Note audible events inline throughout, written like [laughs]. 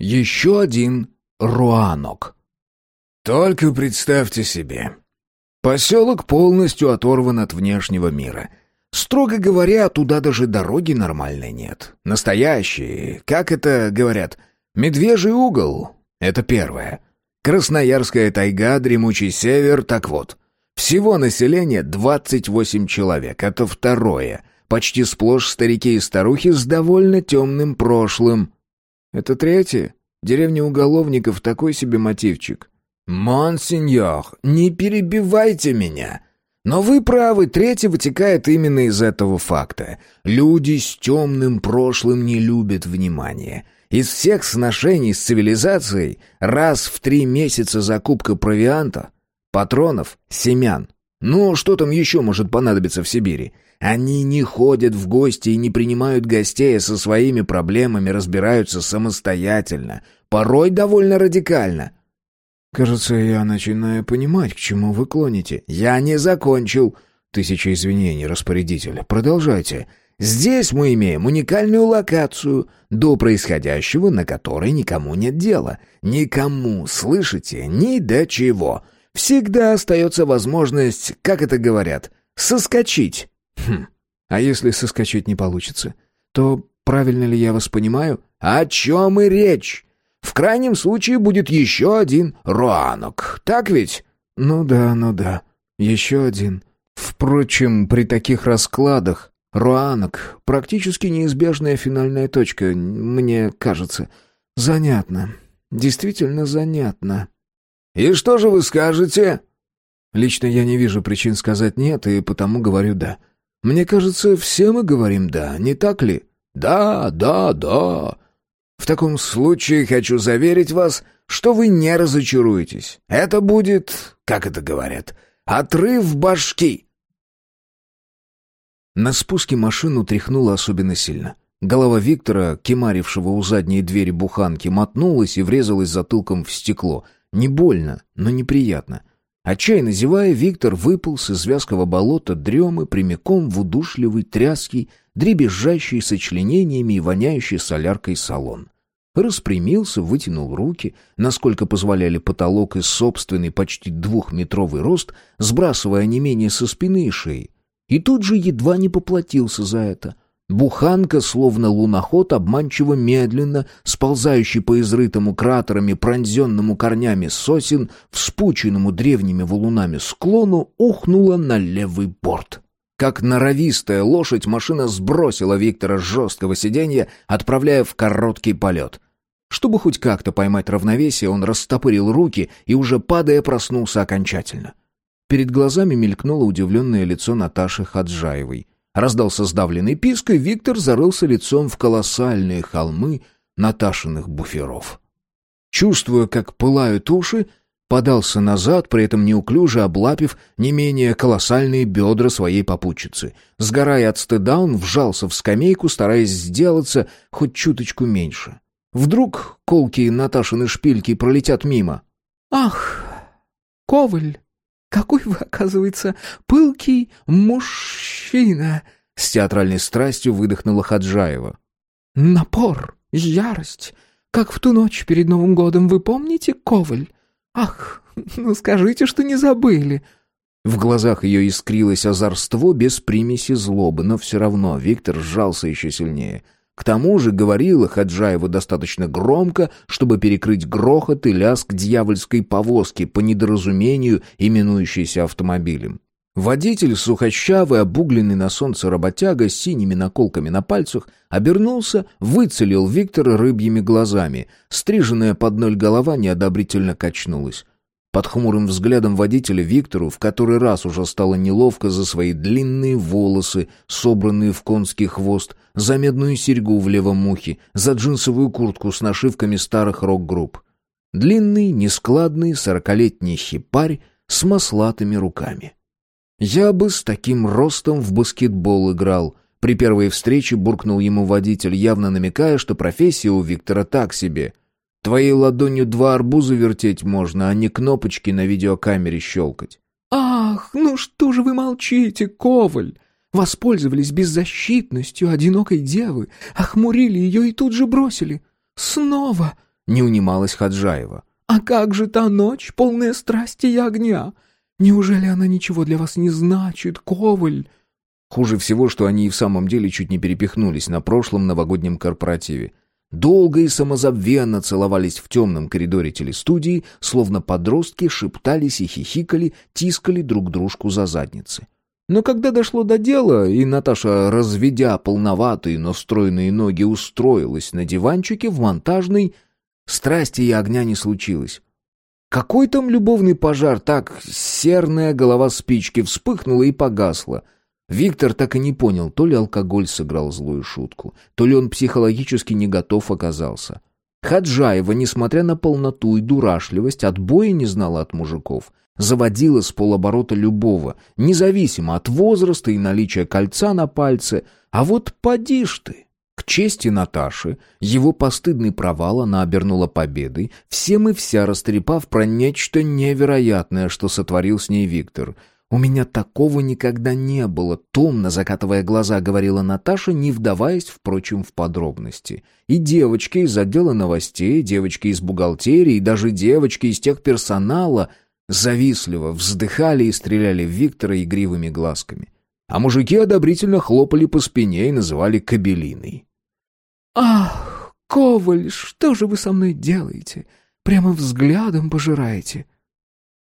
Еще один Руанок. Только представьте себе. Поселок полностью оторван от внешнего мира. Строго говоря, туда даже дороги нормальной нет. Настоящие, как это говорят, медвежий угол. Это первое. Красноярская тайга, дремучий север, так вот. Всего население 28 человек, это второе. Почти сплошь старики и старухи с довольно темным прошлым. Это третье. Деревня уголовников такой себе мотивчик. «Монсеньор, не перебивайте меня!» Но вы правы, третье вытекает именно из этого факта. Люди с темным прошлым не любят внимания. Из всех сношений с цивилизацией раз в три месяца закупка провианта, патронов, семян. Ну, что там еще может понадобиться в Сибири? Они не ходят в гости и не принимают гостей, а со своими проблемами разбираются самостоятельно, порой довольно радикально. «Кажется, я начинаю понимать, к чему вы клоните». «Я не закончил». «Тысяча извинений, распорядитель. Продолжайте». «Здесь мы имеем уникальную локацию, до происходящего, на которой никому нет дела. Никому, слышите, ни до чего. Всегда остается возможность, как это говорят, соскочить». «Хм, а если соскочить не получится, то правильно ли я вас понимаю?» «О чем и речь?» В крайнем случае будет еще один Руанок, так ведь? Ну да, ну да, еще один. Впрочем, при таких раскладах Руанок практически неизбежная финальная точка, мне кажется. Занятно, действительно занятно. И что же вы скажете? Лично я не вижу причин сказать «нет», и потому говорю «да». Мне кажется, все мы говорим «да», не так ли? «Да, да, да», в таком случае хочу заверить вас, что вы не разочаруетесь. Это будет, как это говорят, отрыв башки. На спуске машину тряхнуло особенно сильно. Голова Виктора, кемарившего у задней двери буханки, мотнулась и врезалась затылком в стекло. Не больно, но неприятно. Отчаянно зевая, Виктор выполз из вязкого болота дремы прямиком в удушливый, тряский, дребезжащий сочленениями и воняющий соляркой салон. Распрямился, вытянул руки, насколько позволяли потолок и собственный почти двухметровый рост, сбрасывая не менее со спины и шеи. И тут же едва не поплатился за это. Буханка, словно луноход, обманчиво медленно, сползающий по изрытому кратерами, пронзенному корнями сосен, вспученному древними валунами склону, ухнула на левый борт. Как норовистая лошадь, машина сбросила Виктора с жесткого сиденья, отправляя в короткий полет. Чтобы хоть как-то поймать равновесие, он растопырил руки и, уже падая, проснулся окончательно. Перед глазами мелькнуло удивленное лицо Наташи Хаджаевой. Раздался сдавленный писк, и Виктор зарылся лицом в колоссальные холмы Наташиных буферов. Чувствуя, как пылают уши, подался назад, при этом неуклюже облапив не менее колоссальные бедра своей попутчицы. Сгорая от стыда, он вжался в скамейку, стараясь сделаться хоть чуточку меньше. Вдруг колкие Наташины шпильки пролетят мимо. «Ах, Коваль, какой вы, оказывается, пылкий мужчина!» С театральной страстью выдохнула Хаджаева. «Напор, ярость, как в ту ночь перед Новым годом, вы помните, Коваль? «Ах, ну скажите, что не забыли!» В глазах ее искрилось озорство без примеси злобы, но все равно Виктор сжался еще сильнее. К тому же говорила Хаджаева достаточно громко, чтобы перекрыть грохот и лязг дьявольской повозки, по недоразумению именующейся автомобилем. Водитель, сухощавый, обугленный на солнце работяга с синими наколками на пальцах, обернулся, выцелил Виктора рыбьими глазами. Стриженная под ноль голова неодобрительно качнулась. Под хмурым взглядом водителя Виктору в который раз уже стало неловко за свои длинные волосы, собранные в конский хвост, за медную серьгу в левом ухе, за джинсовую куртку с нашивками старых рок-групп. Длинный, нескладный, сорокалетний хипарь с маслатыми руками. «Я бы с таким ростом в баскетбол играл», — при первой встрече буркнул ему водитель, явно намекая, что профессия у Виктора так себе. «Твоей ладонью два арбуза вертеть можно, а не кнопочки на видеокамере щелкать». «Ах, ну что же вы молчите, Коваль?» Воспользовались беззащитностью одинокой девы, охмурили ее и тут же бросили. Снова! Не унималась Хаджаева. «А как же та ночь, полная страсти и огня? Неужели она ничего для вас не значит, Коваль?» Хуже всего, что они и в самом деле чуть не перепихнулись на прошлом новогоднем корпоративе. Долго и самозабвенно целовались в темном коридоре телестудии, словно подростки шептались и хихикали, тискали друг дружку за задницы. Но когда дошло до дела, и Наташа, разведя полноватые, но стройные ноги, устроилась на диванчике в монтажной, страсти и огня не случилось. Какой там любовный пожар, так серная голова спички вспыхнула и погасла — Виктор так и не понял, то ли алкоголь сыграл злую шутку, то ли он психологически не готов оказался. Хаджаева, несмотря на полноту и дурашливость, отбоя не знала от мужиков. Заводила с полоборота любого, независимо от возраста и наличия кольца на пальце. А вот поди ж ты! К чести Наташи, его постыдный провал она обернула победой, всем и вся растрепав про нечто невероятное, что сотворил с ней Виктор — «У меня такого никогда не было», — томно закатывая глаза, говорила Наташа, не вдаваясь, впрочем, в подробности. И девочки из отдела новостей, девочки из бухгалтерии, даже девочки из техперсонала завистливо вздыхали и стреляли в Виктора игривыми глазками. А мужики одобрительно хлопали по спине и называли кабелиной. «Ах, Коваль, что же вы со мной делаете? Прямо взглядом пожираете».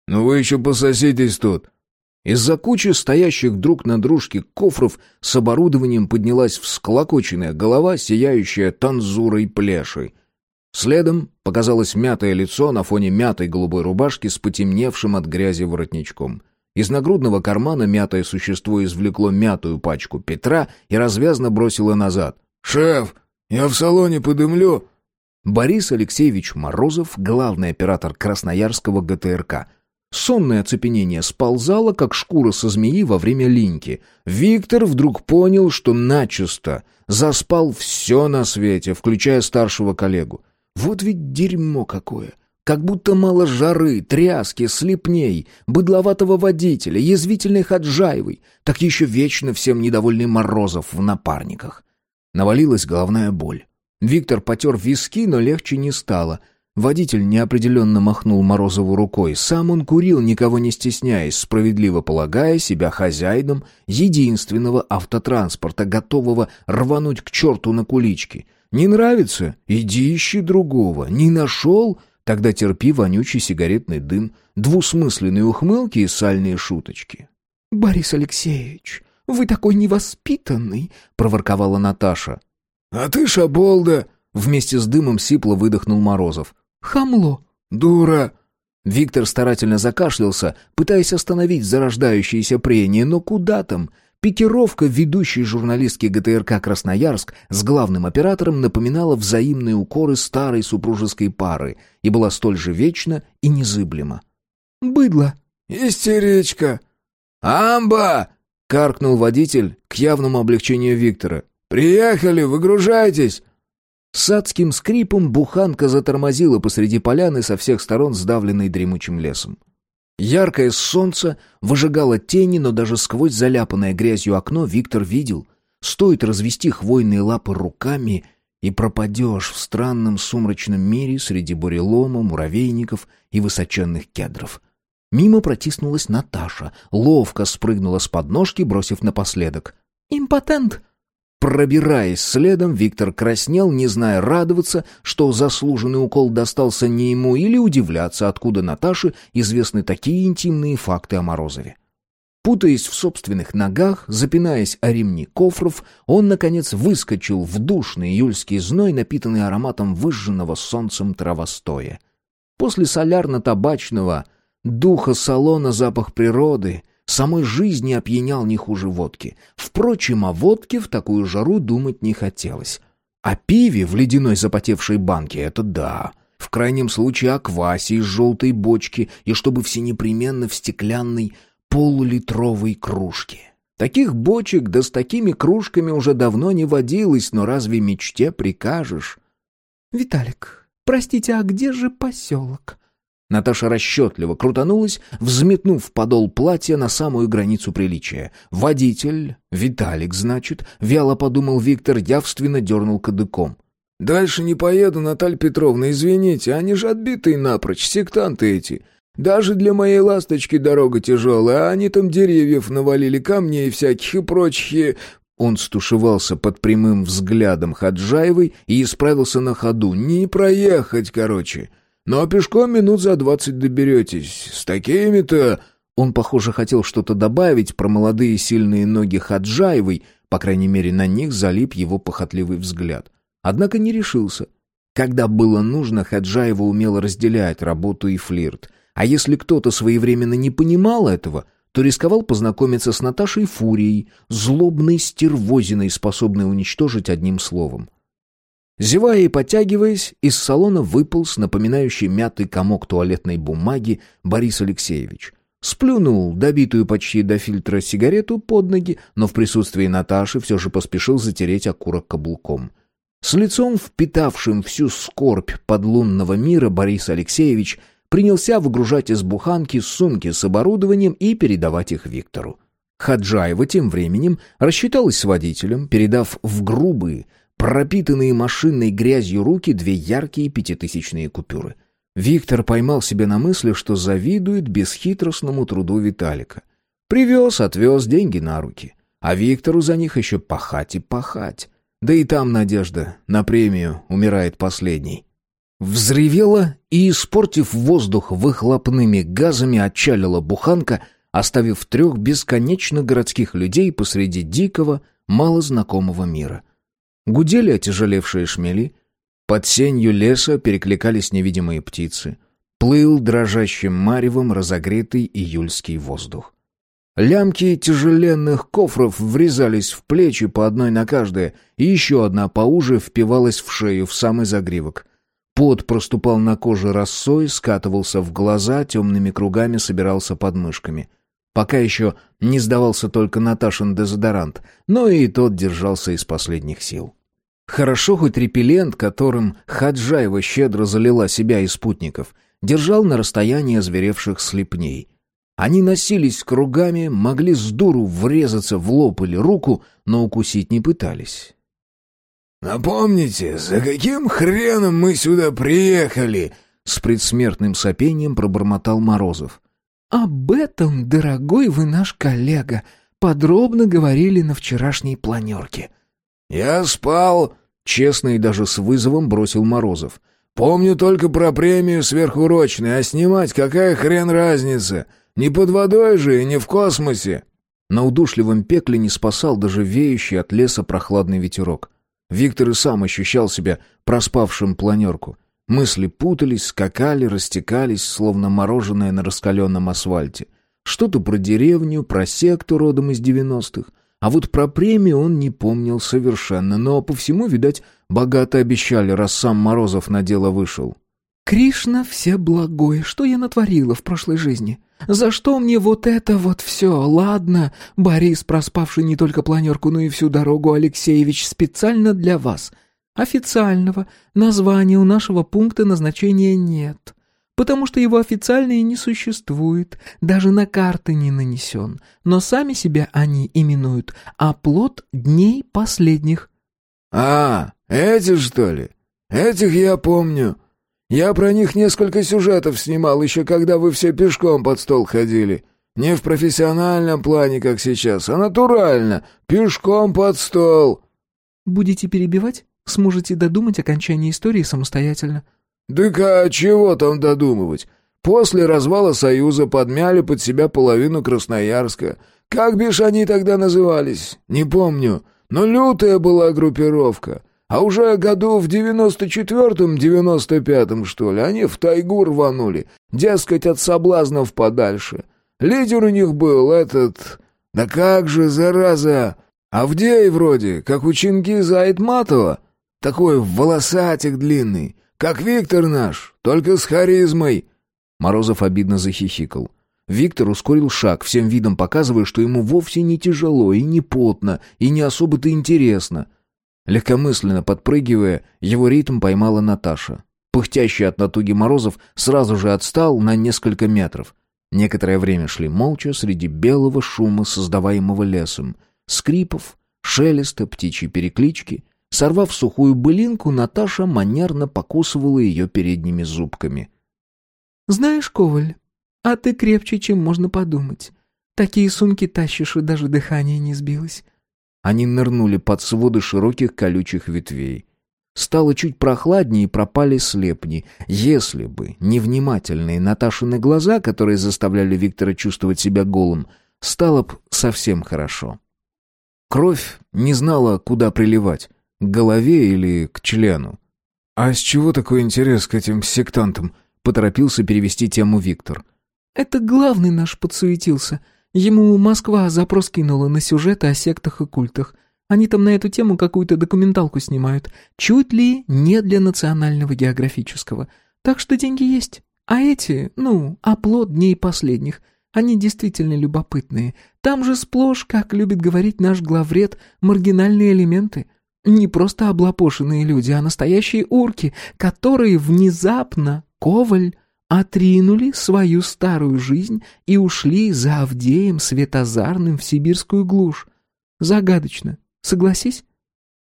«Ну вы еще пососитесь тут», из-за кучи стоящих друг на дружке кофров с оборудованием поднялась всклокоченная голова, сияющая танзурой плеши. Следом показалось мятое лицо на фоне мятой голубой рубашки с потемневшим от грязи воротничком. Из нагрудного кармана мятое существо извлекло мятую пачку Петра и развязно бросило назад. «Шеф, я в салоне подымлю!» Борис Алексеевич Морозов, главный оператор Красноярского ГТРК — Сонное оцепенение сползало, как шкура со змеи во время линьки. Виктор вдруг понял, что начисто заспал все на свете, включая старшего коллегу. Вот ведь дерьмо какое! Как будто мало жары, тряски, слепней, быдловатого водителя, язвительной Хаджаевой, так еще вечно всем недовольный Морозов в напарниках. Навалилась головная боль. Виктор потер виски, но легче не стало — Водитель неопределенно махнул Морозову рукой. Сам он курил, никого не стесняясь, справедливо полагая себя хозяином единственного автотранспорта, готового рвануть к черту на кулички. Не нравится? Иди ищи другого. Не нашел? Тогда терпи вонючий сигаретный дым, двусмысленные ухмылки и сальные шуточки. «Борис Алексеевич, вы такой невоспитанный!» — проворковала Наташа. «А ты шаболда!» — вместе с дымом сипло выдохнул Морозов. Хамло. Дура. Виктор старательно закашлялся, пытаясь остановить зарождающееся прение, но куда там? Пикировка ведущей журналистки ГТРК «Красноярск» с главным оператором напоминала взаимные укоры старой супружеской пары и была столь же вечна и незыблема. «Быдло!» «Истеричка!» «Амба!» — каркнул водитель к явному облегчению Виктора. «Приехали, выгружайтесь!» С адским скрипом буханка затормозила посреди поляны со всех сторон сдавленной дремучим лесом. Яркое солнце выжигало тени, но даже сквозь заляпанное грязью окно Виктор видел. Стоит развести хвойные лапы руками, и пропадешь в странном сумрачном мире среди бурелома, муравейников и высоченных кедров. Мимо протиснулась Наташа, ловко спрыгнула с подножки, бросив напоследок. «Импотент!» Пробираясь следом, Виктор краснел, не зная радоваться, что заслуженный укол достался не ему, или удивляться, откуда Наташе известны такие интимные факты о Морозове. Путаясь в собственных ногах, запинаясь о ремни кофров, он, наконец, выскочил в душный июльский зной, напитанный ароматом выжженного солнцем травостоя. После солярно-табачного духа салона запах природы — Самой жизни опьянял не хуже водки. Впрочем, о водке в такую жару думать не хотелось. О пиве в ледяной запотевшей банке — это да. В крайнем случае о квасе из желтой бочки и чтобы все непременно в стеклянной полулитровой кружке. Таких бочек да с такими кружками уже давно не водилось, но разве мечте прикажешь? «Виталик, простите, а где же поселок?» Наташа расчетливо крутанулась, взметнув подол платья на самую границу приличия. «Водитель? Виталик, значит?» — вяло подумал Виктор, явственно дернул кадыком. Дальше не поеду, Наталья Петровна, извините, они же отбитые напрочь, сектанты эти. Даже для моей ласточки дорога тяжелая, а они там деревьев навалили, камней всяких и прочих, Он стушевался под прямым взглядом Хаджаевой и исправился на ходу. «Не проехать, короче. Но пешком минут за двадцать доберетесь. С такими-то...» Он, похоже, хотел что-то добавить про молодые сильные ноги Хаджаевой, по крайней мере, на них залип его похотливый взгляд. Однако не решился. Когда было нужно, Хаджаева умела разделять работу и флирт. А если кто-то своевременно не понимал этого, то рисковал познакомиться с Наташей Фурией, злобной стервозиной, способной уничтожить одним словом. Зевая и подтягиваясь, из салона выполз напоминающий мятый комок туалетной бумаги Борис Алексеевич. Сплюнул добитую почти до фильтра сигарету под ноги, но в присутствии Наташи все же поспешил затереть окурок каблуком. С лицом, впитавшим всю скорбь подлунного мира, Борис Алексеевич принялся выгружать из буханки сумки с оборудованием и передавать их Виктору. Хаджаева тем временем рассчиталась с водителем, передав в грубые, пропитанные машинной грязью руки две яркие пятитысячные купюры. Виктор поймал себя на мысли, что завидует бесхитростному труду Виталика. Привез, отвез деньги на руки. А Виктору за них еще пахать и пахать. Да и там надежда на премию умирает последней. Взревела и, испортив воздух выхлопными газами, отчалила буханка, оставив трех бесконечно городских людей посреди дикого, малознакомого мира. Гудели отяжелевшие шмели, под сенью леса перекликались невидимые птицы. Плыл дрожащим маревом разогретый июльский воздух. Лямки тяжеленных кофров врезались в плечи по одной на каждое, и еще одна поуже впивалась в шею в самый загривок. Пот проступал на коже росой, скатывался в глаза, темными кругами собирался под мышками. Пока еще не сдавался только Наташин дезодорант, но и тот держался из последних сил. Хорошо хоть репеллент, которым Хаджаева щедро залила себя и спутников, держал на расстоянии озверевших слепней — они носились кругами, могли с дуру врезаться в лоб или руку, но укусить не пытались. «Напомните, за каким хреном мы сюда приехали?» С предсмертным сопением пробормотал Морозов. «Об этом, дорогой вы наш коллега, подробно говорили на вчерашней планерке». «Я спал», — честно и даже с вызовом бросил Морозов. «Помню только про премию сверхурочной, а снимать какая хрен разница?» Не под водой же и не в космосе!» На удушливом пекле не спасал даже веющий от леса прохладный ветерок. Виктор и сам ощущал себя проспавшим планерку. Мысли путались, скакали, растекались, словно мороженое на раскаленном асфальте. Что-то про деревню, про секту родом из девяностых. А вот про премию он не помнил совершенно, но по всему, видать, богато обещали, раз сам Морозов на дело вышел. «Кришна все благой, что я натворила в прошлой жизни? За что мне вот это вот все? Ладно, Борис, проспавший не только планерку, но и всю дорогу, Алексеевич, специально для вас. Официального названия у нашего пункта назначения нет, потому что его официально и не существует, даже на карты не нанесен, но сами себя они именуют «Оплот дней последних». «А, эти что ли? Этих я помню». Я про них несколько сюжетов снимал, еще когда вы все пешком под стол ходили. Не в профессиональном плане, как сейчас, а натурально, пешком под стол». «Будете перебивать? Сможете додумать окончание истории самостоятельно». «Так а чего там додумывать? После развала Союза подмяли под себя половину Красноярска. Как бишь они тогда назывались? Не помню. Но лютая была группировка. А уже году в девяносто четвертом, девяносто пятом, что ли, они в тайгу рванули, дескать, от соблазнов подальше. Лидер у них был этот... Да как же, зараза! Авдей вроде, как у Чингиза Айтматова. Такой волосатик длинный, как Виктор наш, только с харизмой. Морозов обидно захихикал. Виктор ускорил шаг, всем видом показывая, что ему вовсе не тяжело и не потно, и не особо-то интересно — Легкомысленно подпрыгивая, его ритм поймала Наташа. Пыхтящий от натуги Морозов сразу же отстал на несколько метров. Некоторое время шли молча среди белого шума, создаваемого лесом, скрипов, шелеста, птичьей переклички, Сорвав сухую былинку, Наташа манерно покусывала ее передними зубками. «Знаешь, Коваль, а ты крепче, чем можно подумать. Такие сумки тащишь, и даже дыхание не сбилось». Они нырнули под своды широких колючих ветвей. Стало чуть прохладнее и пропали слепни. Если бы не внимательные Наташины глаза, которые заставляли Виктора чувствовать себя голым, стало б совсем хорошо. Кровь не знала, куда приливать — к голове или к члену. «А с чего такой интерес к этим сектантам?» — поторопился перевести тему Виктор. «Это главный наш подсуетился. Ему Москва запрос кинула на сюжеты о сектах и культах. Они там на эту тему какую-то документалку снимают. Чуть ли не для национального географического. Так что деньги есть. А эти, ну, оплот дней последних, они действительно любопытные. Там же сплошь, как любит говорить наш главред, маргинальные элементы. Не просто облапошенные люди, а настоящие урки, которые внезапно, Коваль, отринули свою старую жизнь и ушли за Авдеем Светозарным в сибирскую глушь. Загадочно, согласись?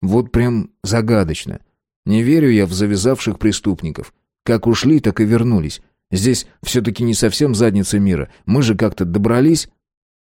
Вот прям загадочно. Не верю я в завязавших преступников. Как ушли, так и вернулись. Здесь все-таки не совсем задница мира. Мы же как-то добрались.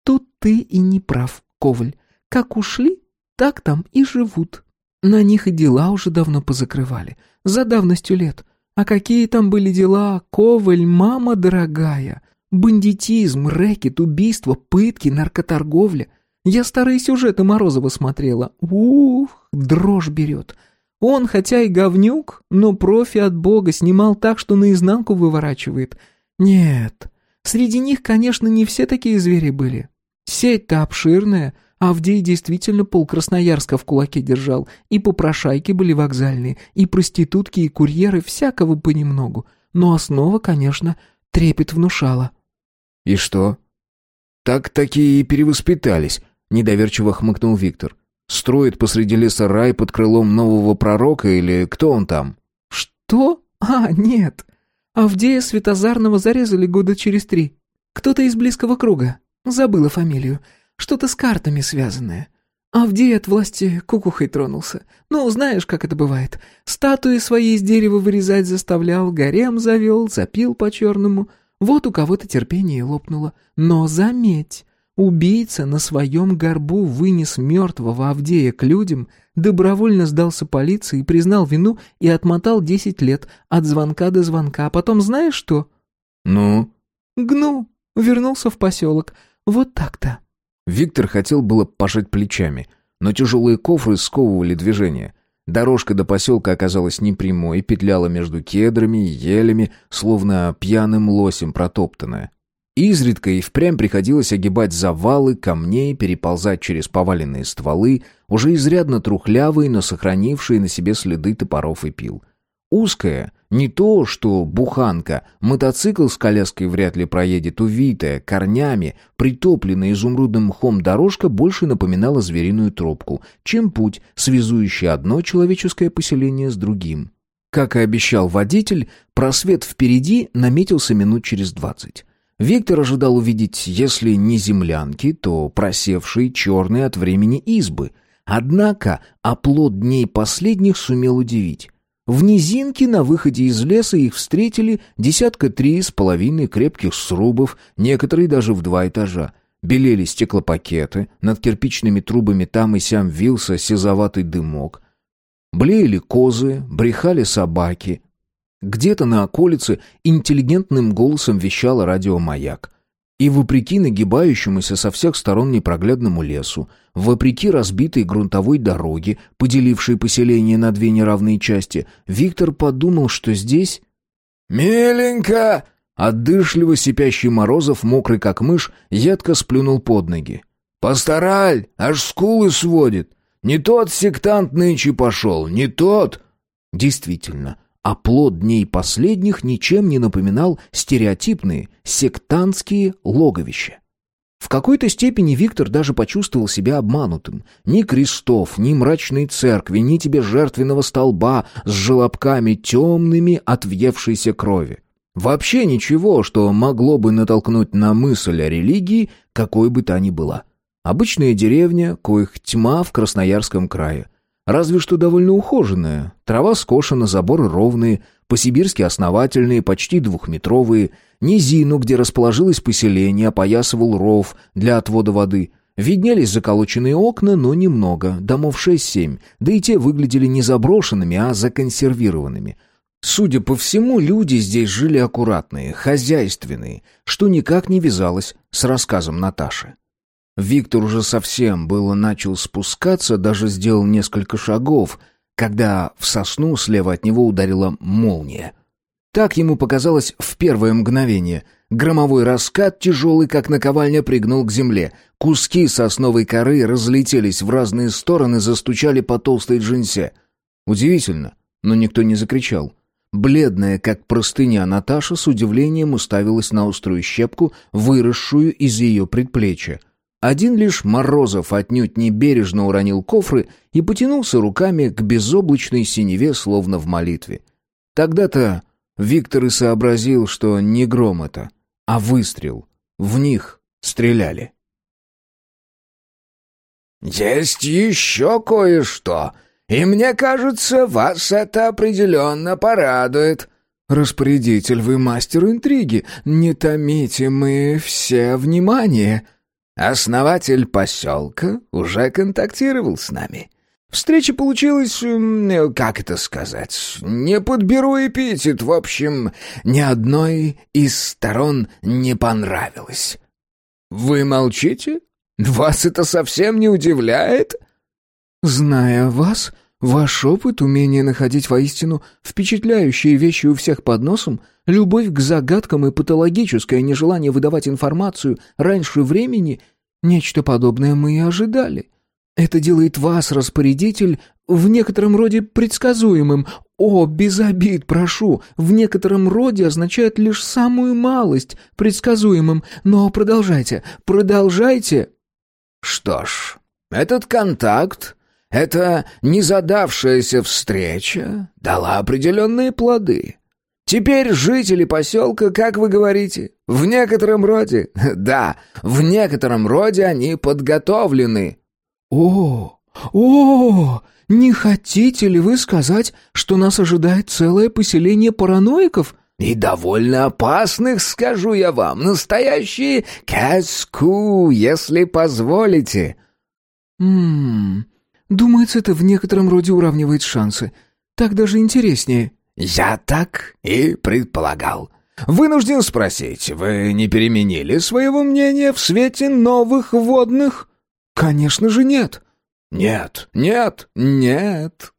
Тут ты и не прав, Коваль. Как ушли, так там и живут. На них и дела уже давно позакрывали, за давностью лет. А какие там были дела, Коваль, мама дорогая? Бандитизм, рэкет, убийство, пытки, наркоторговля. Я старые сюжеты Морозова смотрела. Ух, дрожь берет. Он, хотя и говнюк, но профи от бога снимал так, что наизнанку выворачивает. Нет, среди них, конечно, не все такие звери были. Сеть-то обширная — Авдей действительно пол Красноярска в кулаке держал, и попрошайки были вокзальные, и проститутки, и курьеры, всякого понемногу. Но основа, конечно, трепет внушала. «И что?» «Так такие и перевоспитались», — недоверчиво хмыкнул Виктор. «Строит посреди леса рай под крылом нового пророка или кто он там?» «Что? А, нет. Авдея Светозарного зарезали года через три. Кто-то из близкого круга. Забыла фамилию. Что-то с картами связанное. Авдей от власти кукухой тронулся. Ну, знаешь, как это бывает. Статуи свои из дерева вырезать заставлял, гарем завел, запил по-черному. Вот у кого-то терпение лопнуло. Но заметь, убийца на своем горбу вынес мертвого Авдея к людям, добровольно сдался полиции, признал вину и отмотал десять лет от звонка до звонка. А потом знаешь что? Ну? Гну. Вернулся в поселок. Вот так-то. Виктор хотел было пожать плечами, но тяжелые кофры сковывали движение. Дорожка до поселка оказалась непрямой, петляла между кедрами и елями, словно пьяным лосем протоптанная. Изредка и впрямь приходилось огибать завалы, камней, переползать через поваленные стволы, уже изрядно трухлявые, но сохранившие на себе следы топоров и пил. Узкая, не то, что буханка, мотоцикл с коляской вряд ли проедет, увитая корнями, притопленная изумрудным мхом дорожка больше напоминала звериную тропку, чем путь, связующий одно человеческое поселение с другим. Как и обещал водитель, просвет впереди наметился минут через двадцать. Виктор ожидал увидеть, если не землянки, то просевшие черные от времени избы. Однако оплот дней последних сумел удивить. В низинке на выходе из леса их встретили десятка три с половиной крепких срубов, некоторые даже в два этажа. Белели стеклопакеты, над кирпичными трубами там и сям вился сизоватый дымок. Блеяли козы, брехали собаки. Где-то на околице интеллигентным голосом вещал радиомаяк. И вопреки нагибающемуся со всех сторон непроглядному лесу, вопреки разбитой грунтовой дороге, поделившей поселение на две неравные части, Виктор подумал, что здесь... «Миленько!» Отдышливо сипящий Морозов, мокрый как мышь, едко сплюнул под ноги. «Постараль, аж скулы сводит. Не тот сектант нынче пошел, не тот!» Действительно, а плод дней последних ничем не напоминал стереотипные сектантские логовища. В какой-то степени Виктор даже почувствовал себя обманутым. Ни крестов, ни мрачной церкви, ни тебе жертвенного столба с желобками темными от въевшейся крови. Вообще ничего, что могло бы натолкнуть на мысль о религии, какой бы та ни была. Обычная деревня, коих тьма в Красноярском крае. Разве что довольно ухоженная. Трава скошена, заборы ровные, по-сибирски основательные, почти двухметровые. Низину, где расположилось поселение, опоясывал ров для отвода воды. Виднелись заколоченные окна, но немного, домов шесть-семь, да и те выглядели не заброшенными, а законсервированными. Судя по всему, люди здесь жили аккуратные, хозяйственные, что никак не вязалось с рассказом Наташи. Виктор уже совсем было начал спускаться, даже сделал несколько шагов, когда в сосну слева от него ударила молния. Так ему показалось в первое мгновение. Громовой раскат, тяжелый, как наковальня, пригнул к земле. Куски сосновой коры разлетелись в разные стороны, застучали по толстой джинсе. Удивительно, но никто не закричал. Бледная, как простыня, Наташа с удивлением уставилась на острую щепку, выросшую из ее предплечья. Один лишь Морозов отнюдь не бережно уронил кофры и потянулся руками к безоблачной синеве, словно в молитве. Тогда-то Виктор и сообразил, что не гром это, а выстрел. В них стреляли. «Есть еще кое-что, и мне кажется, вас это определенно порадует». «Распорядитель, вы мастер интриги, не томите мы все внимание». Основатель поселка уже контактировал с нами. Встреча получилась, как это сказать, не подберу эпитет, в общем, ни одной из сторон не понравилось. Вы молчите? Вас это совсем не удивляет? Зная вас, Ваш опыт, умение находить воистину впечатляющие вещи у всех под носом, любовь к загадкам и патологическое нежелание выдавать информацию раньше времени — нечто подобное мы и ожидали. Это делает вас, распорядитель, в некотором роде предсказуемым. О, без обид, прошу, в некотором роде означает лишь самую малость предсказуемым. Но продолжайте, продолжайте. Что ж, этот контакт эта незадавшаяся встреча дала определенные плоды. Теперь жители поселка, как вы говорите, в некотором роде, [laughs] да, в некотором роде они подготовлены. О, о, не хотите ли вы сказать, что нас ожидает целое поселение параноиков? И довольно опасных, скажу я вам, настоящие каску, если позволите. Ммм, Думается, это в некотором роде уравнивает шансы. Так даже интереснее». «Я так и предполагал. Вынужден спросить, вы не переменили своего мнения в свете новых водных?» «Конечно же нет». «Нет, нет, нет».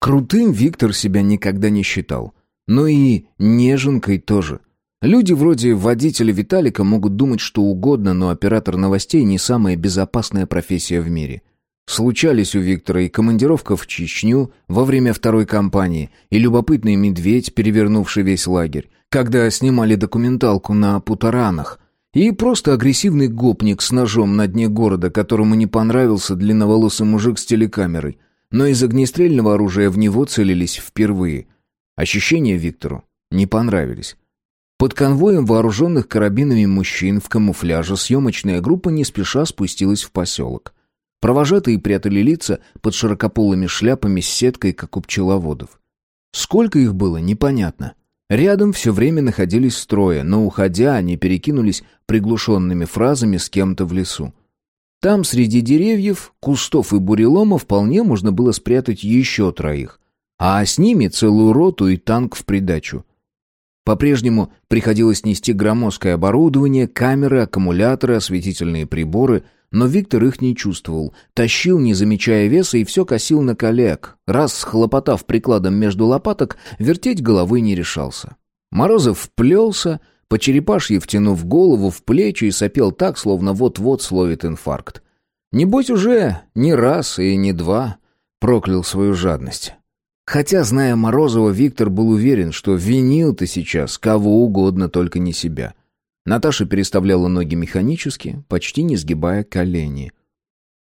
Крутым Виктор себя никогда не считал. Но и неженкой тоже. Люди вроде водителя Виталика могут думать что угодно, но оператор новостей не самая безопасная профессия в мире. Случались у Виктора и командировка в Чечню во время второй кампании, и любопытный медведь, перевернувший весь лагерь, когда снимали документалку на Путаранах, и просто агрессивный гопник с ножом на дне города, которому не понравился длинноволосый мужик с телекамерой, но из огнестрельного оружия в него целились впервые. Ощущения Виктору не понравились. Под конвоем вооруженных карабинами мужчин в камуфляже съемочная группа не спеша спустилась в поселок. Провожатые прятали лица под широкополыми шляпами с сеткой, как у пчеловодов. Сколько их было, непонятно. Рядом все время находились строя, но, уходя, они перекинулись приглушенными фразами с кем-то в лесу. Там, среди деревьев, кустов и бурелома, вполне можно было спрятать еще троих. А с ними целую роту и танк в придачу. По-прежнему приходилось нести громоздкое оборудование, камеры, аккумуляторы, осветительные приборы, но Виктор их не чувствовал, тащил, не замечая веса, и все косил на коллег. Раз схлопотав прикладом между лопаток, вертеть головой не решался. Морозов вплелся, по черепашьи втянув голову в плечи и сопел так, словно вот-вот словит инфаркт. Небось уже не раз и не два проклял свою жадность. Хотя, зная Морозова, Виктор был уверен, что винил ты сейчас кого угодно, только не себя. Наташа переставляла ноги механически, почти не сгибая колени.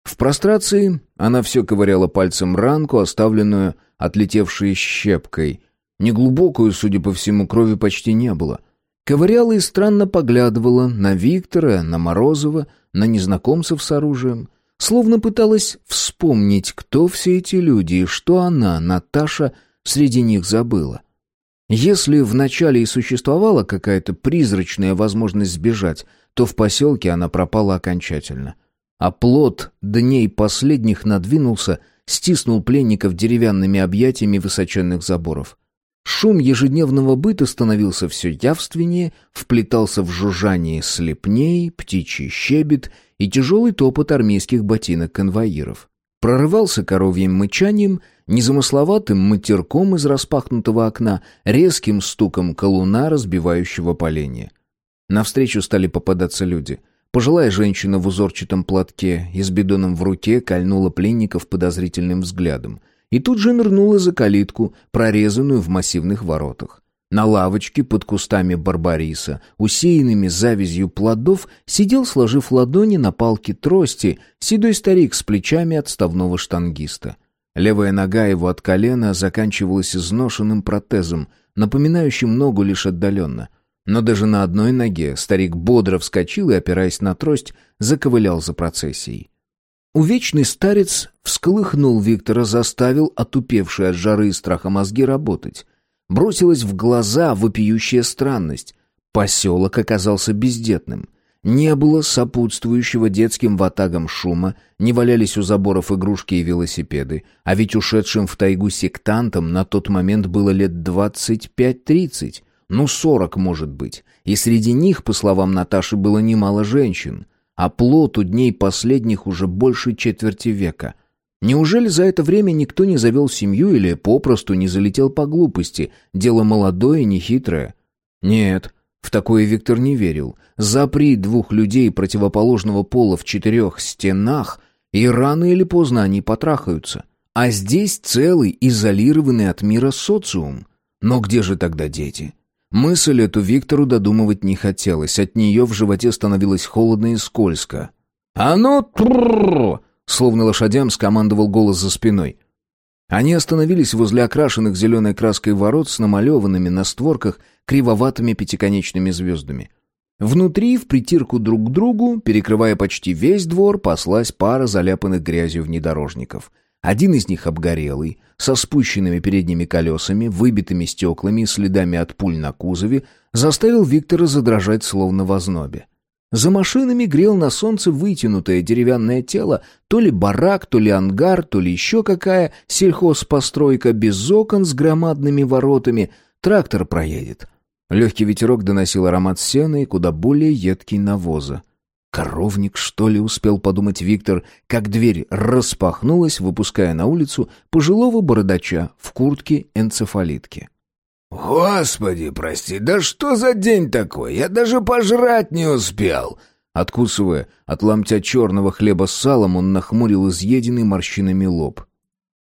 В прострации она все ковыряла пальцем ранку, оставленную отлетевшей щепкой. Неглубокую, судя по всему, крови почти не было. Ковыряла и странно поглядывала на Виктора, на Морозова, на незнакомцев с оружием. Словно пыталась вспомнить, кто все эти люди и что она, Наташа, среди них забыла. Если вначале и существовала какая-то призрачная возможность сбежать, то в поселке она пропала окончательно. А плод дней последних надвинулся, стиснул пленников деревянными объятиями высоченных заборов. Шум ежедневного быта становился все явственнее, вплетался в жужжание слепней, птичий щебет и тяжелый топот армейских ботинок конвоиров. Прорывался коровьим мычанием, незамысловатым матерком из распахнутого окна, резким стуком колуна, разбивающего поленья. Навстречу стали попадаться люди. Пожилая женщина в узорчатом платке и с бидоном в руке кольнула пленников подозрительным взглядом — и тут же нырнула за калитку, прорезанную в массивных воротах. На лавочке под кустами барбариса, усеянными завязью плодов, сидел, сложив ладони на палке трости, седой старик с плечами отставного штангиста. Левая нога его от колена заканчивалась изношенным протезом, напоминающим ногу лишь отдаленно. Но даже на одной ноге старик бодро вскочил и, опираясь на трость, заковылял за процессией. Увечный старец всколыхнул Виктора, заставил отупевшие от жары и страха мозги работать. Бросилась в глаза вопиющая странность. Поселок оказался бездетным. Не было сопутствующего детским ватагам шума, не валялись у заборов игрушки и велосипеды, а ведь ушедшим в тайгу сектантам на тот момент было лет двадцать пять-тридцать, ну сорок, может быть, и среди них, по словам Наташи, было немало женщин а плоту дней последних уже больше четверти века. Неужели за это время никто не завел семью или попросту не залетел по глупости? Дело молодое и нехитрое. Нет, в такое Виктор не верил. Запри двух людей противоположного пола в четырех стенах, и рано или поздно они потрахаются. А здесь целый, изолированный от мира социум. Но где же тогда дети? Мысль эту Виктору додумывать не хотелось, от нее в животе становилось холодно и скользко. «А ну, трррррр!» Словно лошадям скомандовал голос за спиной. Они остановились возле окрашенных зеленой краской ворот с намалеванными на створках кривоватыми пятиконечными звездами. Внутри, в притирку друг к другу, перекрывая почти весь двор, паслась пара заляпанных грязью внедорожников — один из них обгорелый, со спущенными передними колесами, выбитыми стеклами и следами от пуль на кузове, заставил Виктора задрожать словно в ознобе. За машинами грел на солнце вытянутое деревянное тело, то ли барак, то ли ангар, то ли еще какая сельхозпостройка без окон с громадными воротами. Трактор проедет. Легкий ветерок доносил аромат сена и куда более едкий навоза. Коровник, что ли, успел подумать Виктор, как дверь распахнулась, выпуская на улицу пожилого бородача в куртке энцефалитки. «Господи, прости, да что за день такой? Я даже пожрать не успел!» Откусывая от ломтя черного хлеба с салом, он нахмурил изъеденный морщинами лоб.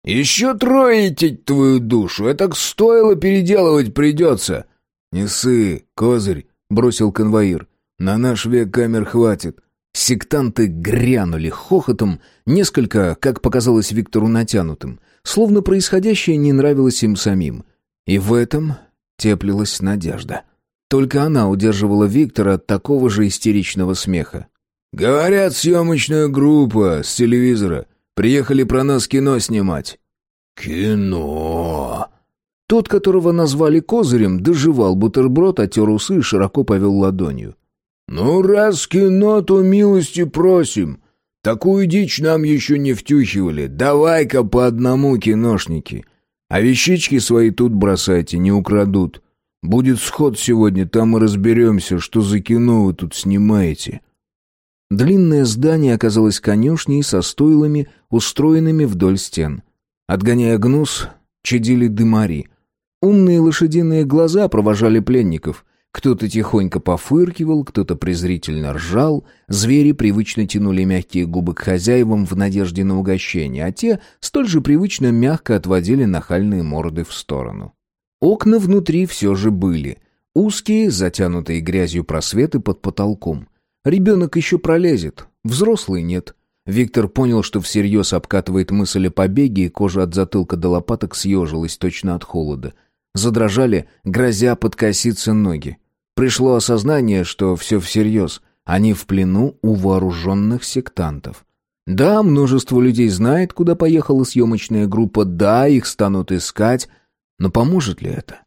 «Еще трое идти твою душу, это стоило переделывать придется!» «Не ссы, козырь!» — бросил конвоир. На наш век камер хватит. Сектанты грянули хохотом, несколько, как показалось Виктору, натянутым, словно происходящее не нравилось им самим. И в этом теплилась надежда. Только она удерживала Виктора от такого же истеричного смеха. «Говорят, съемочная группа с телевизора. Приехали про нас кино снимать». «Кино!» Тот, которого назвали Козырем, доживал бутерброд, отер усы и широко повел ладонью. «Ну, раз кино, то милости просим. Такую дичь нам еще не втюхивали. Давай-ка по одному, киношники. А вещички свои тут бросайте, не украдут. Будет сход сегодня, там и разберемся, что за кино вы тут снимаете». Длинное здание оказалось конюшней со стойлами, устроенными вдоль стен. Отгоняя гнус, чадили дымари. Умные лошадиные глаза провожали пленников — кто-то тихонько пофыркивал, кто-то презрительно ржал, звери привычно тянули мягкие губы к хозяевам в надежде на угощение, а те столь же привычно мягко отводили нахальные морды в сторону. Окна внутри все же были. Узкие, затянутые грязью просветы под потолком. Ребенок еще пролезет, взрослый нет. Виктор понял, что всерьез обкатывает мысль о побеге, и кожа от затылка до лопаток съежилась точно от холода — Задрожали, грозя подкоситься ноги. Пришло осознание, что все всерьез. Они в плену у вооруженных сектантов. Да, множество людей знает, куда поехала съемочная группа, да, их станут искать, но поможет ли это?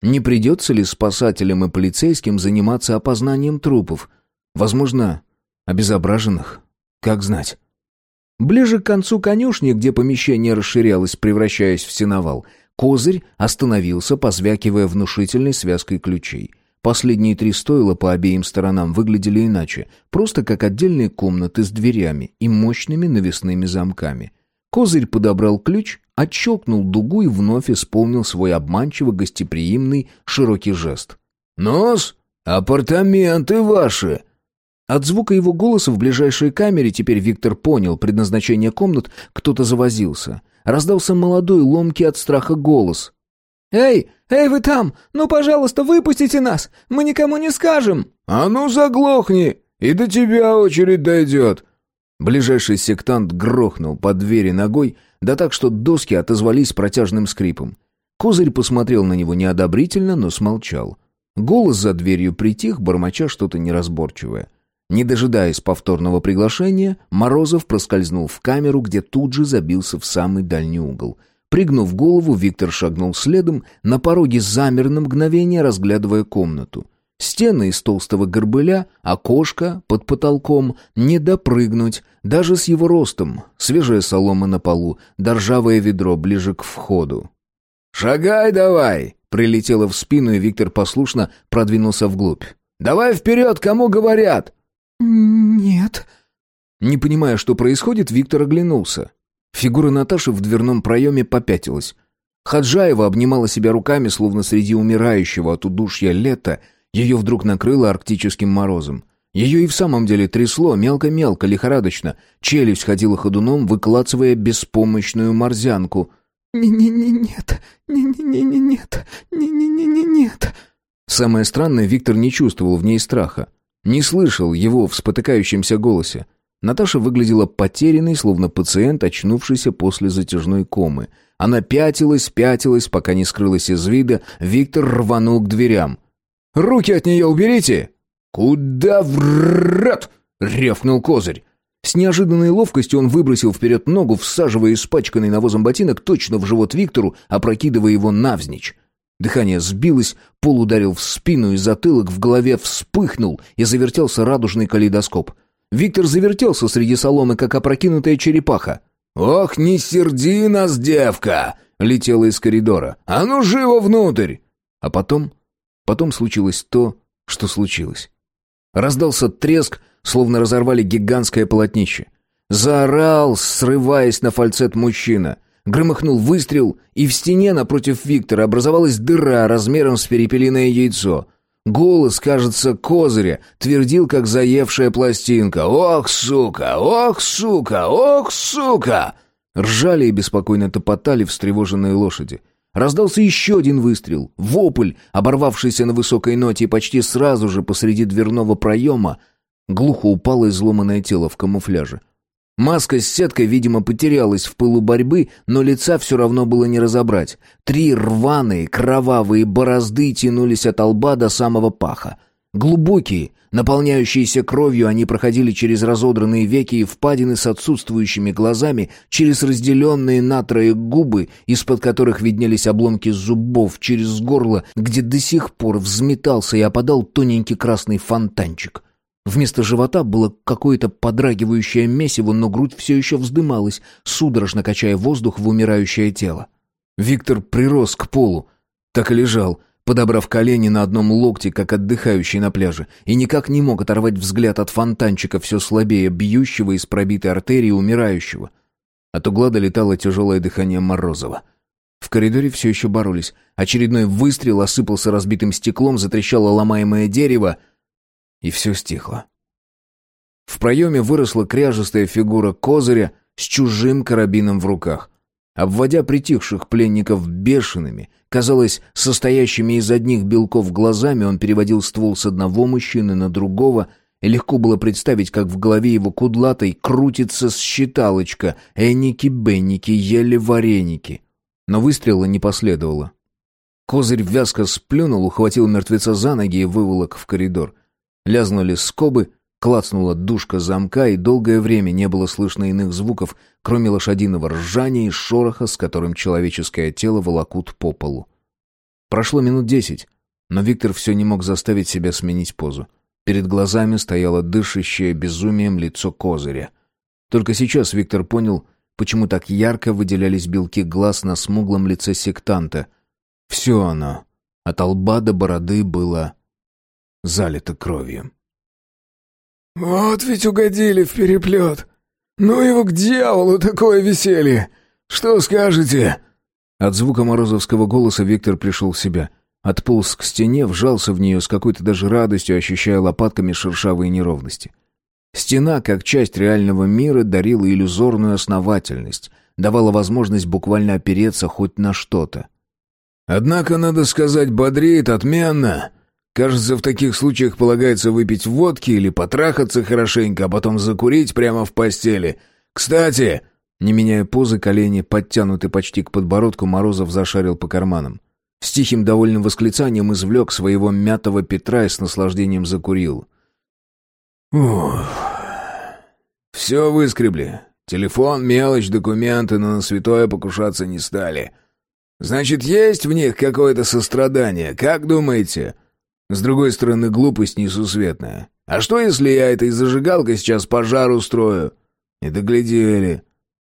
Не придется ли спасателям и полицейским заниматься опознанием трупов? Возможно, обезображенных? Как знать? Ближе к концу конюшни, где помещение расширялось, превращаясь в сеновал, козырь остановился, позвякивая внушительной связкой ключей. Последние три стойла по обеим сторонам выглядели иначе, просто как отдельные комнаты с дверями и мощными навесными замками. Козырь подобрал ключ, отщелкнул дугу и вновь исполнил свой обманчиво гостеприимный широкий жест. «Нос, апартаменты ваши!» От звука его голоса в ближайшей камере теперь Виктор понял предназначение комнат, кто-то завозился. Раздался молодой, ломкий от страха голос. «Эй, эй, вы там! Ну, пожалуйста, выпустите нас! Мы никому не скажем!» «А ну, заглохни! И до тебя очередь дойдет!» Ближайший сектант грохнул по двери ногой, да так, что доски отозвались протяжным скрипом. Козырь посмотрел на него неодобрительно, но смолчал. Голос за дверью притих, бормоча что-то неразборчивое. Не дожидаясь повторного приглашения, Морозов проскользнул в камеру, где тут же забился в самый дальний угол. Пригнув голову, Виктор шагнул следом, на пороге замер на мгновение, разглядывая комнату. Стены из толстого горбыля, окошко под потолком, не допрыгнуть, даже с его ростом, свежая солома на полу, доржавое ведро ближе к входу. «Шагай давай!» — прилетело в спину, и Виктор послушно продвинулся вглубь. «Давай вперед, кому говорят!» «Нет». Не понимая, что происходит, Виктор оглянулся. Фигура Наташи в дверном проеме попятилась. Хаджаева обнимала себя руками, словно среди умирающего от удушья лета, ее вдруг накрыло арктическим морозом. Ее и в самом деле трясло, мелко-мелко, лихорадочно. Челюсть ходила ходуном, выкладывая беспомощную морзянку. «Не-не-не-нет, не-не-не-нет, не-не-не-не-нет». Самое странное, Виктор не чувствовал в ней страха. Не слышал его в спотыкающемся голосе. Наташа выглядела потерянной, словно пациент, очнувшийся после затяжной комы. Она пятилась, пятилась, пока не скрылась из вида. Виктор рванул к дверям. «Руки от нее уберите!» «Куда врат?» — испачканный навозом ботинок точно в живот Виктору, опрокидывая его навзничь. Дыхание сбилось, пол ударил в спину и затылок, в голове вспыхнул и завертелся радужный калейдоскоп. Виктор завертелся среди соломы, как опрокинутая черепаха. «Ох, не серди нас, девка!» — летела из коридора. «А ну, живо внутрь!» А потом... Потом случилось то, что случилось. Раздался треск, словно разорвали гигантское полотнище. Заорал, срываясь на фальцет мужчина — Громыхнул выстрел, и в стене напротив Виктора образовалась дыра размером с перепелиное яйцо. Голос, кажется, козыря, твердил, как заевшая пластинка. «Ох, сука! Ох, сука! Ох, сука!» Ржали и беспокойно топотали встревоженные лошади. Раздался еще один выстрел. Вопль, оборвавшийся на высокой ноте, и почти сразу же посреди дверного проема глухо упало изломанное тело в камуфляже. Маска с сеткой, видимо, потерялась в пылу борьбы, но лица все равно было не разобрать. Три рваные, кровавые борозды тянулись от лба до самого паха. Глубокие, наполняющиеся кровью, они проходили через разодранные веки и впадины с отсутствующими глазами, через разделенные на трое губы, из-под которых виднелись обломки зубов, через горло, где до сих пор взметался и опадал тоненький красный фонтанчик. Вместо живота было какое-то подрагивающее месиво, но грудь все еще вздымалась, судорожно качая воздух в умирающее тело. Виктор прирос к полу, так и лежал, подобрав колени на одном локте, как отдыхающий на пляже, и никак не мог оторвать взгляд от фонтанчика все слабее, бьющего из пробитой артерии умирающего. От угла долетало тяжелое дыхание Морозова. В коридоре все еще боролись. Очередной выстрел осыпался разбитым стеклом, затрещало ломаемое дерево — и все стихло. В проеме выросла кряжестая фигура козыря с чужим карабином в руках. Обводя притихших пленников бешеными, казалось, состоящими из одних белков глазами, он переводил ствол с одного мужчины на другого, и легко было представить, как в голове его кудлатой крутится считалочка «Энники-бенники, еле вареники». Но выстрела не последовало. Козырь вязко сплюнул, ухватил мертвеца за ноги и выволок в коридор. Лязнули скобы, Клацнула душка замка, и долгое время не было слышно иных звуков, кроме лошадиного ржания и шороха, с которым человеческое тело волокут по полу. Прошло минут десять, но Виктор все не мог заставить себя сменить позу. Перед глазами стояло дышащее безумием лицо козыря. Только сейчас Виктор понял, почему так ярко выделялись белки глаз на смуглом лице сектанта. Все оно, от лба до бороды, было залито кровью. «Вот ведь угодили в переплет! Ну его к дьяволу такое веселье! Что скажете?» От звука морозовского голоса Виктор пришел в себя. Отполз к стене, вжался в нее с какой-то даже радостью, ощущая лопатками шершавые неровности. Стена, как часть реального мира, дарила иллюзорную основательность, давала возможность буквально опереться хоть на что-то. «Однако, надо сказать, бодрит отменно!» Кажется, в таких случаях полагается выпить водки или потрахаться хорошенько, а потом закурить прямо в постели. Кстати, не меняя позы, колени подтянуты почти к подбородку, Морозов зашарил по карманам. С тихим довольным восклицанием извлек своего мятого Петра и с наслаждением закурил. Ух. Все выскребли. Телефон, мелочь, документы, но на святое покушаться не стали. Значит, есть в них какое-то сострадание, как думаете?» С другой стороны, глупость несусветная. А что, если я этой зажигалкой сейчас пожар устрою? Не доглядели.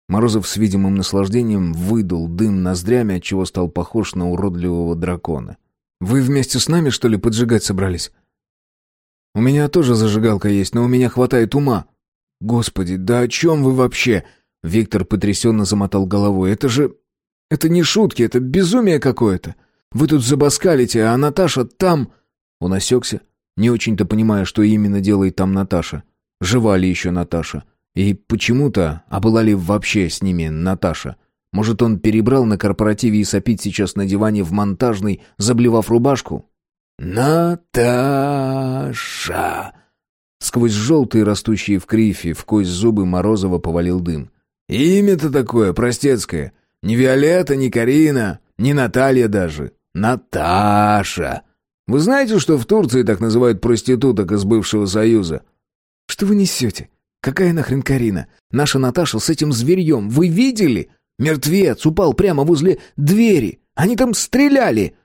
Морозов с видимым наслаждением выдул дым ноздрями, отчего стал похож на уродливого дракона. «Вы вместе с нами, что ли, поджигать собрались?» «У меня тоже зажигалка есть, но у меня хватает ума». «Господи, да о чем вы вообще?» Виктор потрясенно замотал головой. «Это же... Это не шутки, это безумие какое-то. Вы тут забаскалите, а Наташа там...» Он осекся, не очень-то понимая, что именно делает там Наташа. Жива ли еще Наташа? И почему-то, а была ли вообще с ними Наташа? Может, он перебрал на корпоративе и сопит сейчас на диване в монтажной, заблевав рубашку? «Наташа!» Сквозь желтые, растущие в крифе, в кость зубы Морозова повалил дым. «Имя-то такое, простецкое. Не Виолетта, не Карина, не Наталья даже. Наташа!» Вы знаете, что в Турции так называют проституток из бывшего Союза?» «Что вы несете? Какая нахрен Карина? Наша Наташа с этим зверьем. Вы видели? Мертвец упал прямо возле двери. Они там стреляли!»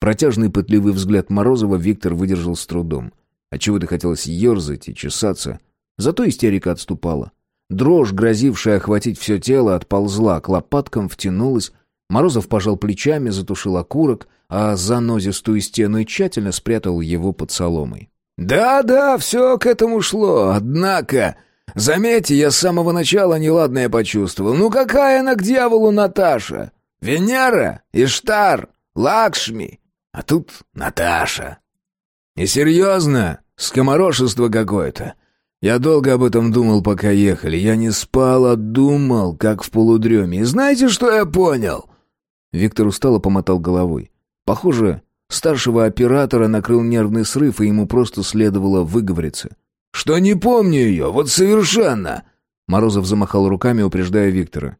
Протяжный пытливый взгляд Морозова Виктор выдержал с трудом. Отчего-то хотелось ерзать и чесаться. Зато истерика отступала. Дрожь, грозившая охватить все тело, отползла к лопаткам, втянулась. Морозов пожал плечами, затушил окурок — а занозистую стену и тщательно спрятал его под соломой. «Да-да, все к этому шло, однако...» Заметьте, я с самого начала неладное почувствовал. Ну какая она к дьяволу Наташа? Венера, Иштар, Лакшми. А тут Наташа. И серьезно, скоморошество какое-то. Я долго об этом думал, пока ехали. Я не спал, а думал, как в полудреме. И знаете, что я понял?» Виктор устало помотал головой. Похоже, старшего оператора накрыл нервный срыв, и ему просто следовало выговориться. «Что не помню ее, вот совершенно!» Морозов замахал руками, упреждая Виктора.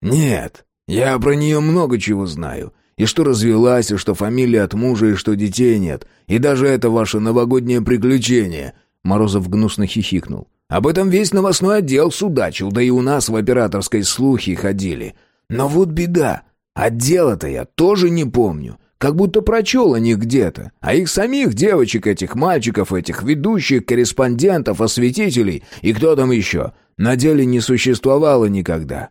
«Нет, я про нее много чего знаю. И что развелась, и что фамилия от мужа, и что детей нет. И даже это ваше новогоднее приключение!» Морозов гнусно хихикнул. «Об этом весь новостной отдел судачил, да и у нас в операторской слухи ходили. Но вот беда, отдела-то я тоже не помню. Как будто прочел о них где-то. А их самих девочек, этих мальчиков, этих ведущих, корреспондентов, осветителей и кто там еще, на деле не существовало никогда.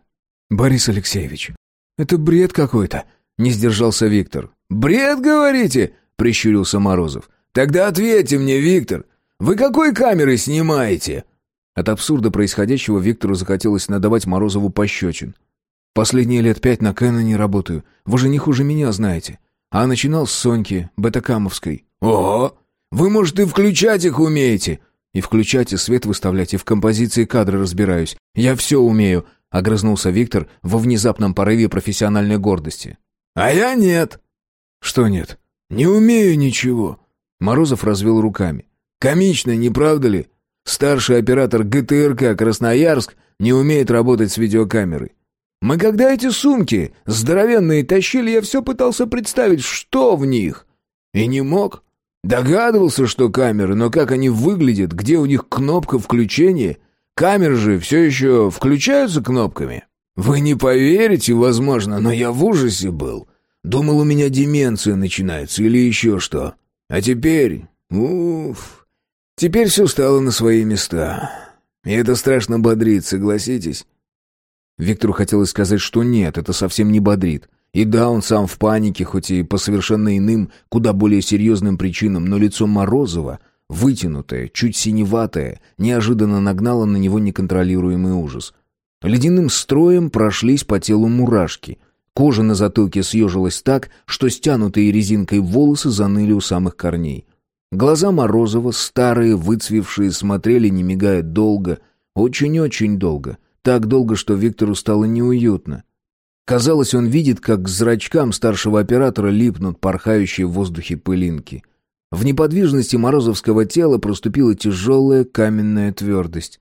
«Борис Алексеевич, это бред какой-то», — не сдержался Виктор. «Бред, говорите?» — прищурился Морозов. «Тогда ответьте мне, Виктор, вы какой камерой снимаете?» От абсурда происходящего Виктору захотелось надавать Морозову пощечин. «Последние лет пять на Кэноне работаю. Вы же не хуже меня знаете. А начинал с Соньки, Бетакамовской. «Ого! Вы, может, и включать их умеете?» «И включать, и свет выставлять, и в композиции кадры разбираюсь. Я все умею», — огрызнулся Виктор во внезапном порыве профессиональной гордости. «А я нет». «Что нет?» «Не умею ничего». Морозов развел руками. «Комично, не правда ли? Старший оператор ГТРК Красноярск не умеет работать с видеокамерой. Мы когда эти сумки здоровенные тащили, я все пытался представить, что в них. И не мог. Догадывался, что камеры, но как они выглядят, где у них кнопка включения? Камеры же все еще включаются кнопками. Вы не поверите, возможно, но я в ужасе был. Думал, у меня деменция начинается или еще что. А теперь... Уф... Теперь все стало на свои места. И это страшно бодрит, согласитесь? Виктору хотелось сказать, что нет, это совсем не бодрит. И да, он сам в панике, хоть и по совершенно иным, куда более серьезным причинам, но лицо Морозова, вытянутое, чуть синеватое, неожиданно нагнало на него неконтролируемый ужас. Ледяным строем прошлись по телу мурашки. Кожа на затылке съежилась так, что стянутые резинкой волосы заныли у самых корней. Глаза Морозова, старые, выцвевшие, смотрели, не мигая, долго, очень-очень долго. Так долго, что Виктору стало неуютно. Казалось, он видит, как к зрачкам старшего оператора липнут порхающие в воздухе пылинки. В неподвижности морозовского тела проступила тяжелая каменная твердость.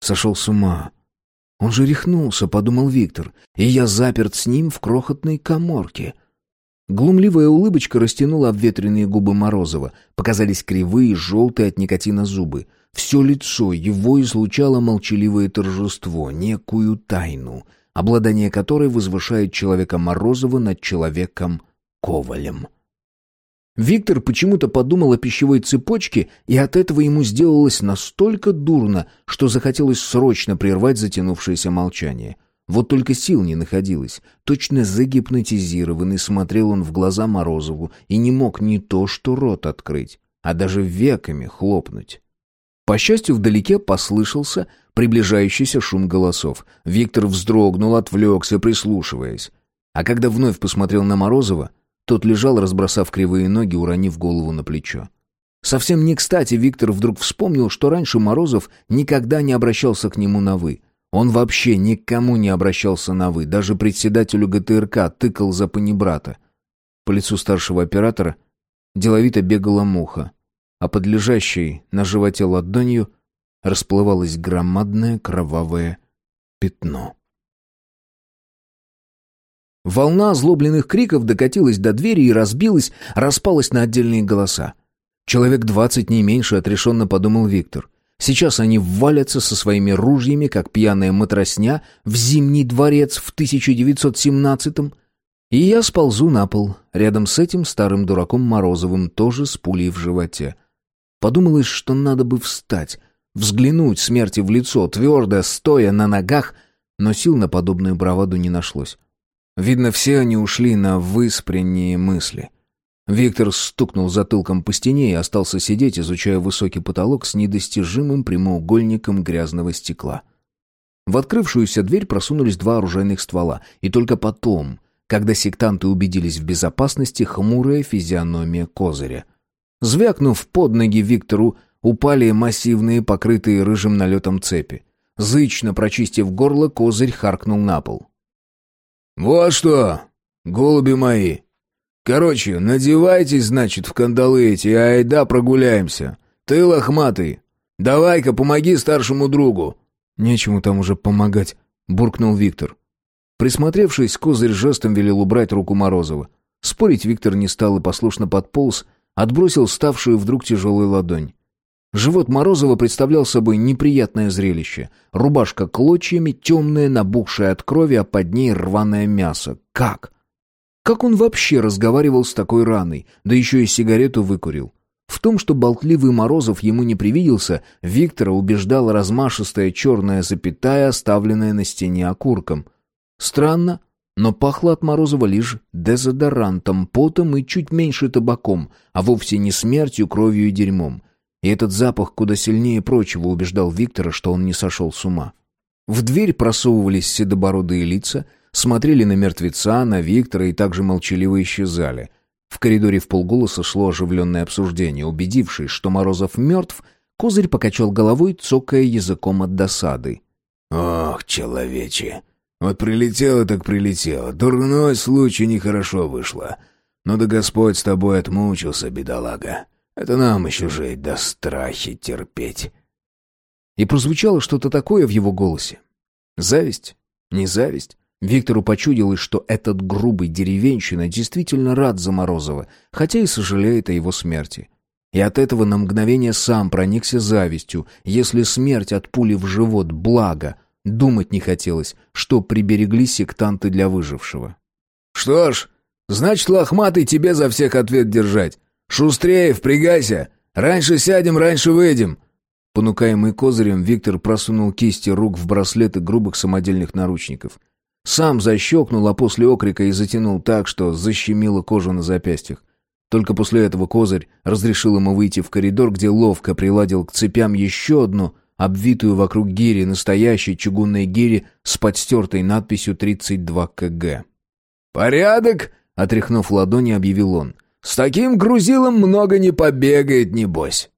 Сошел с ума. Он же рехнулся, подумал Виктор, и я заперт с ним в крохотной коморке. Глумливая улыбочка растянула обветренные губы Морозова. Показались кривые, желтые от никотина зубы. Все лицо его излучало молчаливое торжество, некую тайну — обладание которой возвышает человека Морозова над человеком Ковалем. Виктор почему-то подумал о пищевой цепочке, и от этого ему сделалось настолько дурно, что захотелось срочно прервать затянувшееся молчание. Вот только сил не находилось. Точно загипнотизированный смотрел он в глаза Морозову и не мог не то что рот открыть, а даже веками хлопнуть. По счастью, вдалеке послышался приближающийся шум голосов. Виктор вздрогнул, отвлекся, прислушиваясь. А когда вновь посмотрел на Морозова, тот лежал, разбросав кривые ноги, уронив голову на плечо. Совсем не кстати Виктор вдруг вспомнил, что раньше Морозов никогда не обращался к нему на «вы». Он вообще никому не обращался на «вы», даже председателю ГТРК тыкал за панибрата. По лицу старшего оператора деловито бегала муха а под лежащей на животе ладонью расплывалось громадное кровавое пятно. Волна озлобленных криков докатилась до двери и разбилась, распалась на отдельные голоса. Человек двадцать не меньше, отрешенно подумал Виктор. Сейчас они ввалятся со своими ружьями, как пьяная матросня, в Зимний дворец в 1917-м, и я сползу на пол, рядом с этим старым дураком Морозовым, тоже с пулей в животе. Подумалось, что надо бы встать, взглянуть смерти в лицо, твердо, стоя на ногах, но сил на подобную браваду не нашлось. Видно, все они ушли на выспренние мысли. Виктор стукнул затылком по стене и остался сидеть, изучая высокий потолок с недостижимым прямоугольником грязного стекла. В открывшуюся дверь просунулись два оружейных ствола, и только потом, когда сектанты убедились в безопасности, хмурая физиономия Козыря — Звякнув под ноги Виктору, упали массивные, покрытые рыжим налетом цепи. Зычно прочистив горло, козырь харкнул на пол. «Вот что, голуби мои! Короче, надевайтесь, значит, в кандалы эти, и айда прогуляемся. Ты лохматый, давай-ка помоги старшему другу!» «Нечему там уже помогать», — буркнул Виктор. Присмотревшись, козырь жестом велел убрать руку Морозова. Спорить Виктор не стал и послушно подполз, Отбросил ставшую вдруг тяжелую ладонь. Живот Морозова представлял собой неприятное зрелище. Рубашка клочьями, темная, набухшая от крови, а под ней рваное мясо. Как? Как он вообще разговаривал с такой раной, да еще и сигарету выкурил? В том, что болтливый Морозов ему не привиделся, Виктора убеждала размашистая черная запятая, оставленная на стене окурком. Странно, но пахло от Морозова лишь дезодорантом, потом и чуть меньше табаком, а вовсе не смертью, кровью и дерьмом. И этот запах куда сильнее прочего убеждал Виктора, что он не сошел с ума. В дверь просовывались седобородые лица, смотрели на мертвеца, на Виктора и также молчаливо исчезали. В коридоре в полголоса шло оживленное обсуждение. Убедившись, что Морозов мертв, Козырь покачал головой, цокая языком от досады. «Ох, человече!» Вот прилетело так прилетело. Дурной случай нехорошо вышло. Но да Господь с тобой отмучился, бедолага. Это нам еще жить, да страхи терпеть». И прозвучало что-то такое в его голосе. Зависть? Не зависть? Виктору почудилось, что этот грубый деревенщина действительно рад за Морозова, хотя и сожалеет о его смерти. И от этого на мгновение сам проникся завистью. Если смерть от пули в живот — благо, думать не хотелось, что приберегли сектанты для выжившего. «Что ж, значит, лохматый тебе за всех ответ держать. Шустрее, впрягайся. Раньше сядем, раньше выйдем». Понукаемый козырем, Виктор просунул кисти рук в браслеты грубых самодельных наручников. Сам защелкнул, а после окрика и затянул так, что защемило кожу на запястьях. Только после этого козырь разрешил ему выйти в коридор, где ловко приладил к цепям еще одну, обвитую вокруг гири, настоящей чугунной гири с подстертой надписью «32 кг». «Порядок!» — отряхнув ладони, объявил он. «С таким грузилом много не побегает, небось».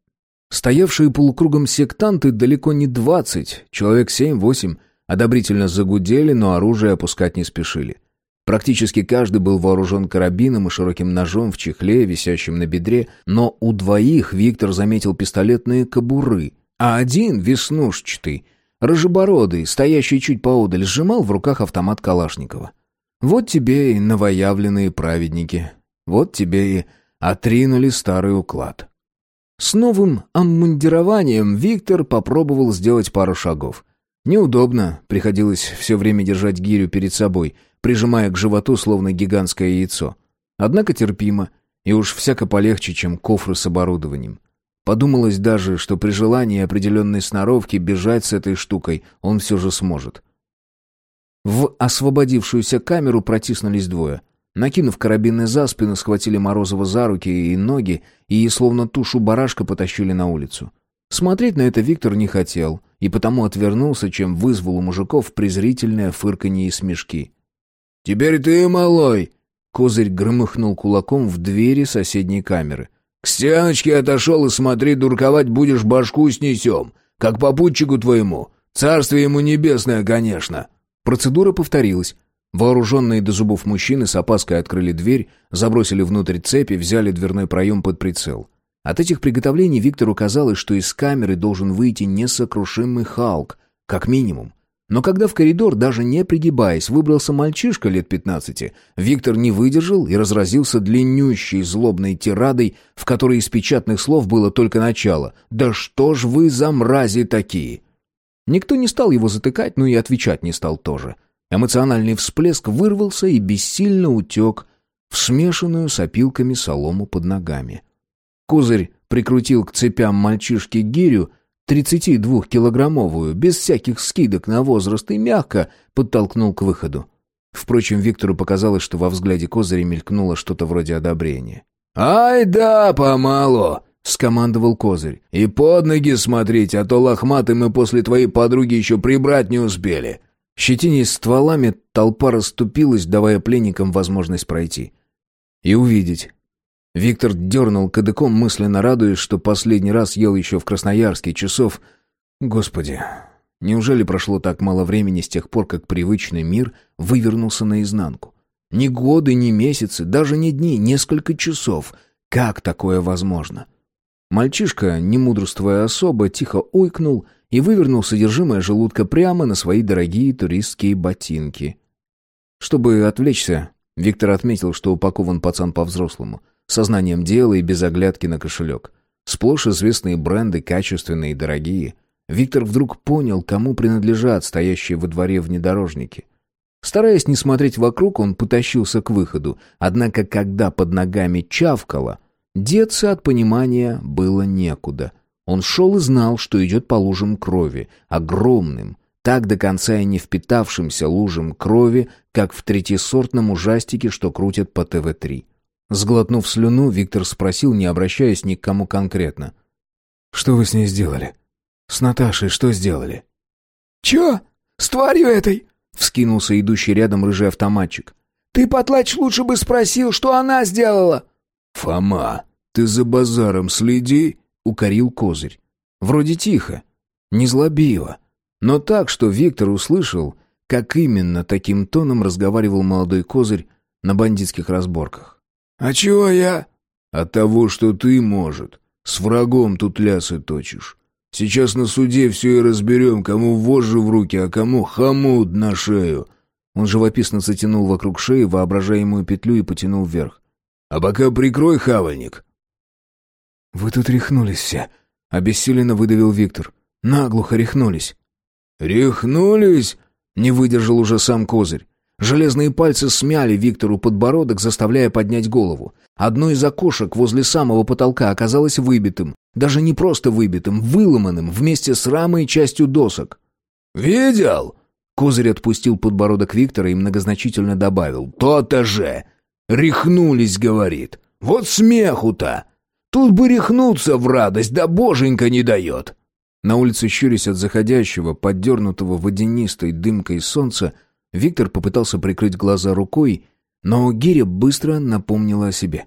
Стоявшие полукругом сектанты далеко не двадцать, человек семь-восемь, одобрительно загудели, но оружие опускать не спешили. Практически каждый был вооружен карабином и широким ножом в чехле, висящем на бедре, но у двоих Виктор заметил пистолетные кобуры, а один, веснушчатый, рыжебородый, стоящий чуть поодаль, сжимал в руках автомат Калашникова. Вот тебе и новоявленные праведники, вот тебе и отринули старый уклад. С новым обмундированием Виктор попробовал сделать пару шагов. Неудобно, приходилось все время держать гирю перед собой, прижимая к животу словно гигантское яйцо. Однако терпимо, и уж всяко полегче, чем кофры с оборудованием. Подумалось даже, что при желании определенной сноровки бежать с этой штукой он все же сможет. В освободившуюся камеру протиснулись двое — Накинув карабины за спину, схватили Морозова за руки и ноги и, словно тушу барашка, потащили на улицу. Смотреть на это Виктор не хотел, и потому отвернулся, чем вызвал у мужиков презрительное фырканье и смешки. «Теперь ты, малой!» Козырь громыхнул кулаком в двери соседней камеры. «К стеночке отошел и смотри, дурковать будешь, башку снесем, как попутчику твоему. Царствие ему небесное, конечно!» Процедура повторилась. Вооруженные до зубов мужчины с опаской открыли дверь, забросили внутрь цепи, взяли дверной проем под прицел. От этих приготовлений Виктору казалось, что из камеры должен выйти несокрушимый Халк, как минимум. Но когда в коридор, даже не пригибаясь, выбрался мальчишка лет пятнадцати, Виктор не выдержал и разразился длиннющей злобной тирадой, в которой из печатных слов было только начало «Да что ж вы за мрази такие!» Никто не стал его затыкать, но и отвечать не стал тоже. Эмоциональный всплеск вырвался и бессильно утек в смешанную с опилками солому под ногами. Козырь прикрутил к цепям мальчишки гирю, 32-килограммовую, без всяких скидок на возраст, и мягко подтолкнул к выходу. Впрочем, Виктору показалось, что во взгляде Козыря мелькнуло что-то вроде одобрения. «Ай да, помалу!» — скомандовал Козырь. «И под ноги смотреть, а то лохматый мы после твоей подруги еще прибрать не успели. Щетинясь стволами, толпа расступилась, давая пленникам возможность пройти. И увидеть. Виктор дернул кадыком, мысленно радуясь, что последний раз ел еще в Красноярске часов... Господи, неужели прошло так мало времени с тех пор, как привычный мир вывернулся наизнанку? Ни годы, ни месяцы, даже не дни, несколько часов. Как такое возможно? Мальчишка, не мудрствуя особо, тихо ойкнул и вывернул содержимое желудка прямо на свои дорогие туристские ботинки. Чтобы отвлечься, Виктор отметил, что упакован пацан по-взрослому, сознанием дела и без оглядки на кошелек. Сплошь известные бренды, качественные и дорогие. Виктор вдруг понял, кому принадлежат стоящие во дворе внедорожники. Стараясь не смотреть вокруг, он потащился к выходу, однако когда под ногами чавкало, деться от понимания было некуда — он шел и знал, что идет по лужам крови, огромным, так до конца и не впитавшимся лужам крови, как в третьесортном ужастике, что крутят по ТВ-3. Сглотнув слюну, Виктор спросил, не обращаясь ни к кому конкретно. «Что вы с ней сделали? С Наташей что сделали?» «Чё? С тварью этой?» — вскинулся идущий рядом рыжий автоматчик. «Ты, потлач, лучше бы спросил, что она сделала!» «Фома, ты за базаром следи!» укорил козырь. Вроде тихо, не злобиво, но так, что Виктор услышал, как именно таким тоном разговаривал молодой козырь на бандитских разборках. «А чего я?» «От того, что ты, может, с врагом тут лясы точишь. Сейчас на суде все и разберем, кому вожжи в руки, а кому хомут на шею». Он живописно затянул вокруг шеи воображаемую петлю и потянул вверх. «А пока прикрой хавальник, «Вы тут рехнулись все», — обессиленно выдавил Виктор. «Наглухо рехнулись». «Рехнулись?» — не выдержал уже сам Козырь. Железные пальцы смяли Виктору подбородок, заставляя поднять голову. Одно из окошек возле самого потолка оказалось выбитым. Даже не просто выбитым, выломанным, вместе с рамой и частью досок. «Видел?» Козырь отпустил подбородок Виктора и многозначительно добавил. «То-то же! Рехнулись, говорит. Вот смеху-то! Тут бы рехнуться в радость, да боженька не дает!» На улице, щурясь от заходящего, поддернутого водянистой дымкой солнца, Виктор попытался прикрыть глаза рукой, но Гиря быстро напомнила о себе.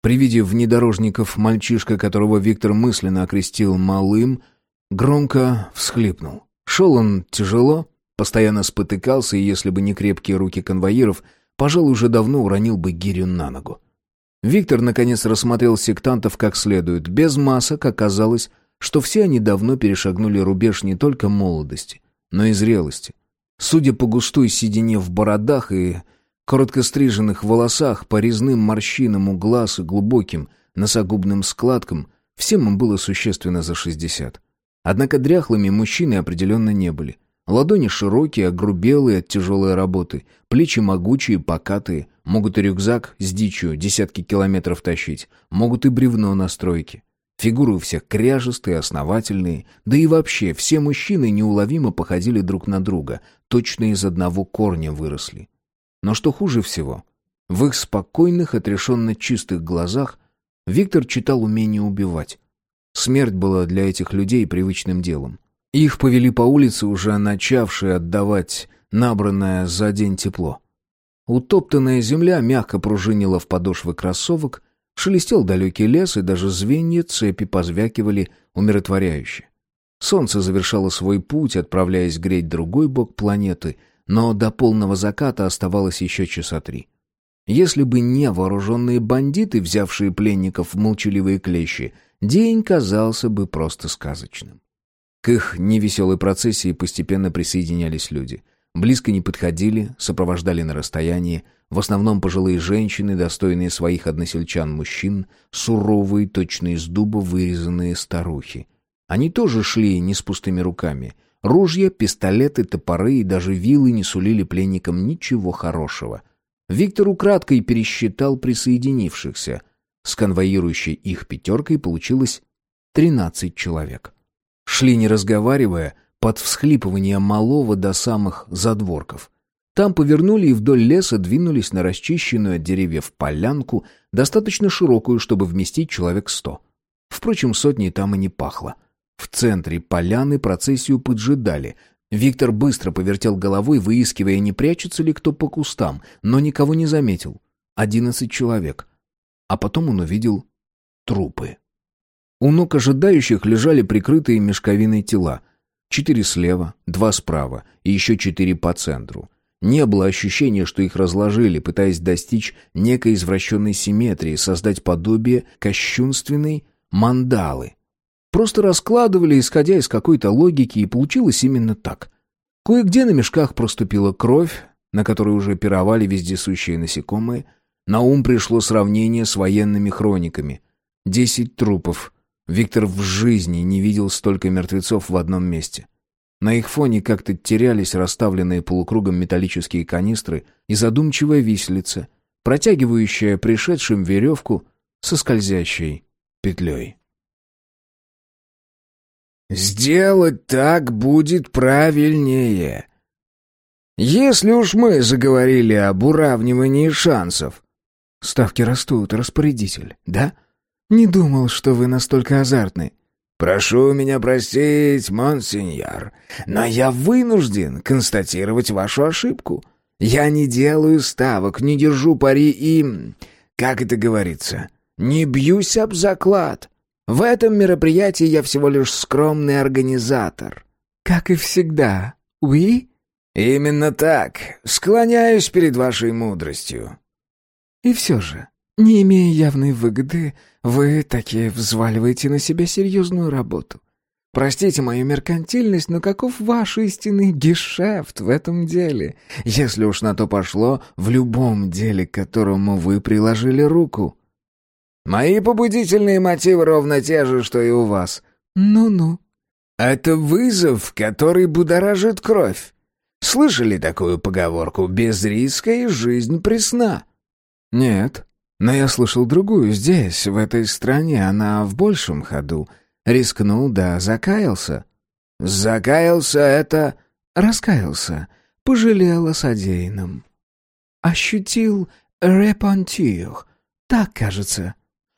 При виде внедорожников мальчишка, которого Виктор мысленно окрестил «малым», громко всхлипнул. Шел он тяжело, постоянно спотыкался, и если бы не крепкие руки конвоиров, пожалуй, уже давно уронил бы Гирю на ногу. Виктор, наконец, рассмотрел сектантов как следует. Без масок оказалось, что все они давно перешагнули рубеж не только молодости, но и зрелости. Судя по густой седине в бородах и короткостриженных волосах, по резным морщинам у глаз и глубоким носогубным складкам, всем им было существенно за шестьдесят. Однако дряхлыми мужчины определенно не были. Ладони широкие, огрубелые от тяжелой работы, плечи могучие, покатые, могут и рюкзак с дичью десятки километров тащить, могут и бревно на стройке. Фигуры у всех кряжестые, основательные, да и вообще все мужчины неуловимо походили друг на друга, точно из одного корня выросли. Но что хуже всего, в их спокойных, отрешенно чистых глазах Виктор читал умение убивать. Смерть была для этих людей привычным делом. Их повели по улице, уже начавшие отдавать набранное за день тепло. Утоптанная земля мягко пружинила в подошвы кроссовок, Шелестел далекий лес, и даже звенья цепи позвякивали умиротворяюще. Солнце завершало свой путь, отправляясь греть другой бок планеты, но до полного заката оставалось еще часа три. Если бы не вооруженные бандиты, взявшие пленников в молчаливые клещи, день казался бы просто сказочным. К их невеселой процессии постепенно присоединялись люди. Близко не подходили, сопровождали на расстоянии, в основном пожилые женщины, достойные своих односельчан мужчин, суровые, точно из дуба вырезанные старухи. Они тоже шли не с пустыми руками. Ружья, пистолеты, топоры и даже вилы не сулили пленникам ничего хорошего. Виктор украдкой пересчитал присоединившихся. С конвоирующей их пятеркой получилось тринадцать человек. Шли не разговаривая, под всхлипывание малого до самых задворков. Там повернули и вдоль леса двинулись на расчищенную от деревьев полянку, достаточно широкую, чтобы вместить человек сто. Впрочем, сотней там и не пахло. В центре поляны процессию поджидали. Виктор быстро повертел головой, выискивая, не прячется ли кто по кустам, но никого не заметил. Одиннадцать человек. А потом он увидел трупы. У ног ожидающих лежали прикрытые мешковиной тела. Четыре слева, два справа и еще четыре по центру. Не было ощущения, что их разложили, пытаясь достичь некой извращенной симметрии, создать подобие кощунственной мандалы. Просто раскладывали, исходя из какой-то логики, и получилось именно так. Кое-где на мешках проступила кровь, на которой уже пировали вездесущие насекомые. На ум пришло сравнение с военными хрониками. Десять трупов. Виктор в жизни не видел столько мертвецов в одном месте. На их фоне как-то терялись расставленные полукругом металлические канистры и задумчивая виселица, протягивающая пришедшим веревку со скользящей петлей. «Сделать так будет правильнее. Если уж мы заговорили об уравнивании шансов». «Ставки растут, распорядитель, да? Не думал, что вы настолько азартны». «Прошу меня простить, монсеньор, но я вынужден констатировать вашу ошибку. Я не делаю ставок, не держу пари и... Как это говорится? Не бьюсь об заклад. В этом мероприятии я всего лишь скромный организатор». «Как и всегда, уи?» «Именно так. Склоняюсь перед вашей мудростью». «И все же, не имея явной выгоды, вы такие взваливаете на себя серьезную работу. Простите мою меркантильность, но каков ваш истинный гешефт в этом деле, если уж на то пошло, в любом деле, к которому вы приложили руку?» Мои побудительные мотивы ровно те же, что и у вас». «Ну-ну». «Это вызов, который будоражит кровь. Слышали такую поговорку «без риска и жизнь пресна»?» «Нет, но я слышал другую здесь, в этой стране, она в большем ходу. Рискнул, да закаялся». «Закаялся это...» «Раскаялся, пожалел о содеянном. Ощутил репантир, так кажется».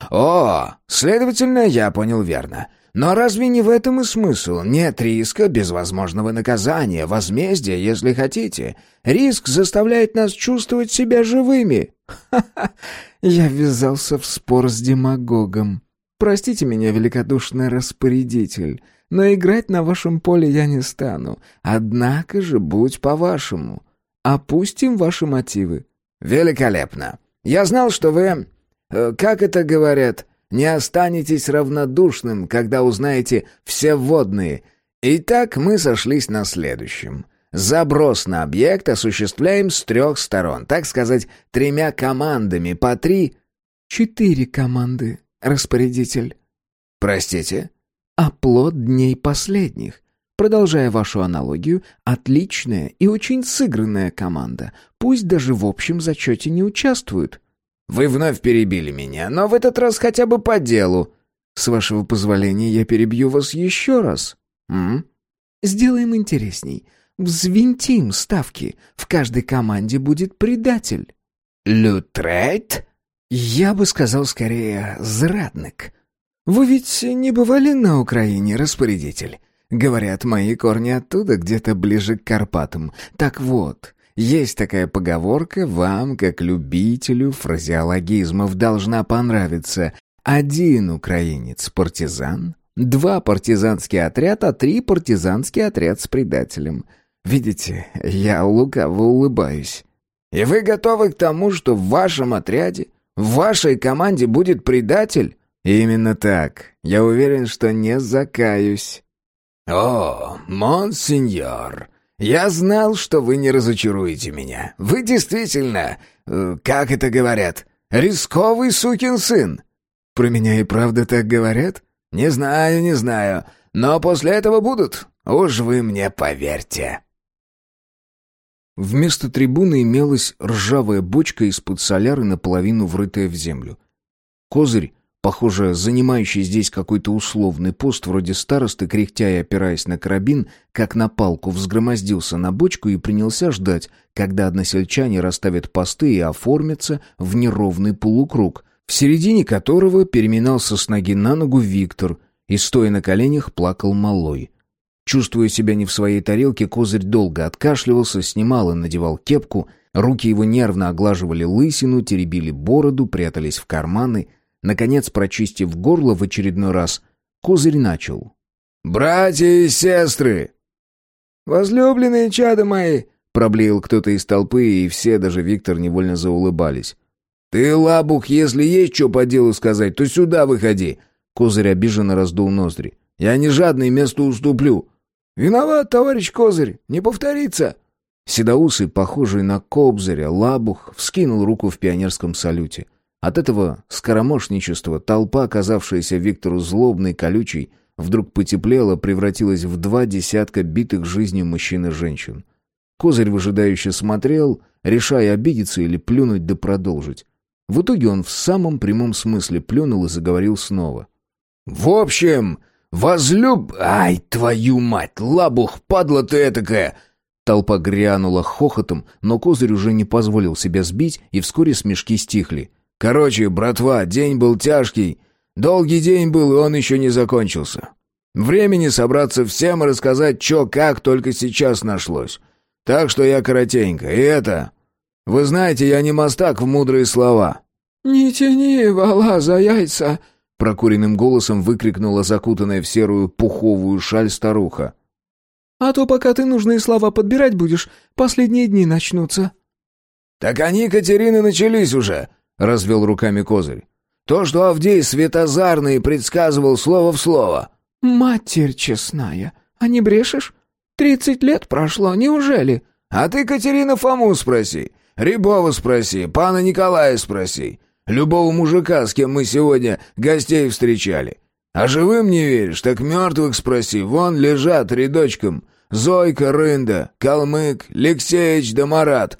«О, следовательно, я понял верно. Но разве не в этом и смысл? Нет риска без возможного наказания, возмездия, если хотите. Риск заставляет нас чувствовать себя живыми. [laughs] Я ввязался в спор с демагогом. Простите меня, великодушный распорядитель, но играть на вашем поле я не стану. Однако же, будь по-вашему. Опустим ваши мотивы. Великолепно. Я знал, что вы... Э, как это говорят? Не останетесь равнодушным, когда узнаете все вводные. Итак, мы сошлись на следующем. Заброс на объект осуществляем с трех сторон, так сказать, тремя командами по три... Четыре команды, распорядитель. Простите? Оплот дней последних. Продолжая вашу аналогию, отличная и очень сыгранная команда. Пусть даже в общем зачете не участвуют. Вы вновь перебили меня, но в этот раз хотя бы по делу. С вашего позволения я перебью вас еще раз. М? Сделаем интересней. Взвинтим ставки. В каждой команде будет предатель. Лютрейт? Я бы сказал скорее зрадник. Вы ведь не бывали на Украине, распорядитель? Говорят, мои корни оттуда, где-то ближе к Карпатам. Так вот, есть такая поговорка, вам, как любителю фразеологизмов, должна понравиться. Один украинец — партизан, два — партизанский отряд, а три — партизанский отряд с предателем. Видите, я лукаво улыбаюсь. И вы готовы к тому, что в вашем отряде, в вашей команде будет предатель? Именно так. Я уверен, что не закаюсь. О, монсеньор, я знал, что вы не разочаруете меня. Вы действительно, э, как это говорят, рисковый сукин сын. Про меня и правда так говорят? Не знаю, не знаю, но после этого будут. Уж вы мне поверьте. Вместо трибуны имелась ржавая бочка из-под соляры, наполовину врытая в землю. Козырь Похоже, занимающий здесь какой-то условный пост вроде старосты, кряхтя и опираясь на карабин, как на палку, взгромоздился на бочку и принялся ждать, когда односельчане расставят посты и оформятся в неровный полукруг, в середине которого переминался с ноги на ногу Виктор и, стоя на коленях, плакал малой. Чувствуя себя не в своей тарелке, Козырь долго откашливался, снимал и надевал кепку, руки его нервно оглаживали лысину, теребили бороду, прятались в карманы — Наконец, прочистив горло в очередной раз, Козырь начал. «Братья и сестры!» «Возлюбленные чада мои!» Проблеял кто-то из толпы, и все, даже Виктор, невольно заулыбались. «Ты, лабух, если есть что по делу сказать, то сюда выходи!» Козырь обиженно раздул ноздри. «Я не жадный, место уступлю!» «Виноват, товарищ Козырь, не повторится!» Седоусый, похожий на Кобзаря, лабух, вскинул руку в пионерском салюте. От этого скоромошничества толпа, оказавшаяся Виктору злобной, колючей, вдруг потеплела, превратилась в два десятка битых жизнью мужчин и женщин. Козырь выжидающе смотрел, решая обидеться или плюнуть да продолжить. В итоге он в самом прямом смысле плюнул и заговорил снова. «В общем, возлюб... Ай, твою мать, лабух, падла ты этакая!» Толпа грянула хохотом, но Козырь уже не позволил себя сбить, и вскоре смешки стихли. Короче, братва, день был тяжкий. Долгий день был, и он еще не закончился. Времени собраться всем и рассказать, что как только сейчас нашлось. Так что я коротенько. И это... Вы знаете, я не мастак в мудрые слова». «Не тяни, вала, за яйца!» Прокуренным голосом выкрикнула закутанная в серую пуховую шаль старуха. «А то пока ты нужные слова подбирать будешь, последние дни начнутся». «Так они, Катерины, начались уже!» — развел руками козырь. «То, что Авдей Светозарный предсказывал слово в слово». «Матерь честная, а не брешешь? Тридцать лет прошло, неужели?» «А ты Катерина Фому спроси, Рябова спроси, пана Николая спроси. Любого мужика, с кем мы сегодня гостей встречали. А живым не веришь, так мертвых спроси. Вон лежат рядочком. Зойка, Рында, Калмык, Лексеич да Марат».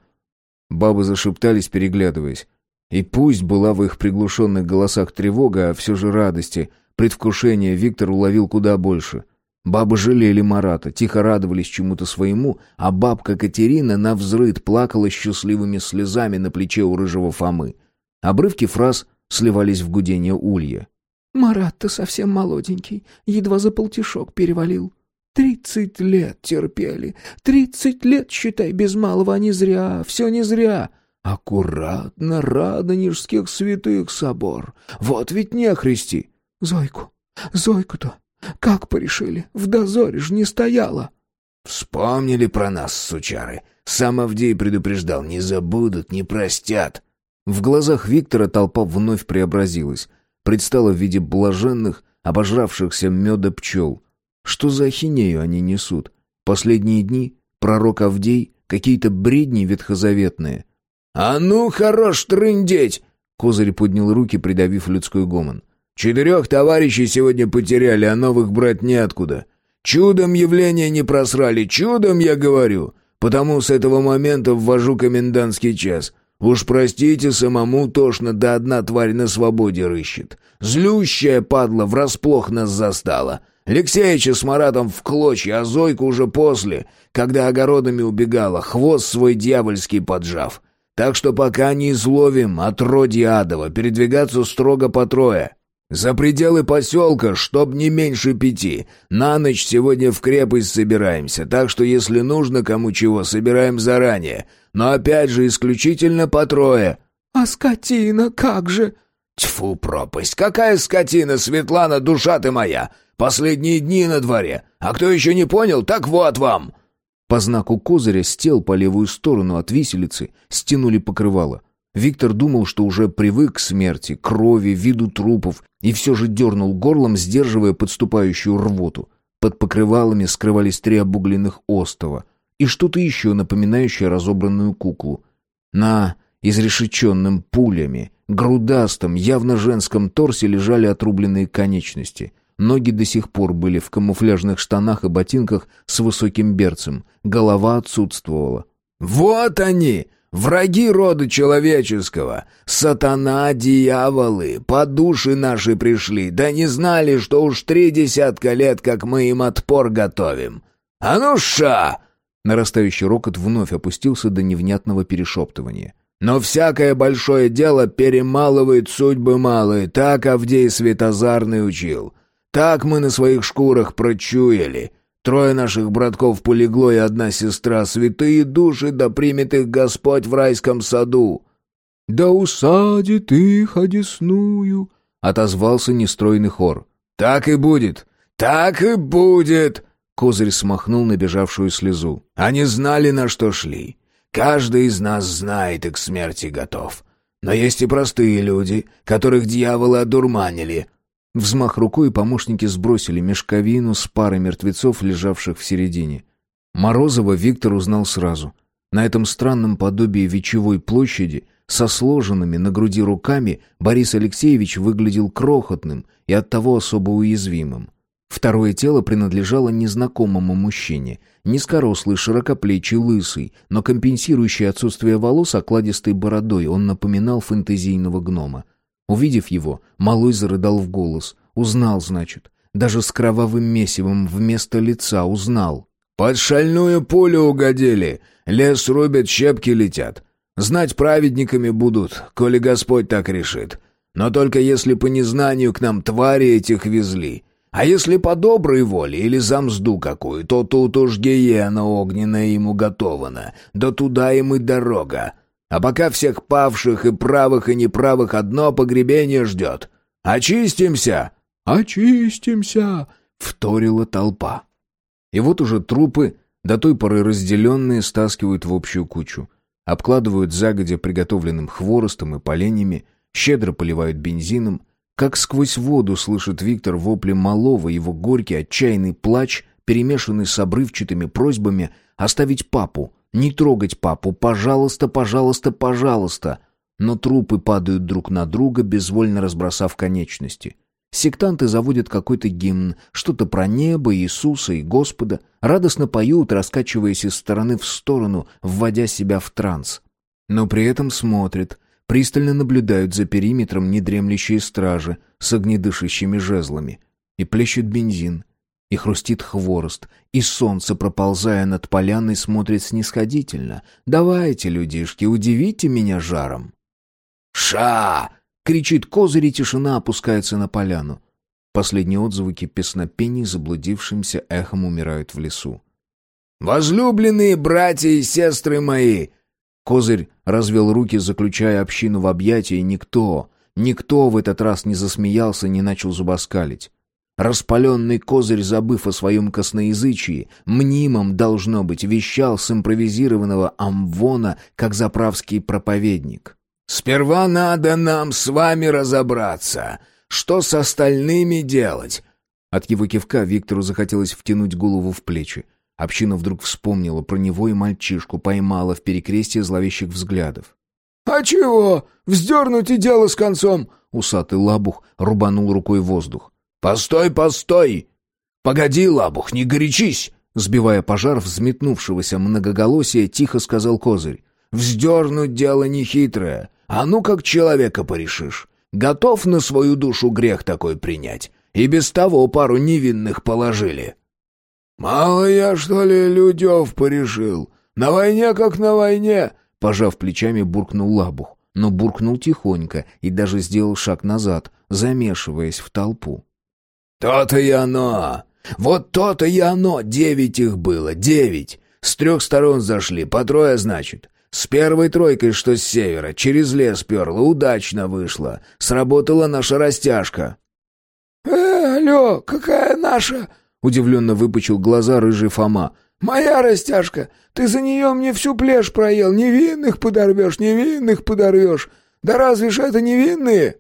Бабы зашептались, переглядываясь. И пусть была в их приглушенных голосах тревога, а все же радости, предвкушение Виктор уловил куда больше. Бабы жалели Марата, тихо радовались чему-то своему, а бабка Катерина навзрыд плакала счастливыми слезами на плече у рыжего Фомы. Обрывки фраз сливались в гудение улья. «Марат, ты совсем молоденький, едва за полтишок перевалил. Тридцать лет терпели, тридцать лет, считай, без малого, а не зря, все не зря. Аккуратно, Радонежских святых собор. Вот ведь не христи. Зойку, Зойку-то как порешили? В дозоре ж не стояла. Вспомнили про нас, сучары. Сам Авдей предупреждал, не забудут, не простят. В глазах Виктора толпа вновь преобразилась. Предстала в виде блаженных, обожравшихся меда пчел. Что за ахинею они несут? Последние дни? Пророк Авдей? Какие-то бредни ветхозаветные? «А ну, хорош трындеть!» Козырь поднял руки, придавив людской гомон. «Четырех товарищей сегодня потеряли, а новых брать неоткуда. Чудом явления не просрали, чудом, я говорю. Потому с этого момента ввожу комендантский час. Уж простите, самому тошно, да одна тварь на свободе рыщет. Злющая падла врасплох нас застала. Алексеича с Маратом в клочья, а Зойка уже после, когда огородами убегала, хвост свой дьявольский поджав. Так что пока не изловим отродье адово, передвигаться строго по трое. За пределы поселка, чтоб не меньше пяти. На ночь сегодня в крепость собираемся, так что если нужно кому чего, собираем заранее. Но опять же исключительно по трое». «А скотина как же?» «Тьфу, пропасть! Какая скотина, Светлана, душа ты моя! Последние дни на дворе! А кто еще не понял, так вот вам!» По знаку козыря с тел по левую сторону от виселицы стянули покрывало. Виктор думал, что уже привык к смерти, крови, виду трупов, и все же дернул горлом, сдерживая подступающую рвоту. Под покрывалами скрывались три обугленных остова и что-то еще напоминающее разобранную куклу. На изрешеченном пулями, грудастом, явно женском торсе лежали отрубленные конечности — Ноги до сих пор были в камуфляжных штанах и ботинках с высоким берцем. Голова отсутствовала. «Вот они! Враги рода человеческого! Сатана, дьяволы! По души наши пришли! Да не знали, что уж три десятка лет, как мы им отпор готовим! А ну ша!» Нарастающий рокот вновь опустился до невнятного перешептывания. Но всякое большое дело перемалывает судьбы малые, так Авдей Светозарный учил. Так мы на своих шкурах прочуяли. Трое наших братков полегло и одна сестра, святые души, да примет их Господь в райском саду». «Да усадит их одесную», — отозвался нестройный хор. «Так и будет! Так и будет!» Козырь смахнул набежавшую слезу. «Они знали, на что шли. Каждый из нас знает и к смерти готов. Но есть и простые люди, которых дьяволы одурманили, Взмах рукой помощники сбросили мешковину с парой мертвецов, лежавших в середине. Морозова Виктор узнал сразу. На этом странном подобии Вечевой площади со сложенными на груди руками Борис Алексеевич выглядел крохотным и оттого особо уязвимым. Второе тело принадлежало незнакомому мужчине, низкорослый, широкоплечий, лысый, но компенсирующий отсутствие волос окладистой бородой он напоминал фэнтезийного гнома. Увидев его, малой зарыдал в голос. Узнал, значит. Даже с кровавым месивом вместо лица узнал. «Под шальную пулю угодили. Лес рубят, щепки летят. Знать праведниками будут, коли Господь так решит. Но только если по незнанию к нам твари этих везли. А если по доброй воле или за мзду какую, то тут уж гиена огненная ему готована. Да туда им и дорога. А пока всех павших и правых, и неправых одно погребение ждет. Очистимся!» «Очистимся!» — вторила толпа. И вот уже трупы, до той поры разделенные, стаскивают в общую кучу. Обкладывают загодя приготовленным хворостом и поленьями, щедро поливают бензином. Как сквозь воду слышит Виктор вопли малого, его горький отчаянный плач, перемешанный с обрывчатыми просьбами оставить папу, не трогать папу, пожалуйста, пожалуйста, пожалуйста. но трупы падают друг на друга, безвольно разбросав конечности. Сектанты заводят какой-то гимн, что-то про небо, Иисуса и Господа, радостно поют, раскачиваясь из стороны в сторону, вводя себя в транс. Но при этом смотрят, пристально наблюдают за периметром недремлющие стражи с огнедышащими жезлами. И плещет бензин, и хрустит хворост, и солнце, проползая над поляной, смотрит снисходительно. «Давайте, людишки, удивите меня жаром!» «Ша!» — кричит козырь, и тишина опускается на поляну. Последние отзвуки песнопений заблудившимся эхом умирают в лесу. «Возлюбленные братья и сестры мои!» Козырь развел руки, заключая общину в объятия, и никто, никто в этот раз не засмеялся, не начал зубоскалить. Распаленный козырь, забыв о своем косноязычии, мнимом, должно быть, вещал с импровизированного амвона, как заправский проповедник. «Сперва надо нам с вами разобраться. Что с остальными делать?» От его кивка Виктору захотелось втянуть голову в плечи. Община вдруг вспомнила про него и мальчишку, поймала в перекрестие зловещих взглядов. «А чего? Вздернуть и дело с концом!» Усатый лабух рубанул рукой воздух. «Постой, постой! Погоди, лабух, не горячись!» Сбивая пожар взметнувшегося многоголосия, тихо сказал Козырь. «Вздернуть дело нехитрое. А ну как человека порешишь. Готов на свою душу грех такой принять. И без того пару невинных положили». «Мало я, что ли, людев порешил? На войне как на войне!» Пожав плечами, буркнул Лабух, но буркнул тихонько и даже сделал шаг назад, замешиваясь в толпу. «То-то и оно! Вот то-то и оно! Девять их было, девять! С трех сторон зашли, по трое, значит. С первой тройкой, что с севера, через лес перла, удачно вышло. Сработала наша растяжка». «Э, алло, какая наша?» — удивленно выпучил глаза рыжий Фома. «Моя растяжка! Ты за нее мне всю плешь проел! Невинных подорвешь, невинных подорвешь! Да разве ж это невинные?»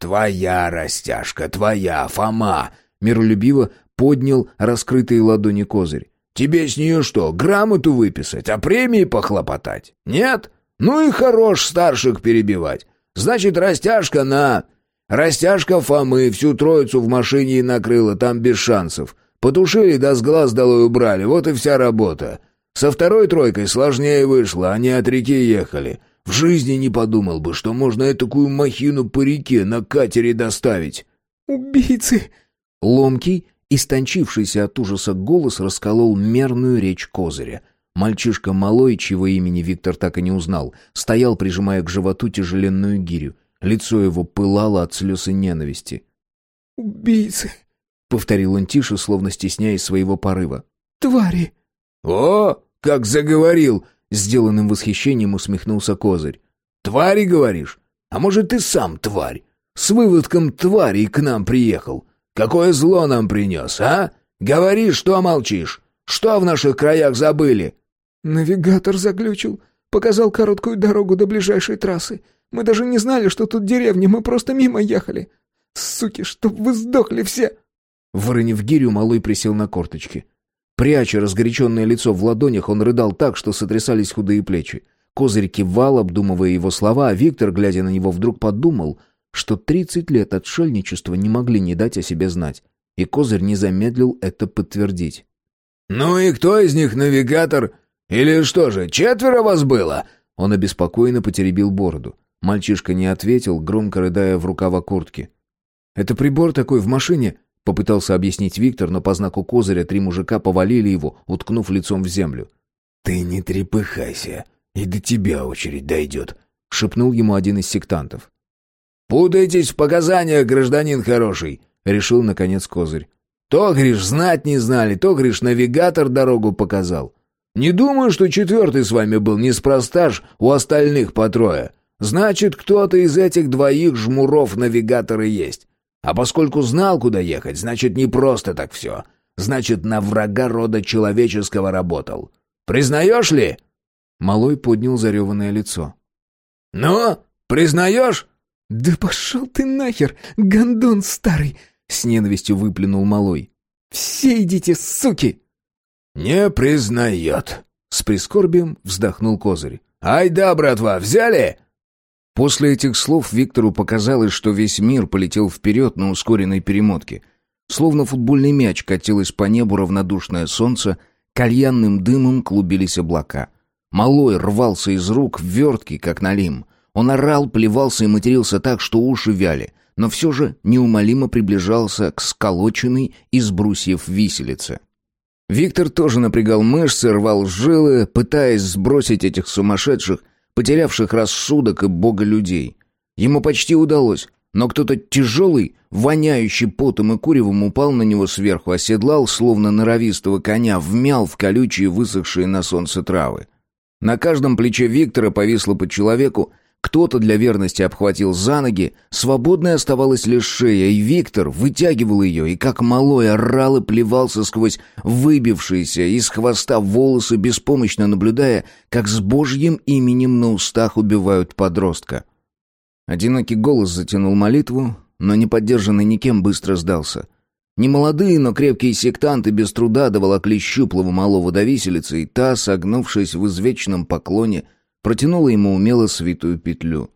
«Твоя растяжка, твоя, Фома!» Миролюбиво поднял раскрытые ладони козырь. «Тебе с нее что, грамоту выписать, а премии похлопотать? Нет? Ну и хорош старших перебивать. Значит, растяжка на...» Растяжка Фомы всю троицу в машине и накрыла, там без шансов. Потушили, да с глаз долой убрали, вот и вся работа. Со второй тройкой сложнее вышло, они от реки ехали. В жизни не подумал бы, что можно такую махину по реке на катере доставить. «Убийцы!» Ломкий, истончившийся от ужаса голос, расколол мерную речь Козыря. Мальчишка малой, чьего имени Виктор так и не узнал, стоял, прижимая к животу тяжеленную гирю. Лицо его пылало от слез и ненависти. «Убийцы!» — повторил он тише, словно стесняясь своего порыва. «Твари!» «О, как заговорил!» Сделанным восхищением усмехнулся Козырь. «Твари, говоришь? А может, ты сам тварь? С выводком твари к нам приехал. Какое зло нам принес, а? Говори, что молчишь? Что в наших краях забыли?» «Навигатор заглючил. Показал короткую дорогу до ближайшей трассы. Мы даже не знали, что тут деревня, мы просто мимо ехали. Суки, чтоб вы сдохли все!» Выронив гирю, малой присел на корточки. Пряча разгоряченное лицо в ладонях, он рыдал так, что сотрясались худые плечи. Козырь кивал, обдумывая его слова, а Виктор, глядя на него, вдруг подумал, что тридцать лет отшельничества не могли не дать о себе знать. И Козырь не замедлил это подтвердить. «Ну и кто из них навигатор? Или что же, четверо вас было?» Он обеспокоенно потеребил бороду. Мальчишка не ответил, громко рыдая в рукава куртки. «Это прибор такой в машине», Попытался объяснить Виктор, но по знаку козыря три мужика повалили его, уткнув лицом в землю. «Ты не трепыхайся, и до тебя очередь дойдет», — шепнул ему один из сектантов. «Путайтесь в показаниях, гражданин хороший», — решил, наконец, козырь. «То, гриш, знать не знали, то, гриш, навигатор дорогу показал. Не думаю, что четвертый с вами был неспроста ж у остальных по трое. Значит, кто-то из этих двоих жмуров навигатора есть. А поскольку знал, куда ехать, значит, не просто так все. Значит, на врага рода человеческого работал. Признаешь ли?» Малой поднял зареванное лицо. «Ну, признаешь?» «Да пошел ты нахер, гондон старый!» С ненавистью выплюнул Малой. «Все идите, суки!» «Не признает!» С прискорбием вздохнул Козырь. «Ай да, братва, взяли?» После этих слов Виктору показалось, что весь мир полетел вперед на ускоренной перемотке. Словно футбольный мяч катилось по небу равнодушное солнце, кальянным дымом клубились облака. Малой рвался из рук, верткий, как налим. Он орал, плевался и матерился так, что уши вяли, но все же неумолимо приближался к сколоченной из брусьев виселице. Виктор тоже напрягал мышцы, рвал жилы, пытаясь сбросить этих сумасшедших, потерявших рассудок и бога людей. Ему почти удалось, но кто-то тяжелый, воняющий потом и куревом упал на него сверху, оседлал, словно норовистого коня, вмял в колючие высохшие на солнце травы. На каждом плече Виктора повисло по человеку, кто-то для верности обхватил за ноги, свободной оставалась лишь шея, и Виктор вытягивал ее и как малой орал и плевался сквозь выбившиеся из хвоста волосы, беспомощно наблюдая, как с божьим именем на устах убивают подростка. Одинокий голос затянул молитву, но не поддержанный никем быстро сдался. Немолодые, но крепкие сектанты без труда доволокли щуплого малого до виселицы, и та, согнувшись в извечном поклоне, — Протянула ему умело свитую петлю.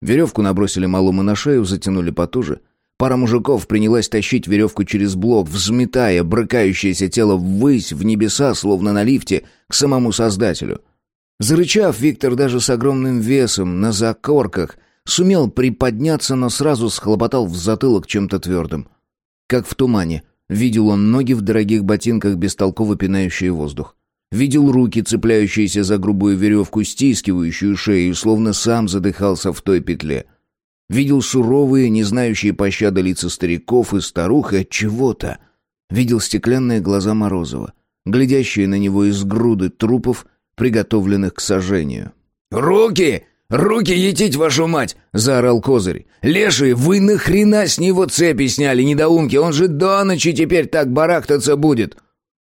Веревку набросили малому на шею, затянули потуже. Пара мужиков принялась тащить веревку через блок, взметая брыкающееся тело ввысь, в небеса, словно на лифте, к самому Создателю. Зарычав, Виктор даже с огромным весом на закорках сумел приподняться, но сразу схлопотал в затылок чем-то твердым. Как в тумане, видел он ноги в дорогих ботинках, бестолково пинающие воздух. Видел руки, цепляющиеся за грубую веревку, стискивающую шею, словно сам задыхался в той петле. Видел суровые, не знающие пощады лица стариков и старух и от чего-то. Видел стеклянные глаза Морозова, глядящие на него из груды трупов, приготовленных к сожжению. «Руки! Руки етить, вашу мать!» — заорал Козырь. «Леший, вы нахрена с него цепи сняли, недоумки? Он же до ночи теперь так барахтаться будет!»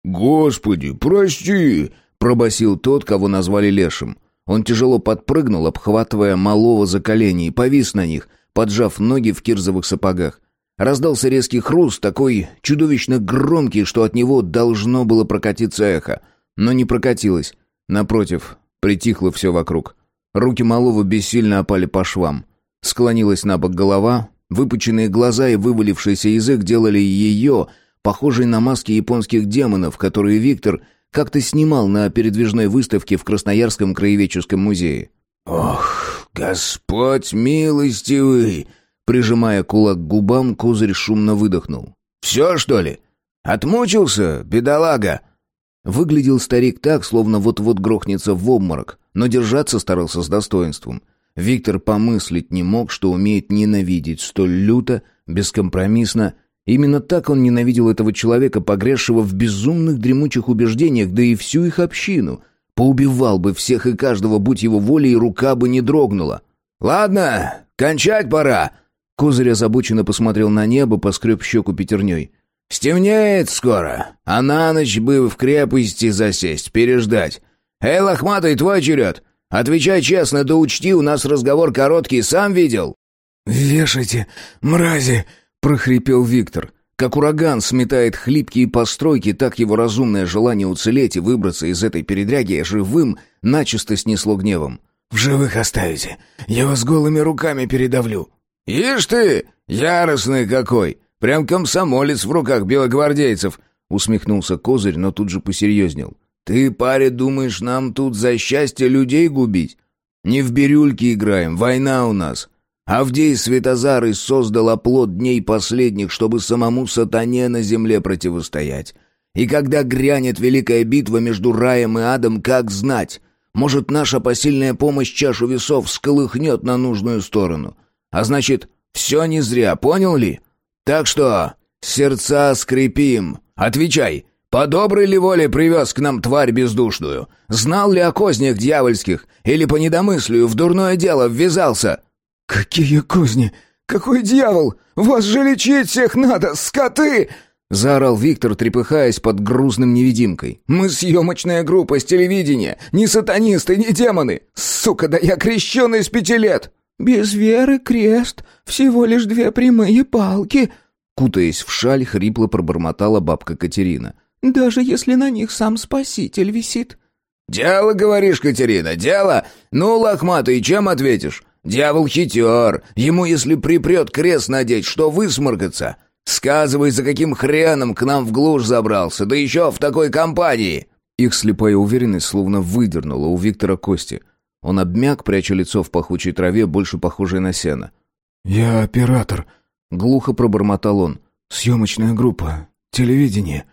«Господи, прости!» — пробасил тот, кого назвали Лешим. Он тяжело подпрыгнул, обхватывая малого за колени, и повис на них, поджав ноги в кирзовых сапогах. Раздался резкий хруст, такой чудовищно громкий, что от него должно было прокатиться эхо. Но не прокатилось. Напротив, притихло все вокруг. Руки малого бессильно опали по швам. Склонилась на бок голова, выпученные глаза и вывалившийся язык делали ее похожий на маски японских демонов, которые Виктор как-то снимал на передвижной выставке в Красноярском краеведческом музее. «Ох, Господь милостивый!» Прижимая кулак к губам, Козырь шумно выдохнул. «Все, что ли? Отмучился, бедолага?» Выглядел старик так, словно вот-вот грохнется в обморок, но держаться старался с достоинством. Виктор помыслить не мог, что умеет ненавидеть столь люто, бескомпромиссно Именно так он ненавидел этого человека, погрязшего в безумных дремучих убеждениях, да и всю их общину. Поубивал бы всех и каждого, будь его волей, и рука бы не дрогнула. «Ладно, кончать пора!» Козырь озабоченно посмотрел на небо, поскреб щеку пятерней. «Стемнеет скоро, а на ночь бы в крепости засесть, переждать. Эй, лохматый, твой черед! Отвечай честно, да учти, у нас разговор короткий, сам видел?» «Вешайте, мрази!» Прохрипел Виктор. Как ураган сметает хлипкие постройки, так его разумное желание уцелеть и выбраться из этой передряги живым начисто снесло гневом. «В живых оставите. Я вас голыми руками передавлю». «Ишь ты, яростный какой! Прям комсомолец в руках белогвардейцев!» Усмехнулся Козырь, но тут же посерьезнел. «Ты, паря, думаешь, нам тут за счастье людей губить? Не в бирюльки играем, война у нас. Авдей Светозарый создал оплот дней последних, чтобы самому сатане на земле противостоять. И когда грянет великая битва между раем и адом, как знать? Может, наша посильная помощь чашу весов сколыхнет на нужную сторону. А значит, все не зря, понял ли? Так что, сердца скрипим. Отвечай, по доброй ли воле привез к нам тварь бездушную? Знал ли о кознях дьявольских? Или по недомыслию в дурное дело ввязался?» «Какие козни! Какой дьявол! Вас же лечить всех надо, скоты!» Заорал Виктор, трепыхаясь под грузным невидимкой. «Мы съемочная группа с телевидения, не сатанисты, не демоны! Сука, да я крещеный с пяти лет!» «Без веры крест, всего лишь две прямые палки!» Кутаясь в шаль, хрипло пробормотала бабка Катерина. «Даже если на них сам Спаситель висит». «Дело, говоришь, Катерина, дело? Ну, лохматый, чем ответишь? Дьявол хитер. Ему, если припрет крест надеть, что высморкаться? Сказывай, за каким хреном к нам в глушь забрался, да еще в такой компании!» Их слепая уверенность словно выдернула у Виктора кости. Он обмяк, пряча лицо в пахучей траве, больше похожей на сено. «Я оператор», — глухо пробормотал он. «Съемочная группа. Телевидение».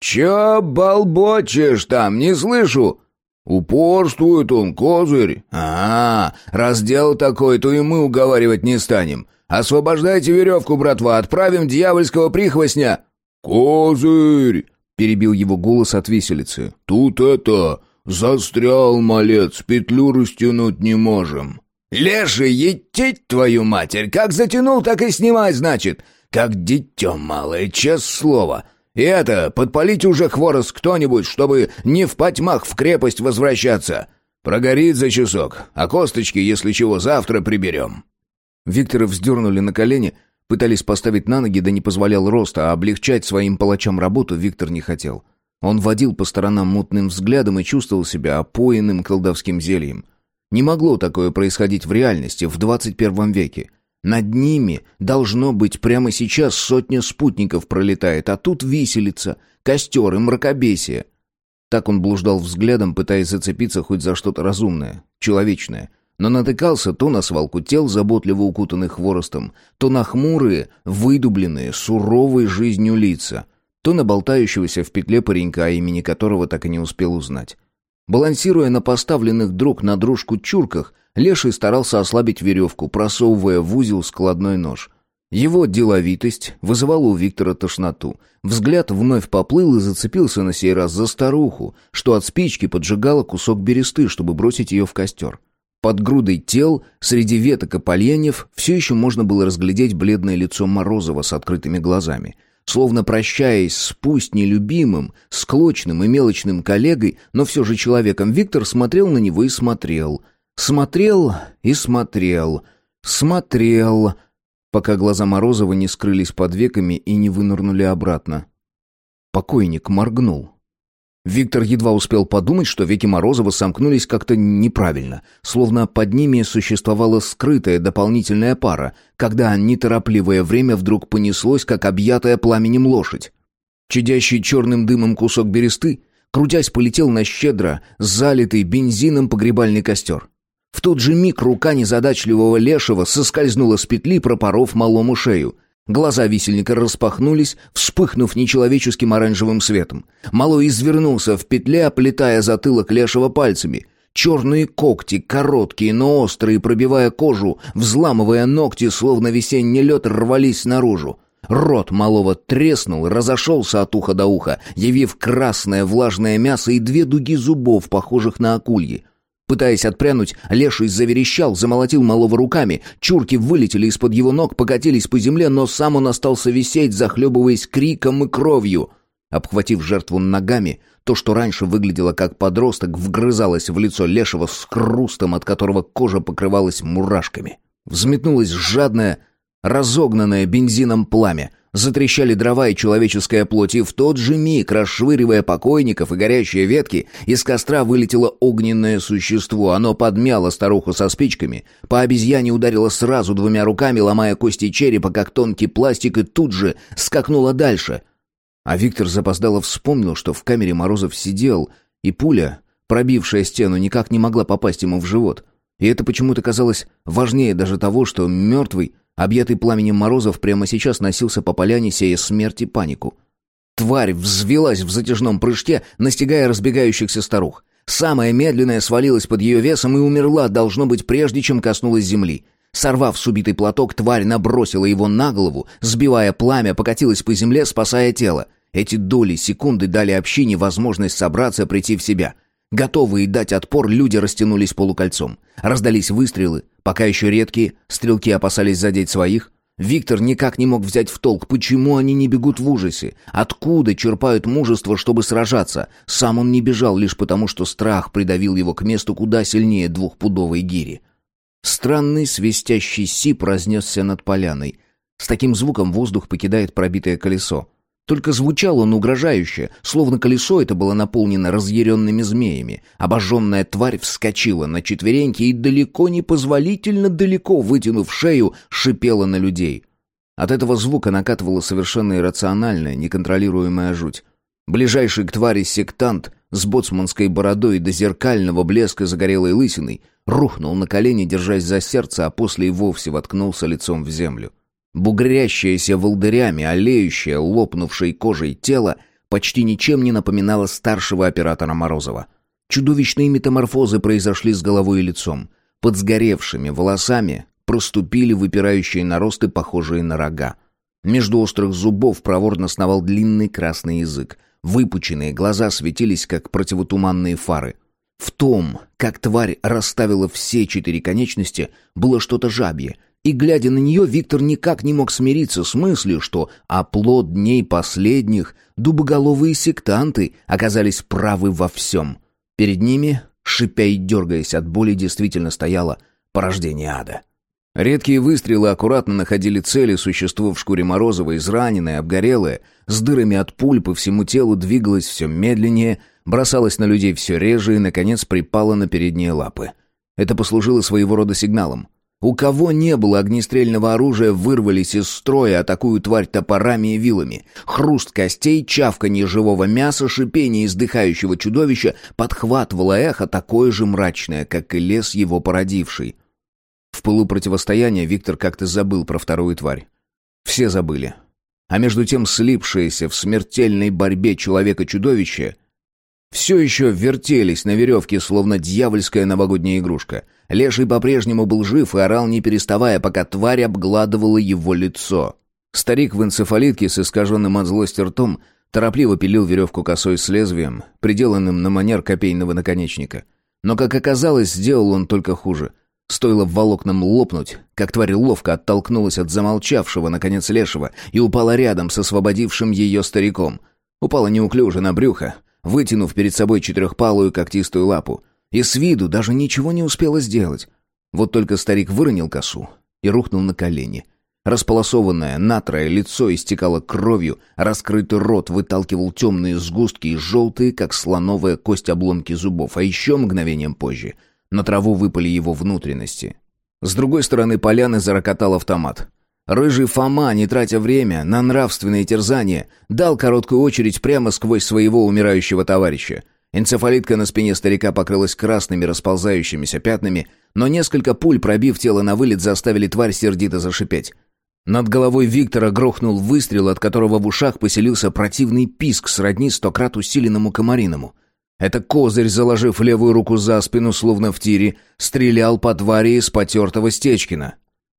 «Чё болбочешь там? Не слышу!» «Упорствует он, козырь!» «А, раздел такой, то и мы уговаривать не станем. Освобождайте веревку, братва, отправим дьявольского прихвостня!» «Козырь!» — перебил его голос от виселицы. «Тут это... застрял, малец, петлю растянуть не можем». «Леший, етить твою матерь! Как затянул, так и снимать, значит! Как дитё малое, честное слово!» И это, подпалить уже хворост кто-нибудь, чтобы не в потьмах в крепость возвращаться. Прогорит за часок, а косточки, если чего, завтра приберем». Виктора вздернули на колени, пытались поставить на ноги, да не позволял роста, а облегчать своим палачам работу Виктор не хотел. Он водил по сторонам мутным взглядом и чувствовал себя опоенным колдовским зельем. Не могло такое происходить в реальности в 21 веке. Над ними должно быть прямо сейчас сотня спутников пролетает, а тут виселица, костер и мракобесие. Так он блуждал взглядом, пытаясь зацепиться хоть за что-то разумное, человечное. Но натыкался то на свалку тел, заботливо укутанных хворостом, то на хмурые, выдубленные, суровой жизнью лица, то на болтающегося в петле паренька, имени которого так и не успел узнать. Балансируя на поставленных друг на дружку чурках, Леший старался ослабить веревку, просовывая в узел складной нож. Его деловитость вызывала у Виктора тошноту. Взгляд вновь поплыл и зацепился на сей раз за старуху, что от спички поджигала кусок бересты, чтобы бросить ее в костер. Под грудой тел, среди веток и поленьев, все еще можно было разглядеть бледное лицо Морозова с открытыми глазами. Словно прощаясь с пусть нелюбимым, склочным и мелочным коллегой, но все же человеком, Виктор смотрел на него и смотрел — Смотрел и смотрел, смотрел, пока глаза Морозова не скрылись под веками и не вынырнули обратно. Покойник моргнул. Виктор едва успел подумать, что веки Морозова сомкнулись как-то неправильно, словно под ними существовала скрытая дополнительная пара, когда неторопливое время вдруг понеслось, как объятая пламенем лошадь. Чадящий черным дымом кусок бересты, крутясь, полетел на щедро залитый бензином погребальный костер. В тот же миг рука незадачливого лешего соскользнула с петли, пропоров малому шею. Глаза висельника распахнулись, вспыхнув нечеловеческим оранжевым светом. Малой извернулся в петле, оплетая затылок лешего пальцами. Черные когти, короткие, но острые, пробивая кожу, взламывая ногти, словно весенний лед, рвались наружу. Рот малого треснул, разошелся от уха до уха, явив красное влажное мясо и две дуги зубов, похожих на акульи. Пытаясь отпрянуть, леший заверещал, замолотил малого руками. Чурки вылетели из-под его ног, покатились по земле, но сам он остался висеть, захлебываясь криком и кровью. Обхватив жертву ногами, то, что раньше выглядело как подросток, вгрызалось в лицо лешего с хрустом, от которого кожа покрывалась мурашками. Взметнулось жадное, разогнанное бензином пламя. Затрещали дрова и человеческая плоть, и в тот же миг, расшвыривая покойников и горящие ветки, из костра вылетело огненное существо. Оно подмяло старуху со спичками, по обезьяне ударило сразу двумя руками, ломая кости черепа, как тонкий пластик, и тут же скакнуло дальше. А Виктор запоздало вспомнил, что в камере Морозов сидел, и пуля, пробившая стену, никак не могла попасть ему в живот. И это почему-то казалось важнее даже того, что мертвый Объятый пламенем Морозов прямо сейчас носился по поляне, сея смерть и панику. Тварь взвелась в затяжном прыжке, настигая разбегающихся старух. Самая медленная свалилась под ее весом и умерла, должно быть, прежде чем коснулась земли. Сорвав с убитый платок, тварь набросила его на голову, сбивая пламя, покатилась по земле, спасая тело. Эти доли секунды дали общине возможность собраться, прийти в себя — Готовые дать отпор, люди растянулись полукольцом. Раздались выстрелы, пока еще редкие, стрелки опасались задеть своих. Виктор никак не мог взять в толк, почему они не бегут в ужасе, откуда черпают мужество, чтобы сражаться. Сам он не бежал лишь потому, что страх придавил его к месту куда сильнее двухпудовой гири. Странный свистящий сип разнесся над поляной. С таким звуком воздух покидает пробитое колесо. Только звучал он угрожающе, словно колесо это было наполнено разъяренными змеями. Обожженная тварь вскочила на четвереньки и далеко непозволительно далеко, вытянув шею, шипела на людей. От этого звука накатывала совершенно иррациональная, неконтролируемая жуть. Ближайший к твари сектант с боцманской бородой до зеркального блеска загорелой лысиной рухнул на колени, держась за сердце, а после и вовсе воткнулся лицом в землю. Бугрящееся волдырями, олеющее, лопнувшей кожей тело почти ничем не напоминало старшего оператора Морозова. Чудовищные метаморфозы произошли с головой и лицом. Под сгоревшими волосами проступили выпирающие наросты, похожие на рога. Между острых зубов проворно сновал длинный красный язык. Выпученные глаза светились, как противотуманные фары. В том, как тварь расставила все четыре конечности, было что-то жабье — и, глядя на нее, Виктор никак не мог смириться с мыслью, что оплот дней последних дубоголовые сектанты оказались правы во всем. Перед ними, шипя и дергаясь от боли, действительно стояло порождение ада. Редкие выстрелы аккуратно находили цели, существо в шкуре Морозова, израненное, обгорелое, с дырами от пуль по всему телу двигалось все медленнее, бросалось на людей все реже и, наконец, припало на передние лапы. Это послужило своего рода сигналом. У кого не было огнестрельного оружия, вырвались из строя, атакуют тварь топорами и вилами. Хруст костей, чавканье живого мяса, шипение издыхающего чудовища подхватывало эхо такое же мрачное, как и лес его породивший. В пылу противостояния Виктор как-то забыл про вторую тварь. Все забыли. А между тем слипшееся в смертельной борьбе человека-чудовище все еще вертелись на веревке, словно дьявольская новогодняя игрушка — Леший по-прежнему был жив и орал не переставая, пока тварь обгладывала его лицо. Старик в энцефалитке с искаженным от злости ртом торопливо пилил веревку косой с лезвием, приделанным на манер копейного наконечника. Но, как оказалось, сделал он только хуже. Стоило волокнам лопнуть, как тварь ловко оттолкнулась от замолчавшего, наконец, лешего и упала рядом с освободившим ее стариком. Упала неуклюже на брюхо, вытянув перед собой четырехпалую когтистую лапу и с виду даже ничего не успела сделать. Вот только старик выронил косу и рухнул на колени. Располосованное, натрое лицо истекало кровью, раскрытый рот выталкивал темные сгустки и желтые, как слоновая кость обломки зубов, а еще мгновением позже на траву выпали его внутренности. С другой стороны поляны зарокотал автомат. Рыжий Фома, не тратя время на нравственные терзания, дал короткую очередь прямо сквозь своего умирающего товарища — Энцефалитка на спине старика покрылась красными расползающимися пятнами, но несколько пуль, пробив тело на вылет, заставили тварь сердито зашипеть. Над головой Виктора грохнул выстрел, от которого в ушах поселился противный писк сродни стократ усиленному комариному. Это козырь, заложив левую руку за спину, словно в тире, стрелял по твари из потертого Стечкина.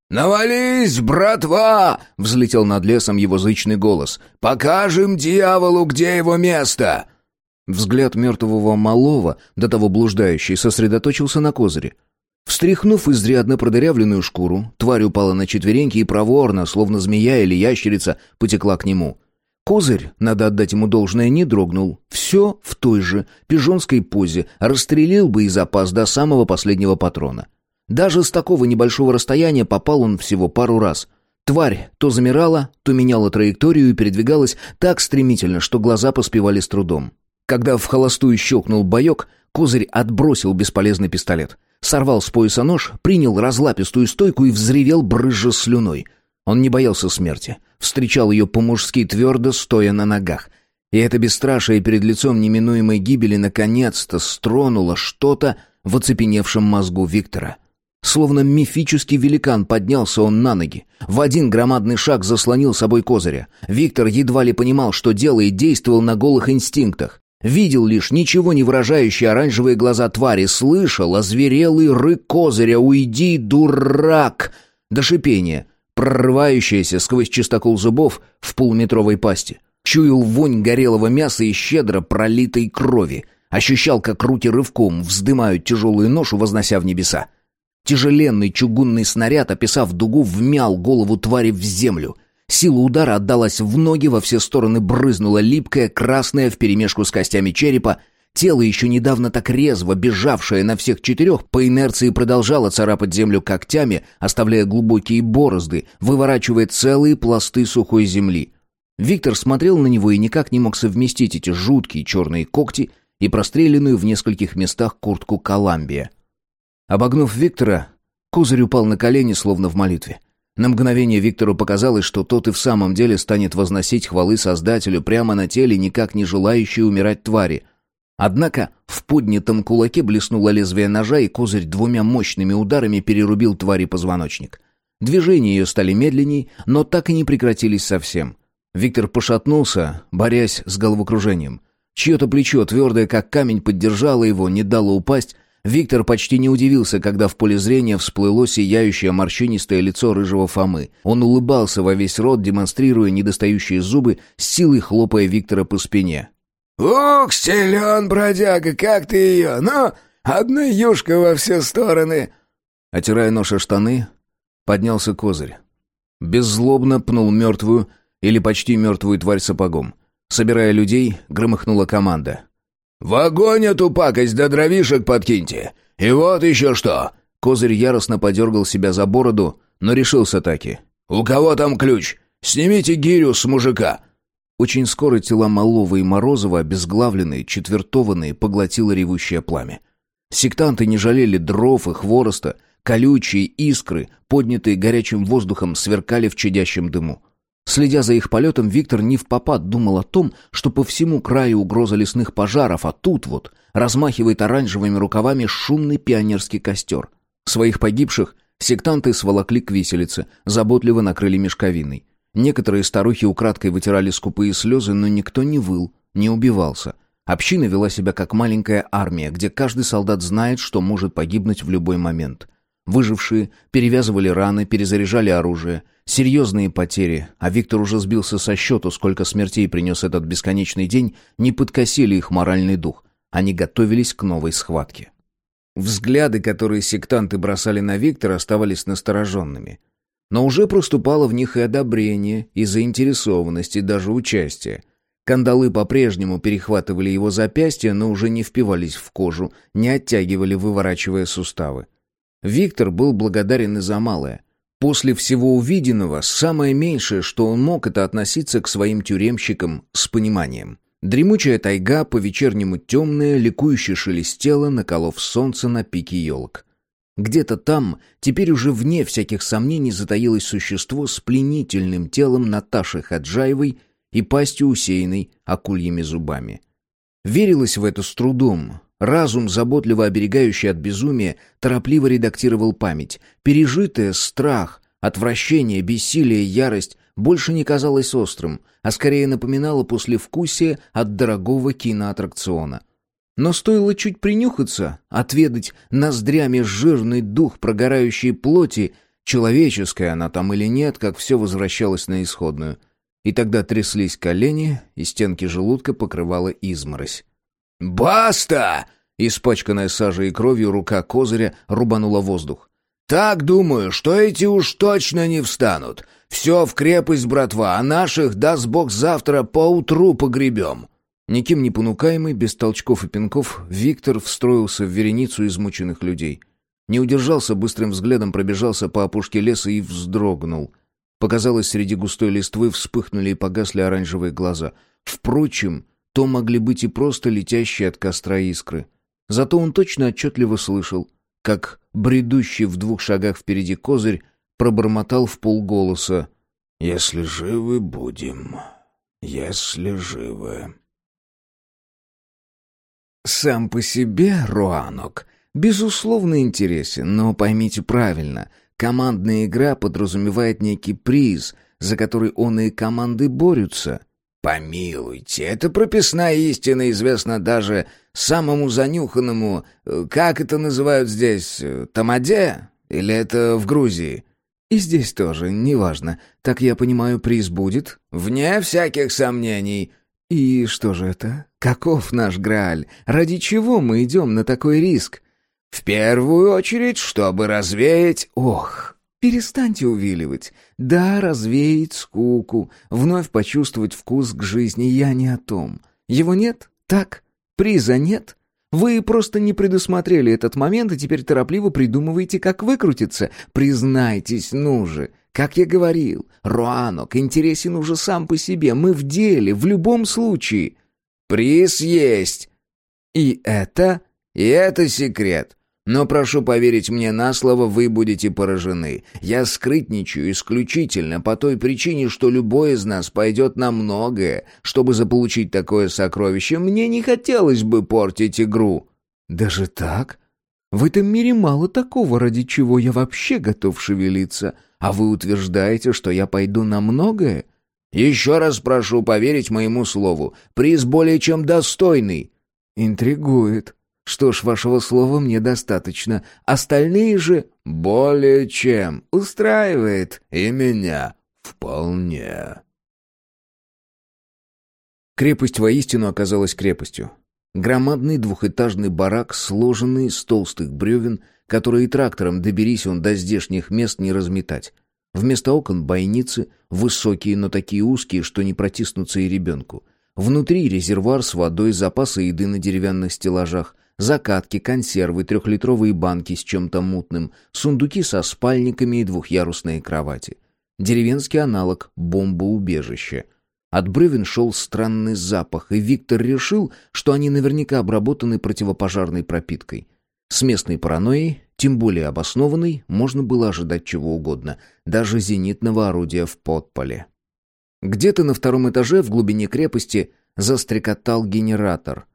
«Навались, братва!» — взлетел над лесом его зычный голос. «Покажем дьяволу, где его место!» Взгляд мертвого малого, до того блуждающий, сосредоточился на козыре. Встряхнув изрядно продырявленную шкуру, тварь упала на четвереньки и проворно, словно змея или ящерица, потекла к нему. Козырь, надо отдать ему должное, не дрогнул. Все в той же пижонской позе, расстрелил бы и запас до самого последнего патрона. Даже с такого небольшого расстояния попал он всего пару раз. Тварь то замирала, то меняла траекторию и передвигалась так стремительно, что глаза поспевали с трудом. Когда в холостую щелкнул боек, Козырь отбросил бесполезный пистолет. Сорвал с пояса нож, принял разлапистую стойку и взревел брызжа слюной. Он не боялся смерти. Встречал ее по-мужски твердо, стоя на ногах. И это бесстрашие перед лицом неминуемой гибели наконец-то стронуло что-то в оцепеневшем мозгу Виктора. Словно мифический великан поднялся он на ноги. В один громадный шаг заслонил собой козыря. Виктор едва ли понимал, что делает, действовал на голых инстинктах. Видел лишь ничего не выражающие оранжевые глаза твари, слышал озверелый рык козыря «Уйди, дурак!» до шипения, прорывающееся сквозь чистокол зубов в полуметровой пасти. Чуял вонь горелого мяса и щедро пролитой крови. Ощущал, как руки рывком вздымают тяжелую ношу, вознося в небеса. Тяжеленный чугунный снаряд, описав дугу, вмял голову твари в землю — Сила удара отдалась в ноги, во все стороны брызнула липкая, красная вперемешку с костями черепа. Тело, еще недавно так резво, бежавшее на всех четырех, по инерции продолжало царапать землю когтями, оставляя глубокие борозды, выворачивая целые пласты сухой земли. Виктор смотрел на него и никак не мог совместить эти жуткие черные когти и простреленную в нескольких местах куртку Коламбия. Обогнув Виктора, Козырь упал на колени, словно в молитве. На мгновение Виктору показалось, что тот и в самом деле станет возносить хвалы Создателю прямо на теле никак не желающей умирать твари. Однако в поднятом кулаке блеснуло лезвие ножа, и Козырь двумя мощными ударами перерубил твари позвоночник. Движения ее стали медленней, но так и не прекратились совсем. Виктор пошатнулся, борясь с головокружением. Чье-то плечо, твердое как камень, поддержало его, не дало упасть. Виктор почти не удивился, когда в поле зрения всплыло сияющее морщинистое лицо рыжего Фомы. Он улыбался во весь рот, демонстрируя недостающие зубы, с силой хлопая Виктора по спине. «Ух, силен, бродяга, как ты ее! Ну, одна юшка во все стороны!» Отирая нож о штаны, поднялся козырь. Беззлобно пнул мертвую, или почти мертвую тварь сапогом. Собирая людей, громыхнула команда. «В огонь эту пакость до дровишек подкиньте! И вот еще что!» Козырь яростно подергал себя за бороду, но решился таки. «У кого там ключ? Снимите гирю с мужика!» Очень скоро тела Малова и Морозова, обезглавленные, четвертованные, поглотило ревущее пламя. Сектанты не жалели дров и хвороста, колючие искры, поднятые горячим воздухом, сверкали в чадящем дыму. Следя за их полетом, Виктор не в попад думал о том, что по всему краю угроза лесных пожаров, а тут вот размахивает оранжевыми рукавами шумный пионерский костер. Своих погибших сектанты сволокли к виселице, заботливо накрыли мешковиной. Некоторые старухи украдкой вытирали скупые слезы, но никто не выл, не убивался. Община вела себя как маленькая армия, где каждый солдат знает, что может погибнуть в любой момент. Выжившие перевязывали раны, перезаряжали оружие. Серьезные потери, а Виктор уже сбился со счету, сколько смертей принес этот бесконечный день, не подкосили их моральный дух. Они готовились к новой схватке. Взгляды, которые сектанты бросали на Виктора, оставались настороженными. Но уже проступало в них и одобрение, и заинтересованность, и даже участие. Кандалы по-прежнему перехватывали его запястья, но уже не впивались в кожу, не оттягивали, выворачивая суставы. Виктор был благодарен и за малое. После всего увиденного, самое меньшее, что он мог, это относиться к своим тюремщикам с пониманием. Дремучая тайга по-вечернему темная, ликующе шелестела, наколов солнце на пике елок. Где-то там, теперь уже вне всяких сомнений, затаилось существо с пленительным телом Наташи Хаджаевой и пастью усеянной акульями зубами. Верилось в это с трудом, Разум, заботливо оберегающий от безумия, торопливо редактировал память. Пережитое страх, отвращение, бессилие, ярость больше не казалось острым, а скорее напоминало послевкусие от дорогого киноаттракциона. Но стоило чуть принюхаться, отведать ноздрями жирный дух прогорающей плоти, человеческая она там или нет, как все возвращалось на исходную. И тогда тряслись колени, и стенки желудка покрывала изморозь. «Баста!» Испачканная сажей и кровью рука козыря рубанула воздух. «Так думаю, что эти уж точно не встанут. Все в крепость, братва, а наших, даст бог, завтра поутру погребем». Никем не понукаемый, без толчков и пинков, Виктор встроился в вереницу измученных людей. Не удержался, быстрым взглядом пробежался по опушке леса и вздрогнул. Показалось, среди густой листвы вспыхнули и погасли оранжевые глаза. Впрочем, то могли быть и просто летящие от костра искры. Зато он точно отчетливо слышал, как бредущий в двух шагах впереди козырь пробормотал в полголоса «Если живы будем, если живы». Сам по себе Руанок безусловно интересен, но поймите правильно, командная игра подразумевает некий приз, за который он и команды борются. Помилуйте, это прописная истина известна даже самому занюханному, э, как это называют здесь, э, тамаде? Или это в Грузии? И здесь тоже, неважно. Так я понимаю, приз будет? Вне всяких сомнений. И что же это? Каков наш Грааль? Ради чего мы идем на такой риск? В первую очередь, чтобы развеять... Ох, Перестаньте увиливать. Да, развеять скуку, вновь почувствовать вкус к жизни я не о том. Его нет? Так? Приза нет? Вы просто не предусмотрели этот момент и теперь торопливо придумываете, как выкрутиться. Признайтесь, ну же, Как я говорил, Руанок интересен уже сам по себе. Мы в деле, в любом случае. Приз есть. И это? И это секрет. Но прошу поверить мне на слово, вы будете поражены. Я скрытничаю исключительно по той причине, что любой из нас пойдет на многое, чтобы заполучить такое сокровище. Мне не хотелось бы портить игру». «Даже так? В этом мире мало такого, ради чего я вообще готов шевелиться. А вы утверждаете, что я пойду на многое?» «Еще раз прошу поверить моему слову. Приз более чем достойный». «Интригует», что ж, вашего слова мне достаточно. Остальные же более чем устраивает и меня вполне. Крепость воистину оказалась крепостью. Громадный двухэтажный барак, сложенный из толстых бревен, которые трактором доберись он до здешних мест не разметать. Вместо окон бойницы, высокие, но такие узкие, что не протиснуться и ребенку. Внутри резервуар с водой, запасы еды на деревянных стеллажах, Закатки, консервы, трехлитровые банки с чем-то мутным, сундуки со спальниками и двухъярусные кровати. Деревенский аналог бомбоубежища. От бревен шел странный запах, и Виктор решил, что они наверняка обработаны противопожарной пропиткой. С местной паранойей, тем более обоснованной, можно было ожидать чего угодно, даже зенитного орудия в подполе. Где-то на втором этаже в глубине крепости застрекотал генератор.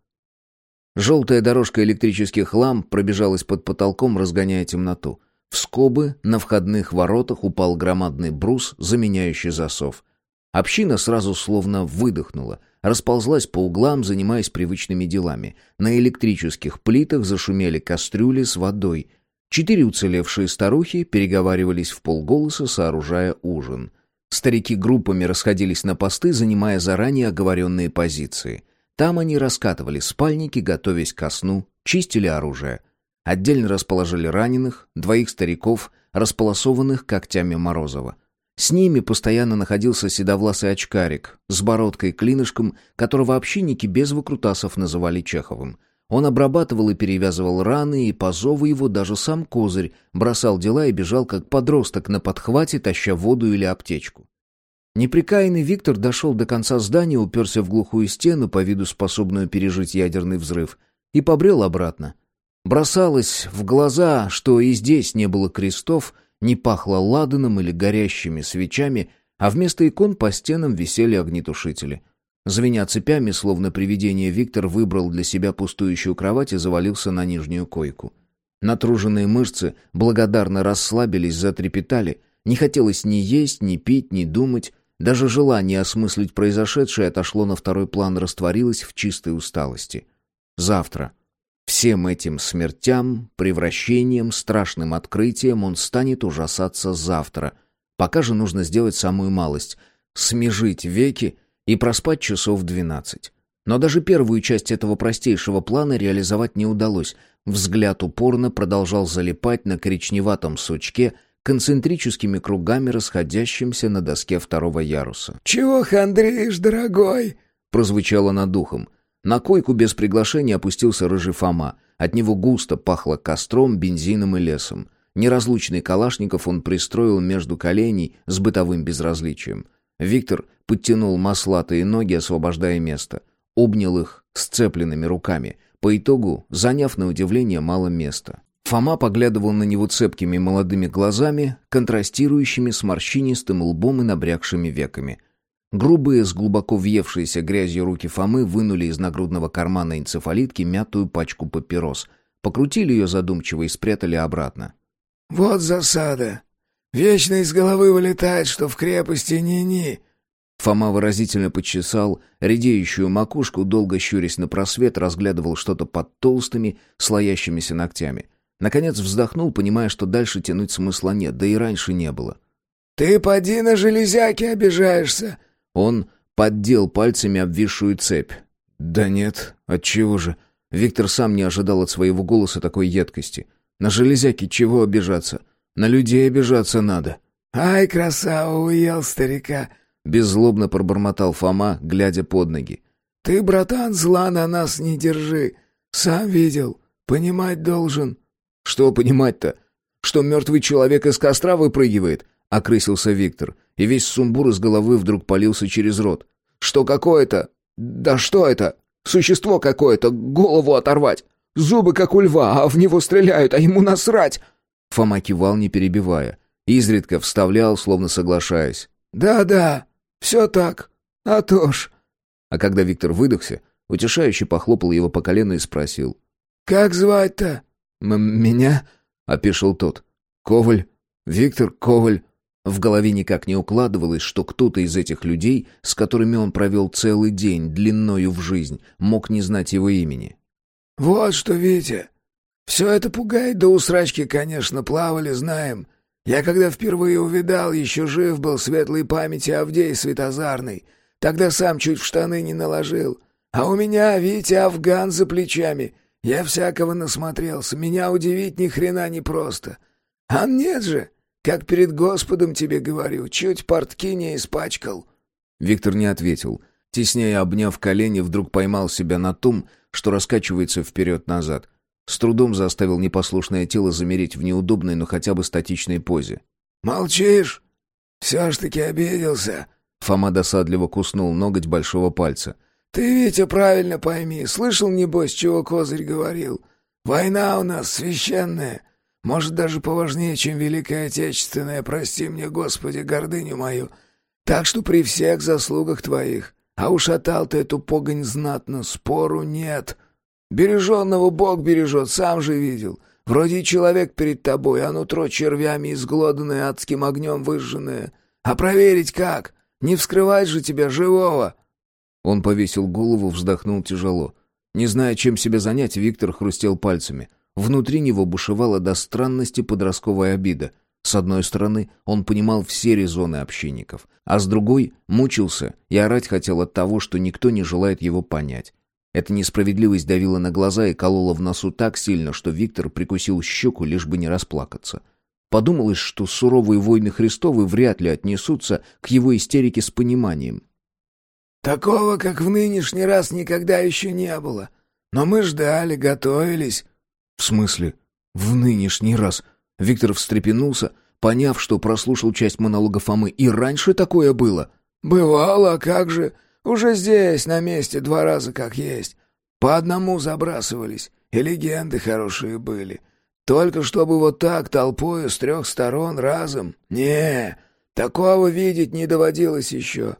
Желтая дорожка электрических ламп пробежалась под потолком, разгоняя темноту. В скобы на входных воротах упал громадный брус, заменяющий засов. Община сразу словно выдохнула, расползлась по углам, занимаясь привычными делами. На электрических плитах зашумели кастрюли с водой. Четыре уцелевшие старухи переговаривались в полголоса, сооружая ужин. Старики группами расходились на посты, занимая заранее оговоренные позиции — там они раскатывали спальники, готовясь ко сну, чистили оружие. Отдельно расположили раненых, двоих стариков, располосованных когтями Морозова. С ними постоянно находился седовласый очкарик с бородкой-клинышком, которого общинники без выкрутасов называли Чеховым. Он обрабатывал и перевязывал раны, и по зову его даже сам Козырь бросал дела и бежал как подросток на подхвате, таща воду или аптечку. Неприкаянный Виктор дошел до конца здания, уперся в глухую стену, по виду способную пережить ядерный взрыв, и побрел обратно. Бросалось в глаза, что и здесь не было крестов, не пахло ладаном или горящими свечами, а вместо икон по стенам висели огнетушители. Звеня цепями, словно привидение, Виктор выбрал для себя пустующую кровать и завалился на нижнюю койку. Натруженные мышцы благодарно расслабились, затрепетали. Не хотелось ни есть, ни пить, ни думать. Даже желание осмыслить произошедшее отошло на второй план, растворилось в чистой усталости. Завтра. Всем этим смертям, превращением, страшным открытием он станет ужасаться завтра. Пока же нужно сделать самую малость — смежить веки и проспать часов двенадцать. Но даже первую часть этого простейшего плана реализовать не удалось. Взгляд упорно продолжал залипать на коричневатом сучке, концентрическими кругами, расходящимся на доске второго яруса. «Чего хандришь, дорогой?» прозвучало над духом. На койку без приглашения опустился рыжий Фома. От него густо пахло костром, бензином и лесом. Неразлучный Калашников он пристроил между коленей с бытовым безразличием. Виктор подтянул маслатые ноги, освобождая место. Обнял их сцепленными руками, по итогу заняв на удивление мало места. Фома поглядывал на него цепкими молодыми глазами, контрастирующими с морщинистым лбом и набрякшими веками. Грубые, с глубоко въевшейся грязью руки Фомы вынули из нагрудного кармана энцефалитки мятую пачку папирос, покрутили ее задумчиво и спрятали обратно. «Вот засада. Вечно из головы вылетает, что в крепости ни-ни». Фома выразительно почесал редеющую макушку, долго щурясь на просвет, разглядывал что-то под толстыми, слоящимися ногтями — Наконец вздохнул, понимая, что дальше тянуть смысла нет, да и раньше не было. «Ты поди на железяки обижаешься!» Он поддел пальцами обвисшую цепь. «Да нет, отчего же?» Виктор сам не ожидал от своего голоса такой едкости. «На железяки чего обижаться? На людей обижаться надо». «Ай, красава, уел старика!» Беззлобно пробормотал Фома, глядя под ноги. «Ты, братан, зла на нас не держи. Сам видел, понимать должен». Что понимать-то? Что мертвый человек из костра выпрыгивает? — окрысился Виктор, и весь сумбур из головы вдруг полился через рот. «Что какое-то? Да что это? Существо какое-то, голову оторвать! Зубы, как у льва, а в него стреляют, а ему насрать!» Фома кивал, не перебивая. Изредка вставлял, словно соглашаясь. «Да-да, все так. А то ж...» А когда Виктор выдохся, утешающе похлопал его по колену и спросил. «Как звать-то?» «Меня?» — опешил тот. «Коваль. Виктор Коваль». В голове никак не укладывалось, что кто-то из этих людей, с которыми он провел целый день длинною в жизнь, мог не знать его имени. «Вот что, Витя, все это пугает до усрачки, конечно, плавали, знаем. Я когда впервые увидал, еще жив был светлой памяти Авдей Светозарный. Тогда сам чуть в штаны не наложил. А у меня, Витя, афган за плечами. Я всякого насмотрелся, меня удивить ни хрена не просто. А нет же, как перед Господом тебе говорю, чуть портки не испачкал». Виктор не ответил. Теснее обняв колени, вдруг поймал себя на том, что раскачивается вперед-назад. С трудом заставил непослушное тело замереть в неудобной, но хотя бы статичной позе. «Молчишь? Все ж таки обиделся?» Фома досадливо куснул ноготь большого пальца. «Ты, Витя, правильно пойми. Слышал, небось, чего Козырь говорил? Война у нас священная. Может, даже поважнее, чем Великая Отечественная. Прости мне, Господи, гордыню мою. Так что при всех заслугах твоих. А ушатал ты эту погонь знатно, спору нет». Береженного Бог бережет, сам же видел. Вроде человек перед тобой, а нутро червями изглоданное, адским огнем выжженное. А проверить как? Не вскрывать же тебя живого!» Он повесил голову, вздохнул тяжело. Не зная, чем себя занять, Виктор хрустел пальцами. Внутри него бушевала до странности подростковая обида. С одной стороны, он понимал все резоны общинников, а с другой — мучился и орать хотел от того, что никто не желает его понять. Эта несправедливость давила на глаза и колола в носу так сильно, что Виктор прикусил щеку, лишь бы не расплакаться. Подумалось, что суровые войны Христовы вряд ли отнесутся к его истерике с пониманием. «Такого, как в нынешний раз, никогда еще не было. Но мы ждали, готовились». «В смысле? В нынешний раз?» Виктор встрепенулся, поняв, что прослушал часть монолога Фомы. «И раньше такое было?» «Бывало, а как же. Уже здесь, на месте, два раза как есть. По одному забрасывались, и легенды хорошие были. Только чтобы вот так толпою с трех сторон разом. Не, такого видеть не доводилось еще.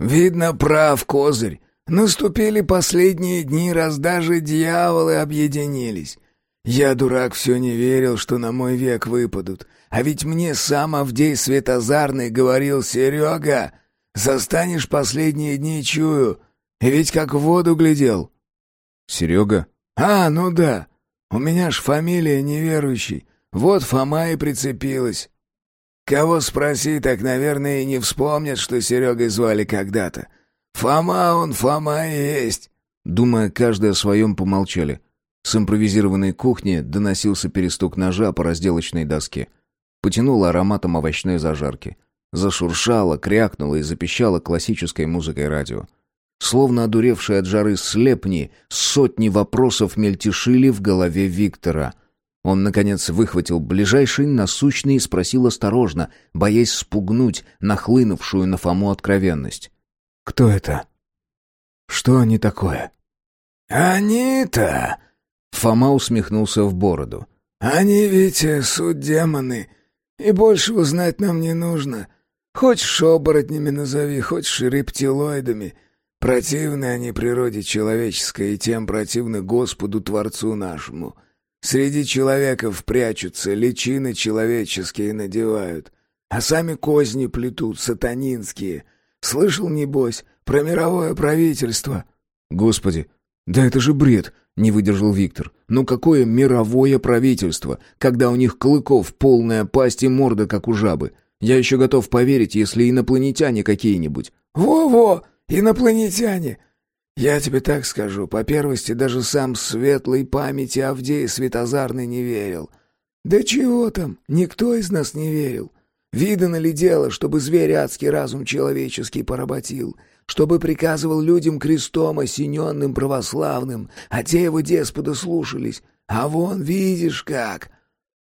Видно, прав козырь. Наступили последние дни, раз даже дьяволы объединились. Я, дурак, все не верил, что на мой век выпадут. А ведь мне сам Авдей Светозарный говорил, «Серега, Застанешь последние дни, чую. И ведь как в воду глядел». «Серега?» «А, ну да. У меня ж фамилия неверующий. Вот Фома и прицепилась. Кого спроси, так, наверное, и не вспомнят, что Серегой звали когда-то. Фома он, Фома и есть». Думая, каждый о своем помолчали. С импровизированной кухни доносился перестук ножа по разделочной доске. Потянуло ароматом овощной зажарки. Зашуршало, крякнуло и запищало классической музыкой радио. Словно одуревшие от жары слепни, сотни вопросов мельтешили в голове Виктора. Он, наконец, выхватил ближайший насущный и спросил осторожно, боясь спугнуть нахлынувшую на Фому откровенность. «Кто это? Что они такое?» «Они-то...» Фома усмехнулся в бороду. «Они ведь суть демоны, и больше узнать нам не нужно. Хочешь оборотнями назови, хочешь рептилоидами. Противны они природе человеческой, и тем противны Господу Творцу нашему. Среди человеков прячутся, личины человеческие надевают, а сами козни плетут, сатанинские. Слышал, небось, про мировое правительство?» «Господи, да это же бред!» — не выдержал Виктор. «Ну какое мировое правительство, когда у них клыков полная пасть и морда, как у жабы? Я еще готов поверить, если инопланетяне какие-нибудь». «Во-во, инопланетяне! Я тебе так скажу, по первости даже сам светлой памяти Авдей Светозарный не верил. Да чего там, никто из нас не верил. Видано ли дело, чтобы зверь адский разум человеческий поработил, чтобы приказывал людям крестом осененным православным, а те его деспода слушались, а вон видишь как.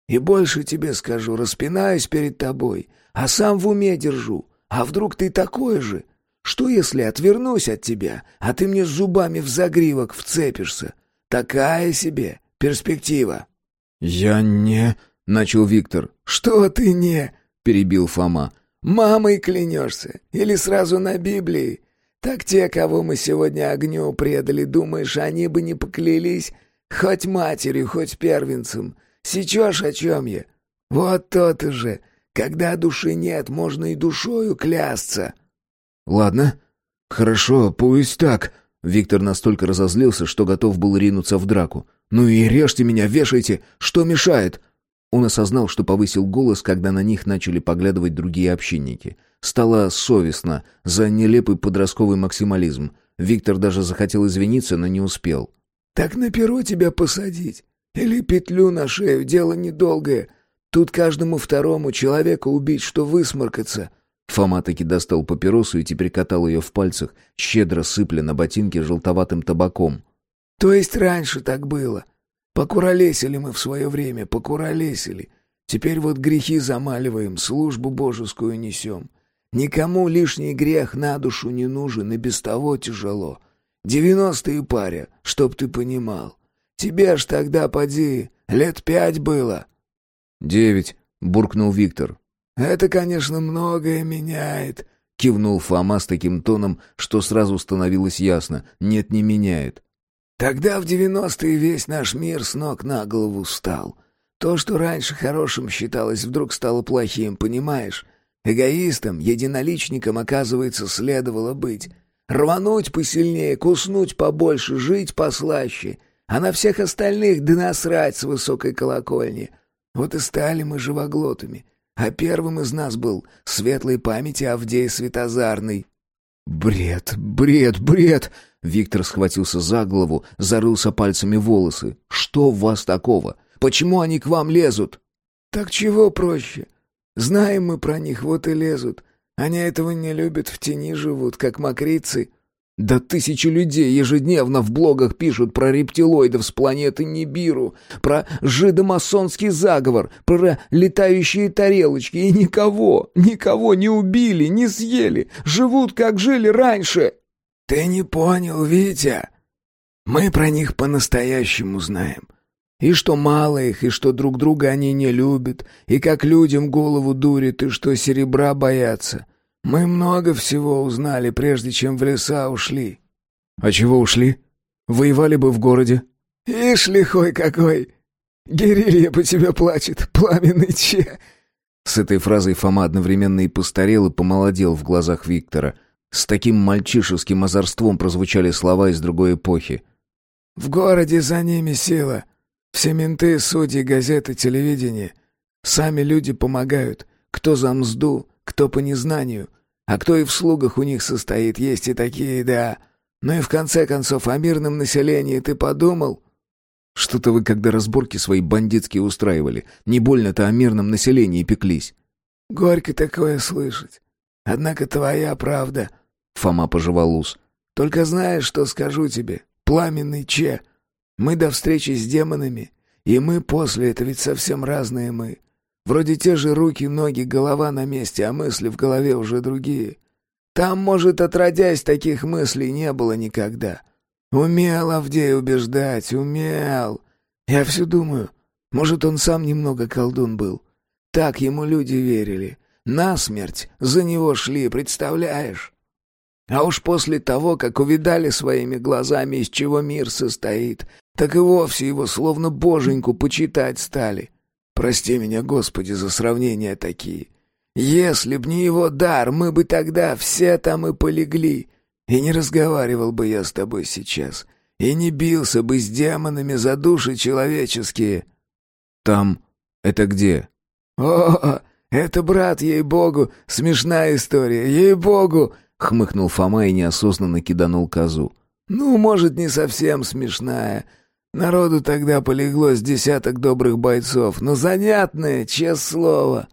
И больше тебе скажу, распинаюсь перед тобой, а сам в уме держу. А вдруг ты такой же? Что, если отвернусь от тебя, а ты мне зубами в загривок вцепишься? Такая себе перспектива». «Я не...» — начал Виктор. «Что ты не...» — перебил Фома. «Мамой клянешься? Или сразу на Библии? Так те, кого мы сегодня огню предали, думаешь, они бы не поклялись? Хоть матерью, хоть первенцем. Сечешь, о чем я? Вот то-то же. Когда души нет, можно и душою клясться». «Ладно, хорошо, пусть так». Виктор настолько разозлился, что готов был ринуться в драку. «Ну и режьте меня, вешайте! Что мешает?» Он осознал, что повысил голос, когда на них начали поглядывать другие общинники. Стало совестно за нелепый подростковый максимализм. Виктор даже захотел извиниться, но не успел. «Так на перо тебя посадить? Или петлю на шею? Дело недолгое. Тут каждому второму человеку убить, что высморкаться». Фома таки достал папиросу и теперь катал ее в пальцах, щедро сыпля на ботинки желтоватым табаком. «То есть раньше так было? Покуролесили мы в свое время, покуролесили. Теперь вот грехи замаливаем, службу божескую несем. Никому лишний грех на душу не нужен, и без того тяжело. Девяностые паря, чтоб ты понимал. Тебе ж тогда, поди, лет пять было». «Девять», — буркнул Виктор. «Это, конечно, многое меняет», — кивнул Фома с таким тоном, что сразу становилось ясно. «Нет, не меняет. Тогда в девяностые весь наш мир с ног на голову встал. То, что раньше хорошим считалось, вдруг стало плохим, понимаешь? Эгоистом, единоличником, оказывается, следовало быть. Рвануть посильнее, куснуть побольше, жить послаще, а на всех остальных да насрать с высокой колокольни. Вот и стали мы живоглотами. А первым из нас был светлой памяти Авдей Светозарный. «Бред, бред, бред!» Виктор схватился за голову, зарылся пальцами в волосы. «Что в вас такого? Почему они к вам лезут?» «Так чего проще? Знаем мы про них, вот и лезут. Они этого не любят, в тени живут, как мокрицы». Да тысячи людей ежедневно в блогах пишут про рептилоидов с планеты Нибиру, про жидомасонский заговор, про летающие тарелочки, и никого, никого не убили, не съели, живут, как жили раньше. «Ты не понял, Витя? Мы про них по-настоящему знаем. И что мало их, и что друг друга они не любят, и как людям голову дурит, и что серебра боятся. Мы много всего узнали, прежде чем в леса ушли». «А чего ушли? Воевали бы в городе». «Ишь, лихой какой! Герилья по тебе плачет, пламенный че!» С этой фразой Фома одновременно и постарел, и помолодел в глазах Виктора — с таким мальчишеским озорством прозвучали слова из другой эпохи. «В городе за ними сила. Все менты, судьи, газеты, телевидение. Сами люди помогают. Кто за мзду, кто по незнанию. А кто и в слугах у них состоит, есть и такие, да. Ну и в конце концов, о мирном населении ты подумал?» «Что-то вы, когда разборки свои бандитские устраивали, не больно-то о мирном населении пеклись». «Горько такое слышать. Однако твоя правда», Фома пожевал ус. «Только знаешь, что скажу тебе, пламенный Че? Мы до встречи с демонами, и мы после, это ведь совсем разные мы. Вроде те же руки, ноги, голова на месте, а мысли в голове уже другие. Там, может, отродясь, таких мыслей не было никогда. Умел Авдей убеждать, умел. Я все думаю, может, он сам немного колдун был. Так ему люди верили. На смерть за него шли, представляешь? А уж после того, как увидали своими глазами, из чего мир состоит, так и вовсе его словно боженьку почитать стали. Прости меня, Господи, за сравнения такие. Если б не его дар, мы бы тогда все там и полегли. И не разговаривал бы я с тобой сейчас, и не бился бы с демонами за души человеческие. Там это где? О, это, брат, ей-богу, смешная история, ей-богу, хмыкнул Фома и неосознанно киданул козу. «Ну, может, не совсем смешная. Народу тогда полегло с десяток добрых бойцов, но занятное, честное слово.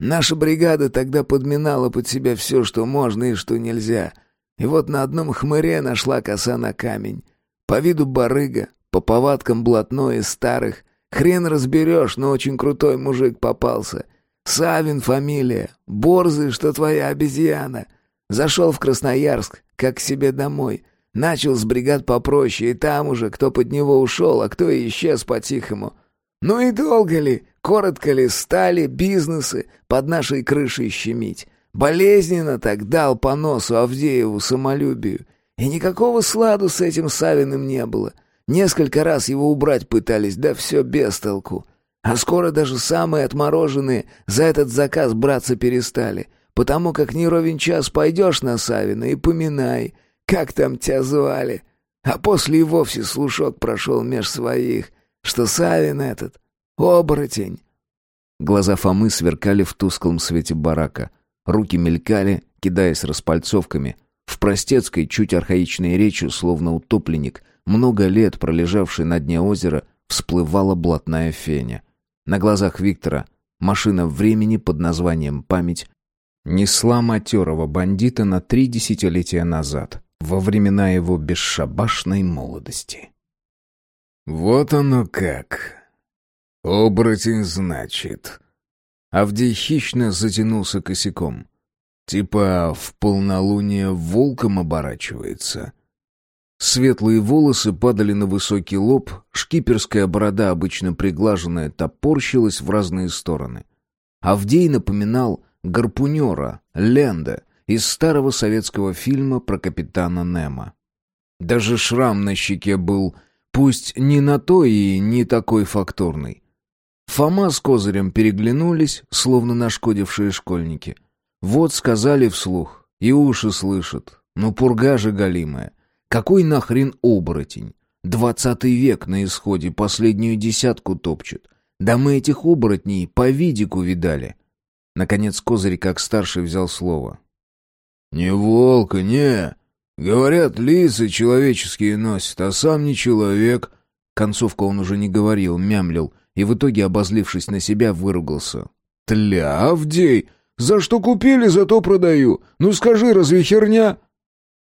Наша бригада тогда подминала под себя все, что можно и что нельзя. И вот на одном хмыре нашла коса на камень. По виду барыга, по повадкам блатной из старых. Хрен разберешь, но очень крутой мужик попался. Савин фамилия, борзый, что твоя обезьяна. Зашел в Красноярск, как к себе домой. Начал с бригад попроще, и там уже кто под него ушел, а кто и исчез по-тихому. Ну и долго ли, коротко ли стали бизнесы под нашей крышей щемить? Болезненно так дал по носу Авдееву самолюбию. И никакого сладу с этим Савиным не было. Несколько раз его убрать пытались, да все без толку. А скоро даже самые отмороженные за этот заказ браться перестали, потому как не ровен час пойдешь на Савина и поминай, как там тебя звали. А после и вовсе слушок прошел меж своих, что Савин этот — оборотень. Глаза Фомы сверкали в тусклом свете барака. Руки мелькали, кидаясь распальцовками. В простецкой, чуть архаичной речи, словно утопленник, много лет пролежавший на дне озера, всплывала блатная феня. На глазах Виктора машина времени под названием «Память» несла матерого бандита на три десятилетия назад, во времена его бесшабашной молодости. «Вот оно как! Оборотень, значит!» Авдей хищно затянулся косяком. «Типа в полнолуние волком оборачивается?» Светлые волосы падали на высокий лоб, шкиперская борода, обычно приглаженная, топорщилась в разные стороны. Авдей напоминал гарпунера, Ленда, из старого советского фильма про капитана Немо. Даже шрам на щеке был, пусть не на той и не такой фактурный. Фома с Козырем переглянулись, словно нашкодившие школьники. Вот сказали вслух, и уши слышат, ну пурга же галимая — какой нахрен оборотень? Двадцатый век на исходе, последнюю десятку топчет. Да мы этих оборотней по видику видали. Наконец Козырь, как старший, взял слово. «Не волка, не. Говорят, лисы человеческие носят, а сам не человек». Концовку он уже не говорил, мямлил, и в итоге, обозлившись на себя, выругался. «Тля, Авдей, за что купили, зато продаю. Ну скажи, разве херня?»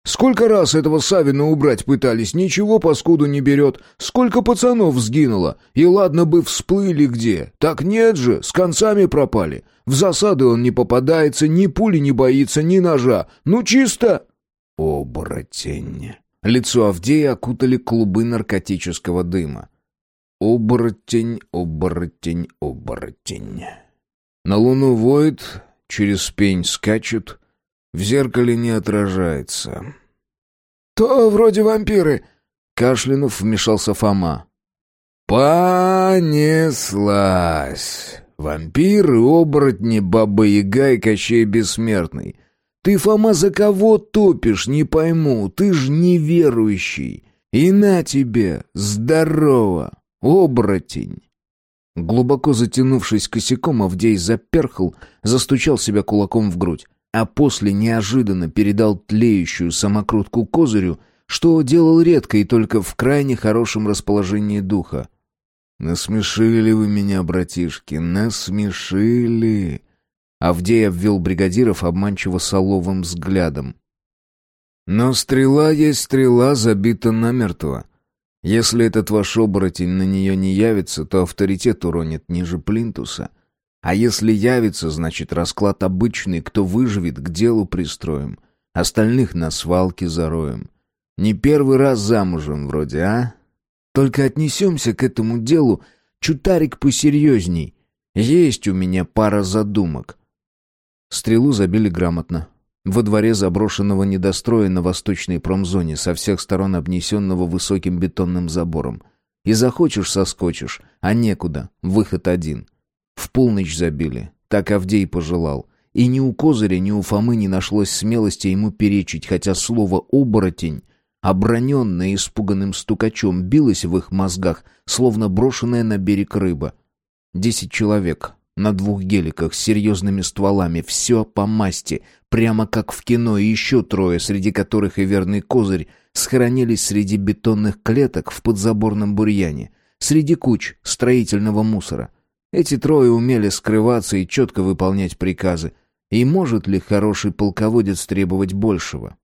Сколько раз этого Савина убрать пытались, ничего паскуду не берет. Сколько пацанов сгинуло. И ладно бы всплыли где. Так нет же, с концами пропали. В засады он не попадается, ни пули не боится, ни ножа. Ну чисто... Оборотень. Лицо Авдея окутали клубы наркотического дыма. Оборотень, оборотень, оборотень. На луну воет, через пень скачет, в зеркале не отражается. «То вроде вампиры», — кашлянув вмешался Фома. «Понеслась! Вампиры, оборотни, баба-яга и Кощей Бессмертный. Ты, Фома, за кого топишь, не пойму, ты ж неверующий. И на тебе, здорово, оборотень!» Глубоко затянувшись косяком, Авдей заперхал, застучал себя кулаком в грудь а после неожиданно передал тлеющую самокрутку козырю, что делал редко и только в крайне хорошем расположении духа. «Насмешили вы меня, братишки, насмешили!» Авдей обвел бригадиров обманчиво соловым взглядом. «Но стрела есть стрела, забита намертво. Если этот ваш оборотень на нее не явится, то авторитет уронит ниже плинтуса. А если явится, значит расклад обычный, кто выживет, к делу пристроим. Остальных на свалке зароем. Не первый раз замужем вроде, а? Только отнесемся к этому делу чутарик посерьезней. Есть у меня пара задумок. Стрелу забили грамотно. Во дворе заброшенного недостроя на восточной промзоне, со всех сторон обнесенного высоким бетонным забором. И захочешь — соскочишь, а некуда, выход один — в полночь забили. Так Авдей пожелал. И ни у Козыря, ни у Фомы не нашлось смелости ему перечить, хотя слово «оборотень», оброненное испуганным стукачом, билось в их мозгах, словно брошенная на берег рыба. Десять человек на двух геликах с серьезными стволами, все по масти, прямо как в кино, и еще трое, среди которых и верный козырь, схоронились среди бетонных клеток в подзаборном бурьяне, среди куч строительного мусора — эти трое умели скрываться и четко выполнять приказы. И может ли хороший полководец требовать большего?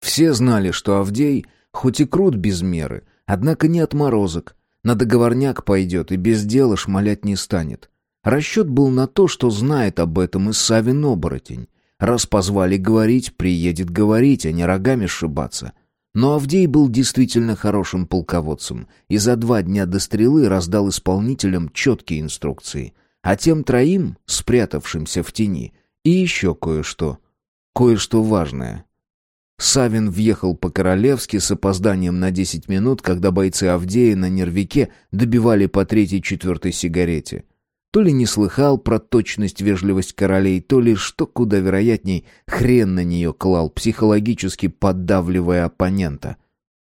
Все знали, что Авдей, хоть и крут без меры, однако не отморозок. На договорняк пойдет и без дела шмалять не станет. Расчет был на то, что знает об этом и Савин-оборотень. Раз позвали говорить, приедет говорить, а не рогами сшибаться. Но Авдей был действительно хорошим полководцем и за два дня до стрелы раздал исполнителям четкие инструкции. А тем троим, спрятавшимся в тени, и еще кое-что. Кое-что важное. Савин въехал по-королевски с опозданием на десять минут, когда бойцы Авдея на нервике добивали по третьей-четвертой сигарете. То ли не слыхал про точность вежливость королей, то ли, что куда вероятней, хрен на нее клал, психологически поддавливая оппонента.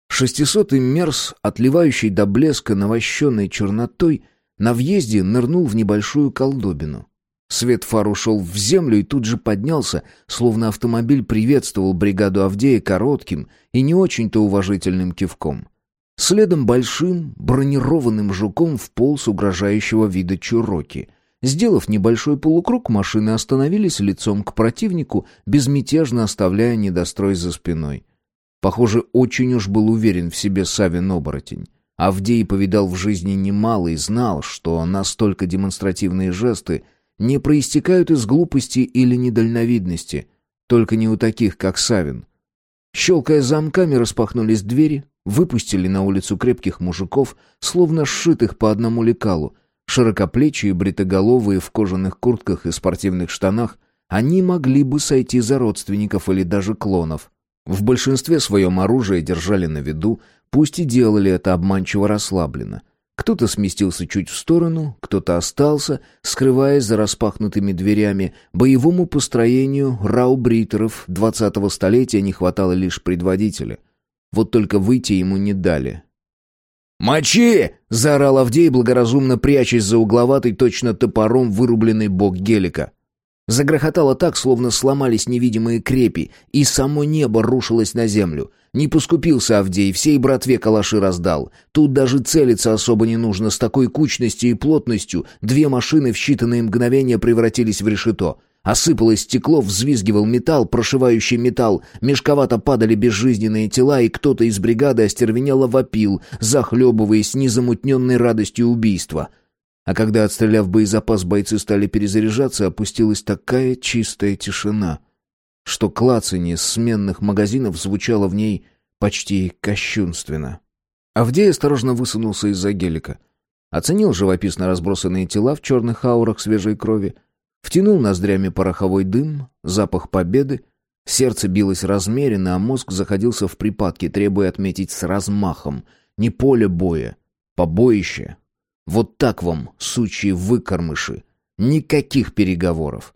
Шестисотый мерз, отливающий до блеска навощенной чернотой, на въезде нырнул в небольшую колдобину. Свет фар ушел в землю и тут же поднялся, словно автомобиль приветствовал бригаду Авдея коротким и не очень-то уважительным кивком. Следом большим, бронированным жуком вполз угрожающего вида чуроки. Сделав небольшой полукруг, машины остановились лицом к противнику, безмятежно оставляя недострой за спиной. Похоже, очень уж был уверен в себе Савин-оборотень. Авдей повидал в жизни немало и знал, что настолько демонстративные жесты не проистекают из глупости или недальновидности, только не у таких, как Савин. Щелкая замками, распахнулись двери, Выпустили на улицу крепких мужиков, словно сшитых по одному лекалу. Широкоплечие, бритоголовые в кожаных куртках и спортивных штанах, они могли бы сойти за родственников или даже клонов. В большинстве своем оружие держали на виду, пусть и делали это обманчиво расслабленно. Кто-то сместился чуть в сторону, кто-то остался, скрываясь за распахнутыми дверями. Боевому построению раубритеров двадцатого столетия не хватало лишь предводителя — вот только выйти ему не дали. «Мочи!» — заорал Авдей, благоразумно прячась за угловатый, точно топором вырубленный бок гелика. Загрохотало так, словно сломались невидимые крепи, и само небо рушилось на землю. Не поскупился Авдей, всей братве калаши раздал. Тут даже целиться особо не нужно, с такой кучностью и плотностью две машины в считанные мгновения превратились в решето — Осыпалось стекло, взвизгивал металл, прошивающий металл. Мешковато падали безжизненные тела, и кто-то из бригады остервенело вопил, захлебываясь незамутненной радостью убийства. А когда, отстреляв боезапас, бойцы стали перезаряжаться, опустилась такая чистая тишина, что клацанье сменных магазинов звучало в ней почти кощунственно. Авдей осторожно высунулся из-за гелика. Оценил живописно разбросанные тела в черных аурах свежей крови — Втянул ноздрями пороховой дым, запах победы. Сердце билось размеренно, а мозг заходился в припадке, требуя отметить с размахом. Не поле боя, побоище. Вот так вам, сучьи выкормыши. Никаких переговоров.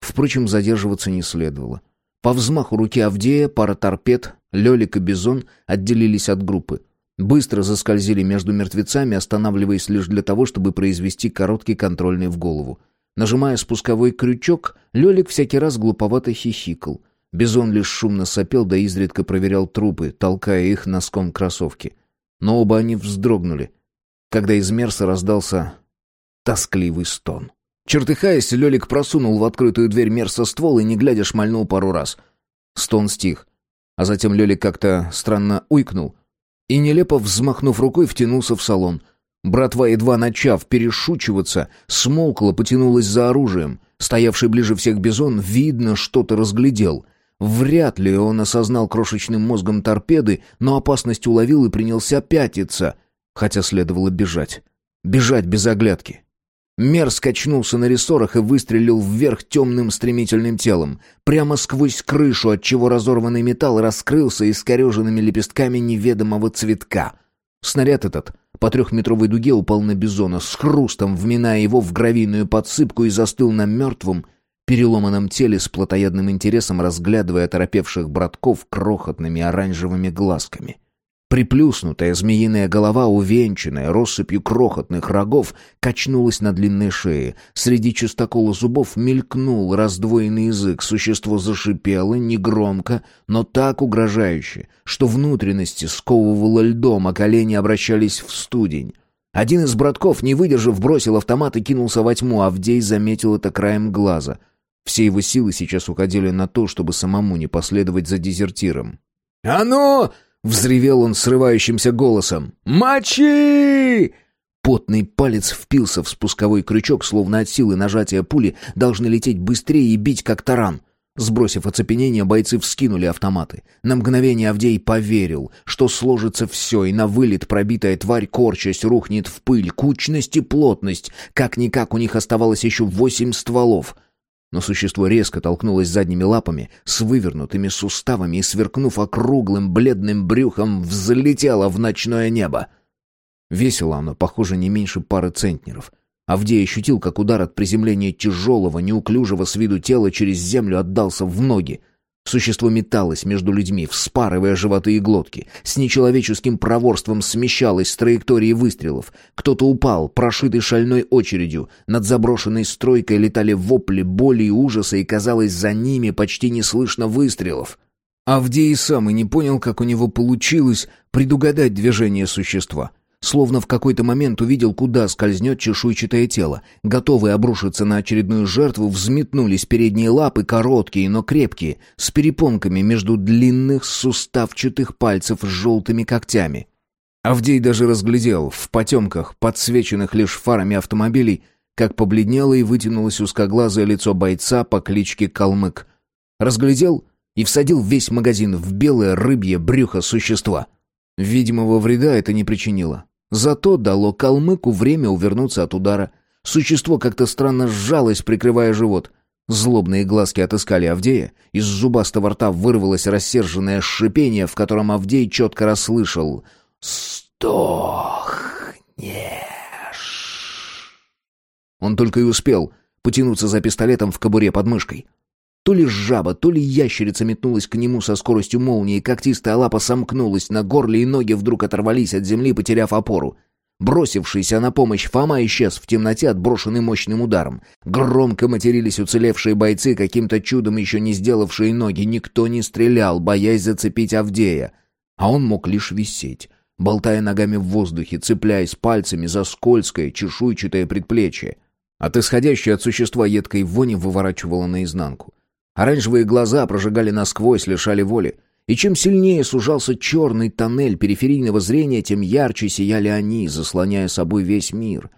Впрочем, задерживаться не следовало. По взмаху руки Авдея пара торпед, Лёлик и Бизон отделились от группы. Быстро заскользили между мертвецами, останавливаясь лишь для того, чтобы произвести короткий контрольный в голову. Нажимая спусковой крючок, Лёлик всякий раз глуповато хихикал. Бизон лишь шумно сопел, да изредка проверял трупы, толкая их носком кроссовки. Но оба они вздрогнули, когда из Мерса раздался тоскливый стон. Чертыхаясь, Лёлик просунул в открытую дверь Мерса ствол и, не глядя, шмальнул пару раз. Стон стих. А затем Лёлик как-то странно уйкнул и, нелепо взмахнув рукой, втянулся в салон — Братва, едва начав перешучиваться, смолкла, потянулась за оружием. Стоявший ближе всех Бизон, видно, что-то разглядел. Вряд ли он осознал крошечным мозгом торпеды, но опасность уловил и принялся пятиться, хотя следовало бежать. Бежать без оглядки. Мер скачнулся на рессорах и выстрелил вверх темным стремительным телом, прямо сквозь крышу, отчего разорванный металл раскрылся искореженными лепестками неведомого цветка. Снаряд этот по трехметровой дуге упал на бизона, с хрустом вминая его в гравийную подсыпку и застыл на мертвом, переломанном теле с плотоядным интересом, разглядывая оторопевших братков крохотными оранжевыми глазками. Приплюснутая змеиная голова, увенчанная россыпью крохотных рогов, качнулась на длинной шее. Среди чистокола зубов мелькнул раздвоенный язык. Существо зашипело, негромко, но так угрожающе, что внутренности сковывало льдом, а колени обращались в студень. Один из братков, не выдержав, бросил автомат и кинулся во тьму, Авдей заметил это краем глаза. Все его силы сейчас уходили на то, чтобы самому не последовать за дезертиром. «А ну!» Взревел он срывающимся голосом. «Мочи!» Потный палец впился в спусковой крючок, словно от силы нажатия пули должны лететь быстрее и бить как таран. Сбросив оцепенение, бойцы вскинули автоматы. На мгновение Авдей поверил, что сложится все, и на вылет пробитая тварь, корчась, рухнет в пыль. Кучность и плотность. Как-никак у них оставалось еще восемь стволов. Но существо резко толкнулось задними лапами, с вывернутыми суставами и, сверкнув округлым бледным брюхом, взлетело в ночное небо. Весило оно, похоже, не меньше пары центнеров. Авдей ощутил, как удар от приземления тяжелого, неуклюжего с виду тела через землю отдался в ноги. Существо металось между людьми, вспарывая животы и глотки. С нечеловеческим проворством смещалось с траектории выстрелов. Кто-то упал, прошитый шальной очередью. Над заброшенной стройкой летали вопли боли и ужаса, и, казалось, за ними почти не слышно выстрелов. Авдей сам и не понял, как у него получилось предугадать движение существа — Словно в какой-то момент увидел, куда скользнет чешуйчатое тело. Готовые обрушиться на очередную жертву, взметнулись передние лапы, короткие, но крепкие, с перепонками между длинных суставчатых пальцев с желтыми когтями. Авдей даже разглядел, в потемках, подсвеченных лишь фарами автомобилей, как побледнело и вытянулось узкоглазое лицо бойца по кличке Калмык. Разглядел и всадил весь магазин в белое рыбье брюхо существа. Видимого вреда это не причинило. Зато дало калмыку время увернуться от удара. Существо как-то странно сжалось, прикрывая живот. Злобные глазки отыскали Авдея. Из зубастого рта вырвалось рассерженное шипение, в котором Авдей четко расслышал «Сдохнешь». Он только и успел потянуться за пистолетом в кобуре под мышкой. То ли жаба, то ли ящерица метнулась к нему со скоростью молнии, когтистая лапа сомкнулась на горле, и ноги вдруг оторвались от земли, потеряв опору. Бросившийся на помощь Фома исчез в темноте, отброшенный мощным ударом. Громко матерились уцелевшие бойцы, каким-то чудом еще не сделавшие ноги. Никто не стрелял, боясь зацепить Авдея. А он мог лишь висеть, болтая ногами в воздухе, цепляясь пальцами за скользкое, чешуйчатое предплечье. От исходящей от существа едкой вони выворачивало наизнанку. Оранжевые глаза прожигали насквозь, лишали воли. И чем сильнее сужался черный тоннель периферийного зрения, тем ярче сияли они, заслоняя собой весь мир.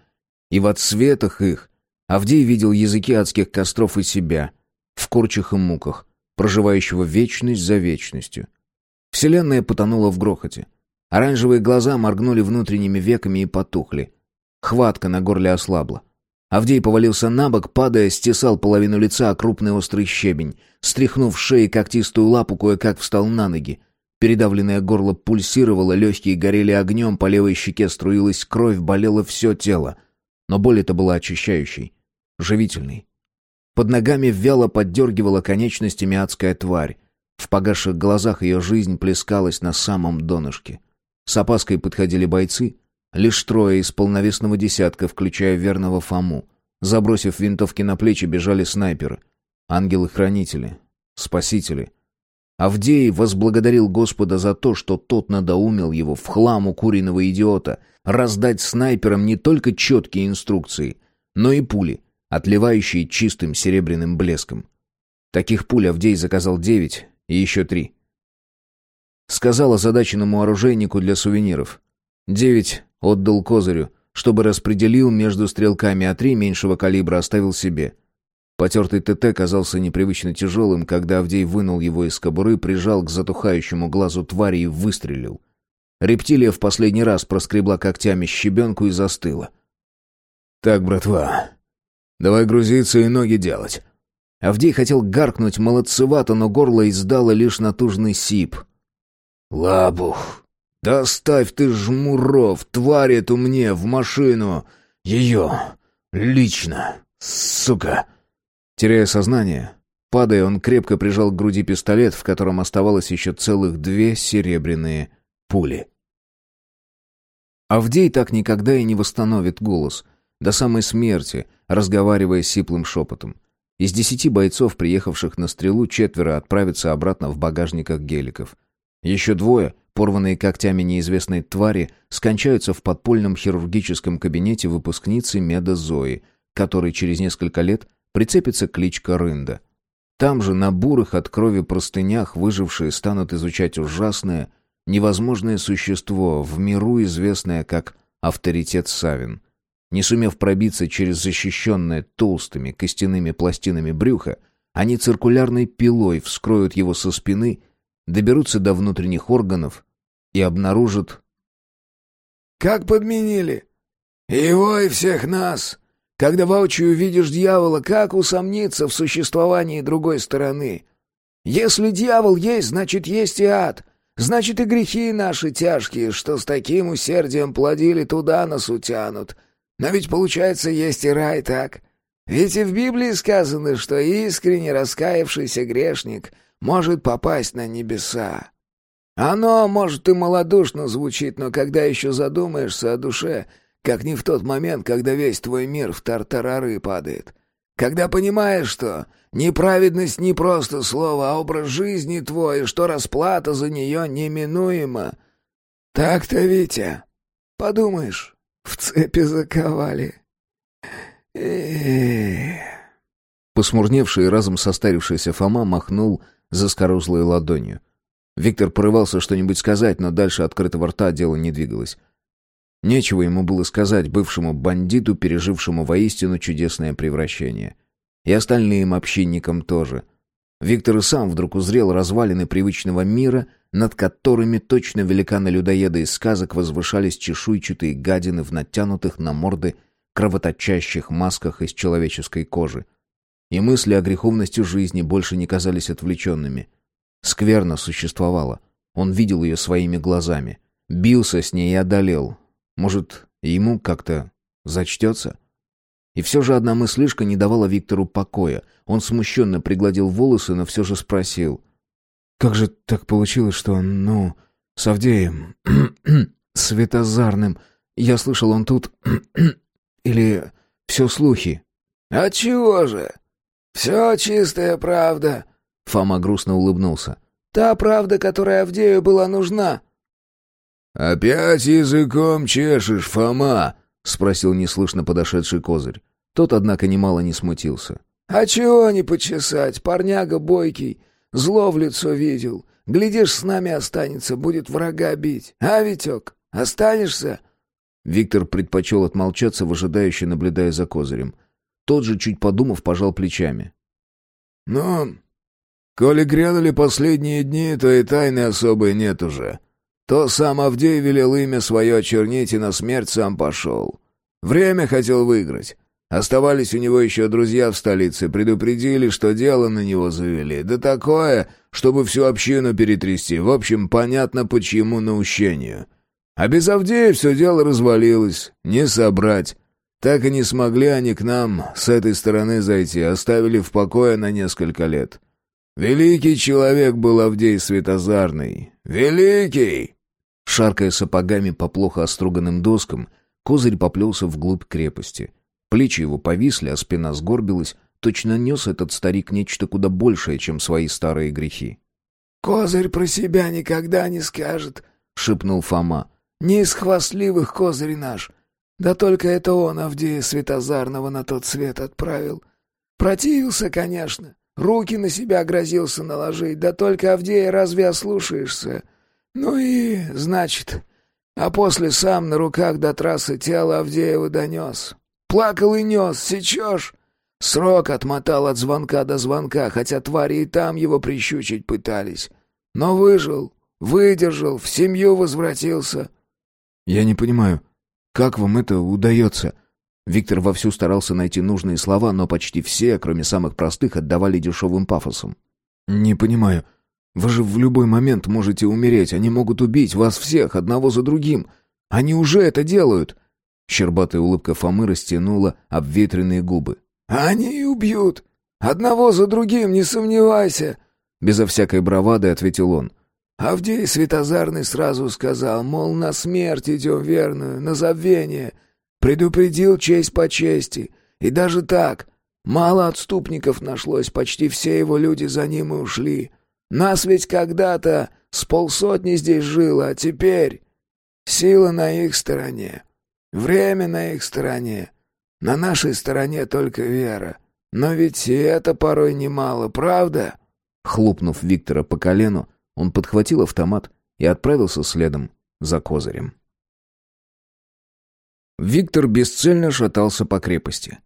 И в отсветах их Авдей видел языки адских костров и себя, в корчах и муках, проживающего вечность за вечностью. Вселенная потонула в грохоте. Оранжевые глаза моргнули внутренними веками и потухли. Хватка на горле ослабла. Авдей повалился на бок, падая, стесал половину лица крупный острый щебень. Стряхнув шеи когтистую лапу, кое-как встал на ноги. Передавленное горло пульсировало, легкие горели огнем, по левой щеке струилась кровь, болело все тело. Но боль эта была очищающей, живительной. Под ногами вяло поддергивала конечностями адская тварь. В погасших глазах ее жизнь плескалась на самом донышке. С опаской подходили бойцы, Лишь трое из полновесного десятка, включая верного Фому. Забросив винтовки на плечи, бежали снайперы. Ангелы-хранители. Спасители. Авдей возблагодарил Господа за то, что тот надоумил его в хлам укуренного идиота раздать снайперам не только четкие инструкции, но и пули, отливающие чистым серебряным блеском. Таких пуль Авдей заказал девять и еще три. Сказал озадаченному оружейнику для сувениров. Девять Отдал козырю, чтобы распределил между стрелками, а три меньшего калибра оставил себе. Потертый ТТ казался непривычно тяжелым, когда Авдей вынул его из кобуры, прижал к затухающему глазу твари и выстрелил. Рептилия в последний раз проскребла когтями щебенку и застыла. «Так, братва, давай грузиться и ноги делать». Авдей хотел гаркнуть молодцевато, но горло издало лишь натужный сип. «Лабух, «Да оставь ты жмуров, тварь эту мне, в машину! Ее! Лично! Сука!» Теряя сознание, падая, он крепко прижал к груди пистолет, в котором оставалось еще целых две серебряные пули. Авдей так никогда и не восстановит голос, до самой смерти, разговаривая сиплым шепотом. Из десяти бойцов, приехавших на стрелу, четверо отправятся обратно в багажниках геликов. Еще двое — порванные когтями неизвестной твари, скончаются в подпольном хирургическом кабинете выпускницы меда Зои, которой через несколько лет прицепится кличка Рында. Там же на бурых от крови простынях выжившие станут изучать ужасное, невозможное существо, в миру известное как авторитет Савин. Не сумев пробиться через защищенное толстыми костяными пластинами брюха, они циркулярной пилой вскроют его со спины, доберутся до внутренних органов и обнаружат... «Как подменили? Его и всех нас!» Когда воочию видишь дьявола, как усомниться в существовании другой стороны? Если дьявол есть, значит, есть и ад. Значит, и грехи наши тяжкие, что с таким усердием плодили, туда нас утянут. Но ведь, получается, есть и рай, так? Ведь и в Библии сказано, что искренне раскаявшийся грешник может попасть на небеса. Оно, может, и малодушно звучит, но когда еще задумаешься о душе, как не в тот момент, когда весь твой мир в тартарары падает. Когда понимаешь, что неправедность не просто слово, а образ жизни твой, что расплата за нее неминуема. Так-то, Витя, подумаешь, в цепи заковали. Эх. Посмурневший и разом состарившийся Фома махнул заскорузлой ладонью. Виктор порывался что-нибудь сказать, но дальше открытого рта дело не двигалось. Нечего ему было сказать бывшему бандиту, пережившему воистину чудесное превращение. И остальным общинникам тоже. Виктор и сам вдруг узрел развалины привычного мира, над которыми точно великаны-людоеды из сказок возвышались чешуйчатые гадины в натянутых на морды кровоточащих масках из человеческой кожи. И мысли о греховности жизни больше не казались отвлеченными. Скверно существовала. Он видел ее своими глазами. Бился с ней и одолел. Может, ему как-то зачтется? И все же одна мыслишка не давала Виктору покоя. Он смущенно пригладил волосы, но все же спросил. «Как же так получилось, что, ну, с Авдеем, [clears throat] Светозарным, я слышал, он тут... [clears throat] Или все слухи?» «А чего же? Все чистая правда», — Фома грустно улыбнулся. «Та правда, которая Авдею была нужна». «Опять языком чешешь, Фома?» — спросил неслышно подошедший козырь. Тот, однако, немало не смутился. «А чего не почесать? Парняга бойкий. Зло в лицо видел. Глядишь, с нами останется, будет врага бить. А, Витек, останешься?» Виктор предпочел отмолчаться, выжидающе наблюдая за козырем. Тот же, чуть подумав, пожал плечами. «Ну, коли грянули последние дни, то и тайны особой нет уже. То сам Авдей велел имя свое очернить и на смерть сам пошел. Время хотел выиграть. Оставались у него еще друзья в столице, предупредили, что дело на него завели. Да такое, чтобы всю общину перетрясти. В общем, понятно, почему наущению. А без Авдея все дело развалилось, не собрать. Так и не смогли они к нам с этой стороны зайти, оставили в покое на несколько лет. Великий человек был Авдей Светозарный. Великий! Шаркая сапогами по плохо оструганным доскам, козырь поплелся вглубь крепости. Плечи его повисли, а спина сгорбилась. Точно нес этот старик нечто куда большее, чем свои старые грехи. «Козырь про себя никогда не скажет», — шепнул Фома. «Не из хвастливых козырь наш. Да только это он Авдея Светозарного на тот свет отправил. Противился, конечно. Руки на себя грозился наложить. Да только Авдея разве ослушаешься?» «Ну и, значит, а после сам на руках до трассы тело Авдеева донес. Плакал и нес, сечешь?» Срок отмотал от звонка до звонка, хотя твари и там его прищучить пытались. Но выжил, выдержал, в семью возвратился. «Я не понимаю, как вам это удается?» Виктор вовсю старался найти нужные слова, но почти все, кроме самых простых, отдавали дешевым пафосом. «Не понимаю, вы же в любой момент можете умереть. Они могут убить вас всех, одного за другим. Они уже это делают!» Щербатая улыбка Фомы растянула обветренные губы. «Они и убьют! Одного за другим, не сомневайся!» Безо всякой бравады ответил он. Авдей Светозарный сразу сказал, мол, на смерть идем верную, на забвение. Предупредил честь по чести. И даже так, мало отступников нашлось, почти все его люди за ним и ушли. Нас ведь когда-то с полсотни здесь жило, а теперь сила на их стороне, время на их стороне, на нашей стороне только вера. Но ведь и это порой немало, правда?» Хлопнув Виктора по колену, он подхватил автомат и отправился следом за козырем. Виктор бесцельно шатался по крепости.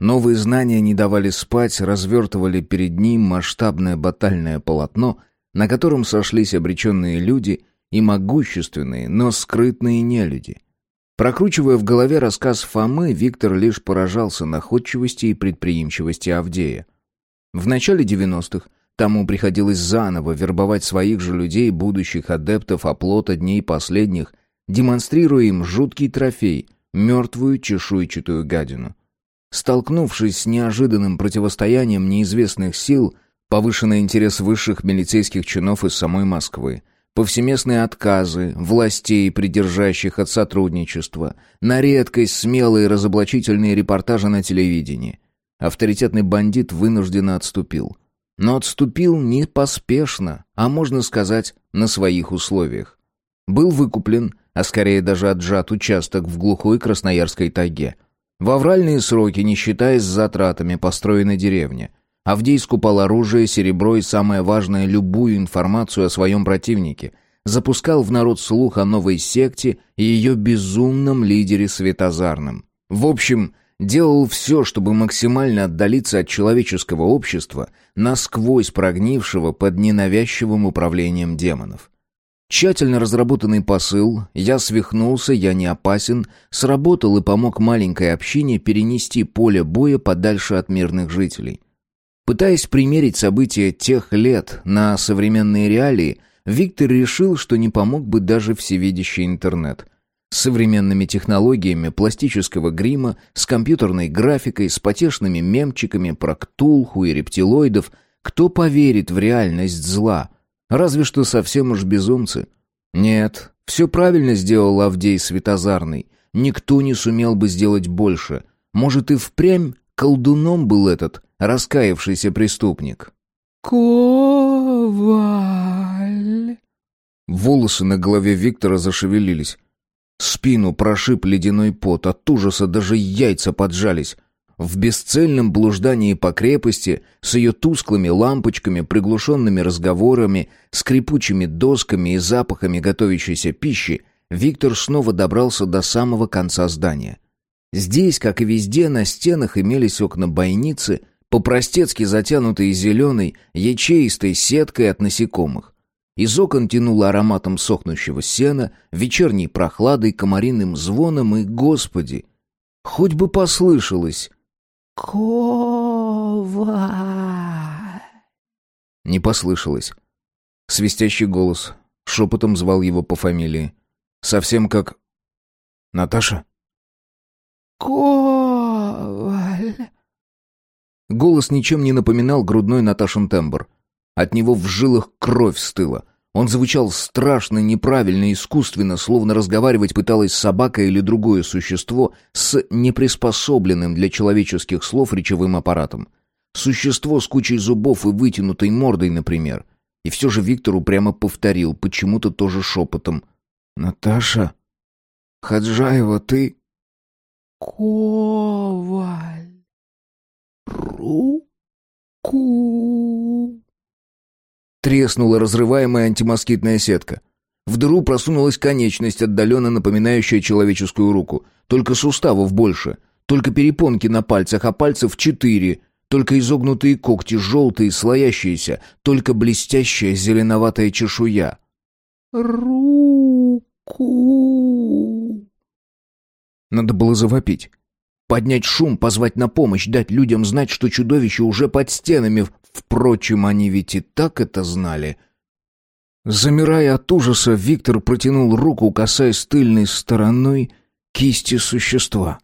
Новые знания не давали спать, развертывали перед ним масштабное батальное полотно, на котором сошлись обреченные люди и могущественные, но скрытные нелюди. Прокручивая в голове рассказ Фомы, Виктор лишь поражался находчивости и предприимчивости Авдея. В начале 90-х тому приходилось заново вербовать своих же людей, будущих адептов оплота дней последних, демонстрируя им жуткий трофей — мертвую чешуйчатую гадину. Столкнувшись с неожиданным противостоянием неизвестных сил, повышенный интерес высших милицейских чинов из самой Москвы, повсеместные отказы властей, придержащих от сотрудничества, на редкость смелые разоблачительные репортажи на телевидении. Авторитетный бандит вынужденно отступил. Но отступил не поспешно, а можно сказать, на своих условиях. Был выкуплен, а скорее даже отжат участок в глухой Красноярской тайге – в авральные сроки, не считаясь затратами, построена деревня. Авдей скупал оружие, серебро и, самое важное, любую информацию о своем противнике. Запускал в народ слух о новой секте и ее безумном лидере Светозарном. В общем, делал все, чтобы максимально отдалиться от человеческого общества, насквозь прогнившего под ненавязчивым управлением демонов. Тщательно разработанный посыл «Я свихнулся, я не опасен» сработал и помог маленькой общине перенести поле боя подальше от мирных жителей. Пытаясь примерить события тех лет на современные реалии, Виктор решил, что не помог бы даже всевидящий интернет. С современными технологиями пластического грима, с компьютерной графикой, с потешными мемчиками про ктулху и рептилоидов, кто поверит в реальность зла – Разве что совсем уж безумцы. Нет, все правильно сделал Авдей Светозарный. Никто не сумел бы сделать больше. Может, и впрямь колдуном был этот раскаявшийся преступник. «Коваль!» Волосы на голове Виктора зашевелились. Спину прошиб ледяной пот, от ужаса даже яйца поджались. В бесцельном блуждании по крепости с ее тусклыми лампочками, приглушенными разговорами, скрипучими досками и запахами готовящейся пищи, Виктор снова добрался до самого конца здания. Здесь, как и везде, на стенах имелись окна бойницы, по-простецки затянутые зеленой, ячеистой сеткой от насекомых. Из окон тянуло ароматом сохнущего сена, вечерней прохладой, комариным звоном и, господи, хоть бы послышалось, Кова. Не послышалось. Свистящий голос шепотом звал его по фамилии. Совсем как... Наташа? Коваль. Голос ничем не напоминал грудной Наташин тембр. От него в жилах кровь стыла. Он звучал страшно, неправильно, искусственно, словно разговаривать пыталась собака или другое существо с неприспособленным для человеческих слов речевым аппаратом. Существо с кучей зубов и вытянутой мордой, например. И все же Виктор упрямо повторил, почему-то тоже шепотом. «Наташа? Хаджаева, ты...» «Коваль! Руку!» Треснула разрываемая антимоскитная сетка. В дыру просунулась конечность, отдаленно напоминающая человеческую руку. Только суставов больше. Только перепонки на пальцах, а пальцев четыре. Только изогнутые когти, желтые, слоящиеся. Только блестящая зеленоватая чешуя. «Руку!» Надо было завопить. Поднять шум, позвать на помощь, дать людям знать, что чудовище уже под стенами, Впрочем, они ведь и так это знали. Замирая от ужаса, Виктор протянул руку, касаясь тыльной стороной кисти существа.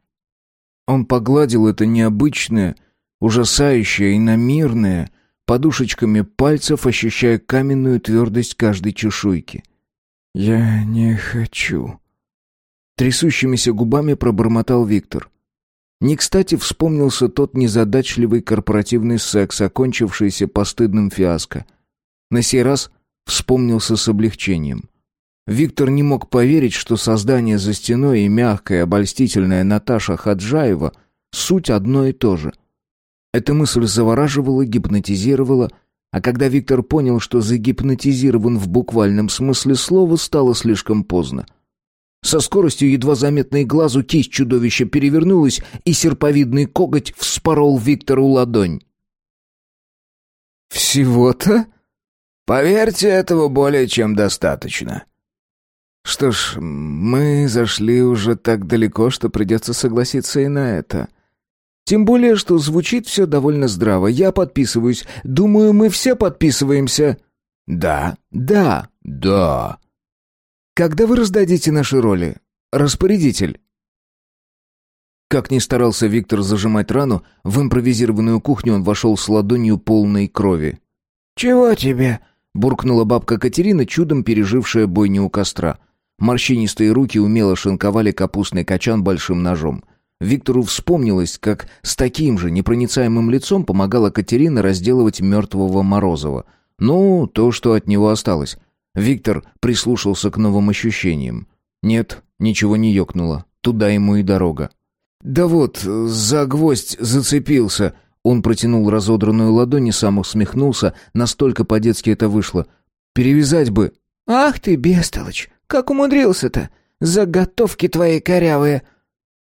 Он погладил это необычное, ужасающее и намирное, подушечками пальцев ощущая каменную твердость каждой чешуйки. «Я не хочу», — трясущимися губами пробормотал Виктор. Не кстати вспомнился тот незадачливый корпоративный секс, окончившийся постыдным фиаско. На сей раз вспомнился с облегчением. Виктор не мог поверить, что создание за стеной и мягкая, обольстительная Наташа Хаджаева — суть одно и то же. Эта мысль завораживала, гипнотизировала, а когда Виктор понял, что загипнотизирован в буквальном смысле слова, стало слишком поздно. Со скоростью едва заметной глазу кисть чудовища перевернулась, и серповидный коготь вспорол Виктору ладонь. «Всего-то?» «Поверьте, этого более чем достаточно». «Что ж, мы зашли уже так далеко, что придется согласиться и на это. Тем более, что звучит все довольно здраво. Я подписываюсь. Думаю, мы все подписываемся». «Да». «Да». «Да». «Когда вы раздадите наши роли? Распорядитель». Как ни старался Виктор зажимать рану, в импровизированную кухню он вошел с ладонью полной крови. «Чего тебе?» — буркнула бабка Катерина, чудом пережившая бойню у костра. Морщинистые руки умело шинковали капустный качан большим ножом. Виктору вспомнилось, как с таким же непроницаемым лицом помогала Катерина разделывать мертвого Морозова. Ну, то, что от него осталось. Виктор прислушался к новым ощущениям. Нет, ничего не ёкнуло. Туда ему и дорога. «Да вот, за гвоздь зацепился». Он протянул разодранную ладонь и сам усмехнулся, настолько по-детски это вышло. «Перевязать бы». «Ах ты, бестолочь! Как умудрился-то? Заготовки твои корявые!»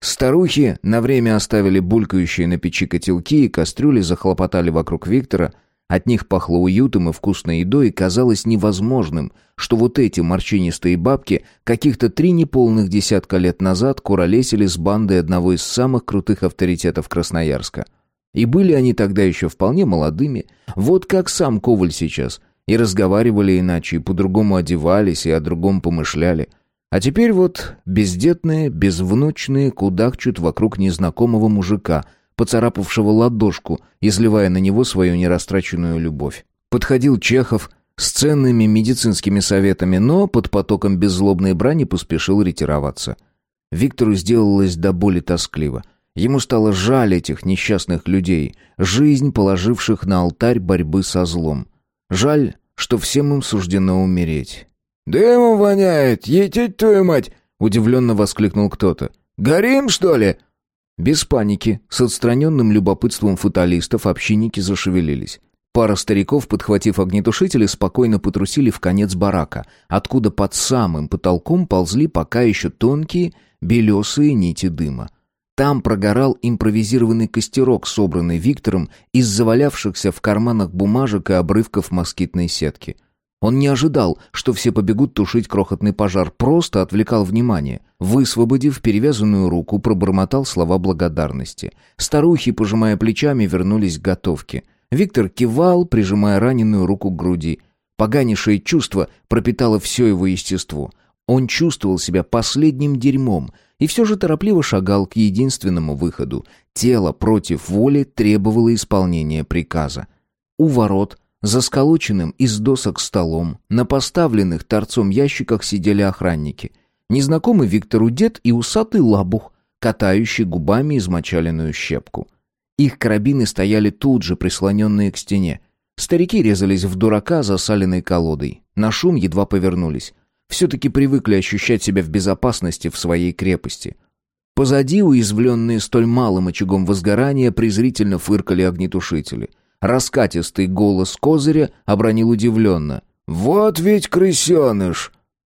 Старухи на время оставили булькающие на печи котелки и кастрюли, захлопотали вокруг Виктора. От них пахло уютом и вкусной едой, и казалось невозможным, что вот эти морщинистые бабки каких-то три неполных десятка лет назад куролесили с бандой одного из самых крутых авторитетов Красноярска. И были они тогда еще вполне молодыми, вот как сам Коваль сейчас, и разговаривали иначе, и по-другому одевались, и о другом помышляли. А теперь вот бездетные, безвнучные кудахчут вокруг незнакомого мужика — поцарапавшего ладошку, изливая на него свою нерастраченную любовь. Подходил Чехов с ценными медицинскими советами, но под потоком беззлобной брани поспешил ретироваться. Виктору сделалось до боли тоскливо. Ему стало жаль этих несчастных людей, жизнь положивших на алтарь борьбы со злом. Жаль, что всем им суждено умереть. «Дымом воняет, етить твою мать!» — удивленно воскликнул кто-то. «Горим, что ли?» Без паники, с отстраненным любопытством фаталистов, общинники зашевелились. Пара стариков, подхватив огнетушители, спокойно потрусили в конец барака, откуда под самым потолком ползли пока еще тонкие, белесые нити дыма. Там прогорал импровизированный костерок, собранный Виктором из завалявшихся в карманах бумажек и обрывков москитной сетки. Он не ожидал, что все побегут тушить крохотный пожар, просто отвлекал внимание. Высвободив перевязанную руку, пробормотал слова благодарности. Старухи, пожимая плечами, вернулись к готовке. Виктор кивал, прижимая раненую руку к груди. Поганейшее чувство пропитало все его естество. Он чувствовал себя последним дерьмом и все же торопливо шагал к единственному выходу. Тело против воли требовало исполнения приказа. У ворот за сколоченным из досок столом на поставленных торцом ящиках сидели охранники. Незнакомый Виктору дед и усатый лабух, катающий губами измочаленную щепку. Их карабины стояли тут же, прислоненные к стене. Старики резались в дурака засаленной колодой. На шум едва повернулись. Все-таки привыкли ощущать себя в безопасности в своей крепости. Позади, уязвленные столь малым очагом возгорания, презрительно фыркали огнетушители — Раскатистый голос Козыря обронил удивленно. «Вот ведь крысеныш!»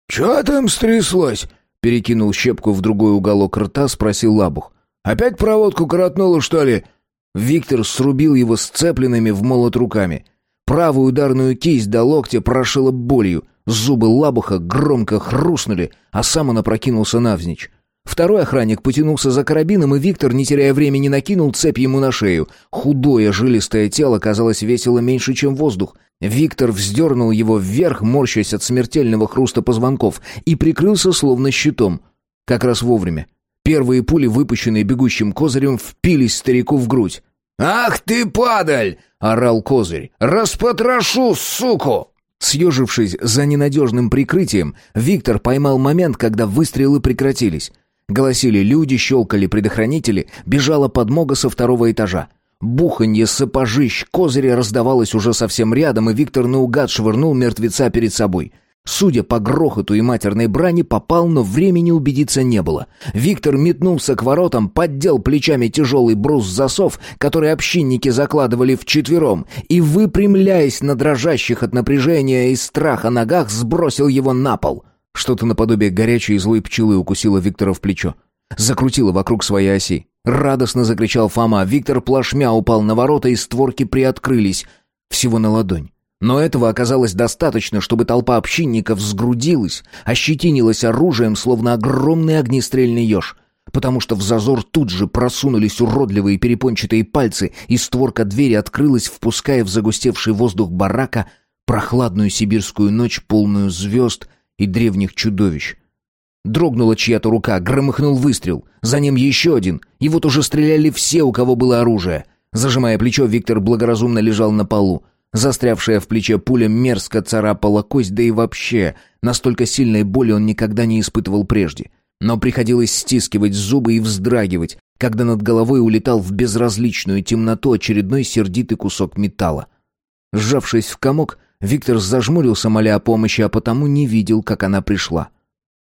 «Чё там стряслось?» Перекинул щепку в другой уголок рта, спросил Лабух. «Опять проводку коротнуло, что ли?» Виктор срубил его сцепленными в молот руками. Правую ударную кисть до локтя прошила болью. Зубы Лабуха громко хрустнули, а сам он опрокинулся навзничь. Второй охранник потянулся за карабином, и Виктор, не теряя времени, накинул цепь ему на шею. Худое, жилистое тело казалось весило меньше, чем воздух. Виктор вздернул его вверх, морщась от смертельного хруста позвонков, и прикрылся словно щитом. Как раз вовремя. Первые пули, выпущенные бегущим козырем, впились старику в грудь. «Ах ты, падаль!» — орал козырь. «Распотрошу, суку!» Съежившись за ненадежным прикрытием, Виктор поймал момент, когда выстрелы прекратились. Голосили люди, щелкали предохранители, бежала подмога со второго этажа. Буханье сапожищ козыря раздавалось уже совсем рядом, и Виктор наугад швырнул мертвеца перед собой. Судя по грохоту и матерной брани, попал, но времени убедиться не было. Виктор метнулся к воротам, поддел плечами тяжелый брус-засов, который общинники закладывали вчетвером, и, выпрямляясь на дрожащих от напряжения и страха ногах, сбросил его на пол — Что-то наподобие горячей и злой пчелы укусило Виктора в плечо. Закрутило вокруг своей оси. Радостно закричал Фома. Виктор плашмя упал на ворота, и створки приоткрылись. Всего на ладонь. Но этого оказалось достаточно, чтобы толпа общинников сгрудилась, ощетинилась оружием, словно огромный огнестрельный еж. Потому что в зазор тут же просунулись уродливые перепончатые пальцы, и створка двери открылась, впуская в загустевший воздух барака прохладную сибирскую ночь, полную звезд и древних чудовищ. Дрогнула чья-то рука, громыхнул выстрел. За ним еще один. И вот уже стреляли все, у кого было оружие. Зажимая плечо, Виктор благоразумно лежал на полу. Застрявшая в плече пуля мерзко царапала кость, да и вообще, настолько сильной боли он никогда не испытывал прежде. Но приходилось стискивать зубы и вздрагивать, когда над головой улетал в безразличную темноту очередной сердитый кусок металла. Сжавшись в комок, Виктор зажмурился, моля о помощи, а потому не видел, как она пришла.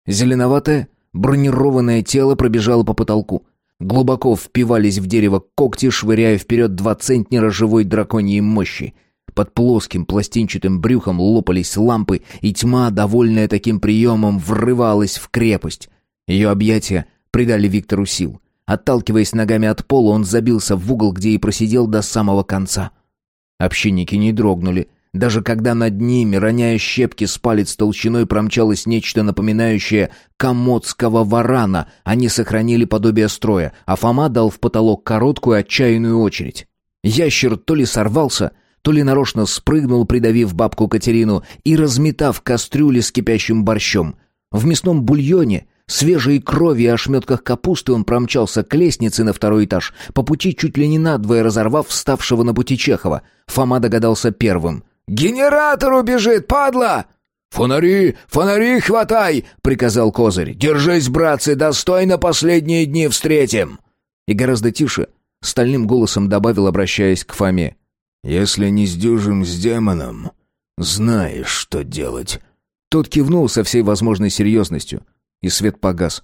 Зеленоватое, бронированное тело пробежало по потолку. Глубоко впивались в дерево когти, швыряя вперед два центнера живой драконьей мощи — под плоским пластинчатым брюхом лопались лампы, и тьма, довольная таким приемом, врывалась в крепость. Ее объятия придали Виктору сил. Отталкиваясь ногами от пола, он забился в угол, где и просидел до самого конца. Общинники не дрогнули. Даже когда над ними, роняя щепки с палец толщиной, промчалось нечто напоминающее комодского варана, они сохранили подобие строя, а Фома дал в потолок короткую отчаянную очередь. Ящер то ли сорвался, то ли нарочно спрыгнул, придавив бабку Катерину и разметав кастрюли с кипящим борщом. В мясном бульоне, свежей крови и ошметках капусты он промчался к лестнице на второй этаж, по пути чуть ли не надвое разорвав вставшего на пути Чехова. Фома догадался первым. «Генератор убежит, падла!» «Фонари, фонари хватай!» — приказал Козырь. «Держись, братцы, достойно последние дни встретим!» И гораздо тише, стальным голосом добавил, обращаясь к Фоме. «Если не сдюжим с демоном, знаешь, что делать». Тот кивнул со всей возможной серьезностью, и свет погас.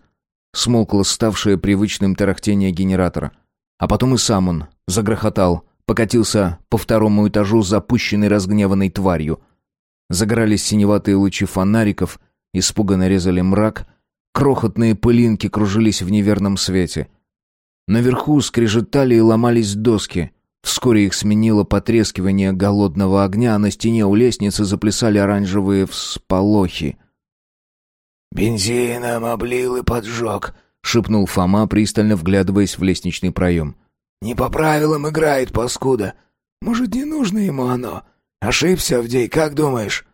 Смолкло ставшее привычным тарахтение генератора. А потом и сам он загрохотал, покатился по второму этажу запущенной разгневанной тварью. Загорались синеватые лучи фонариков, испуганно резали мрак, крохотные пылинки кружились в неверном свете. Наверху скрежетали и ломались доски — Вскоре их сменило потрескивание голодного огня, а на стене у лестницы заплясали оранжевые всполохи. «Бензином облил и поджег», — шепнул Фома, пристально вглядываясь в лестничный проем. «Не по правилам играет, паскуда. Может, не нужно ему оно? Ошибся, Авдей, как думаешь?»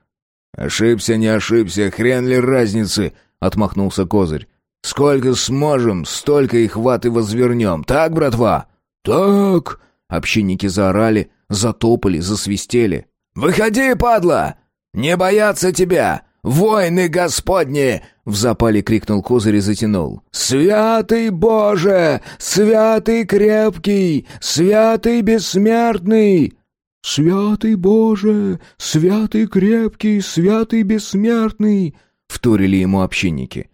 «Ошибся, не ошибся, хрен ли разницы?» — отмахнулся Козырь. «Сколько сможем, столько их ваты возвернем. Так, братва?» «Так!» Общинники заорали, затопали, засвистели. «Выходи, падла! Не боятся тебя! Войны господни!» В запале крикнул Козырь и затянул. «Святый Боже! Святый крепкий! Святый бессмертный!» «Святый Боже! Святый крепкий! Святый бессмертный!» Вторили ему общинники.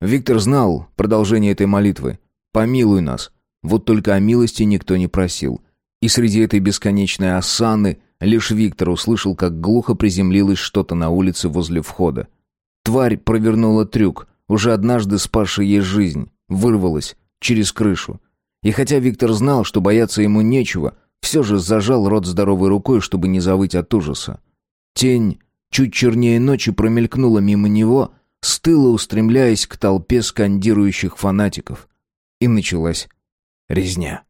Виктор знал продолжение этой молитвы. «Помилуй нас!» Вот только о милости никто не просил. И среди этой бесконечной осаны лишь Виктор услышал, как глухо приземлилось что-то на улице возле входа. Тварь провернула трюк, уже однажды спасший ей жизнь, вырвалась через крышу. И хотя Виктор знал, что бояться ему нечего, все же зажал рот здоровой рукой, чтобы не завыть от ужаса. Тень, чуть чернее ночи, промелькнула мимо него, стыла устремляясь к толпе скандирующих фанатиков. И началась резня.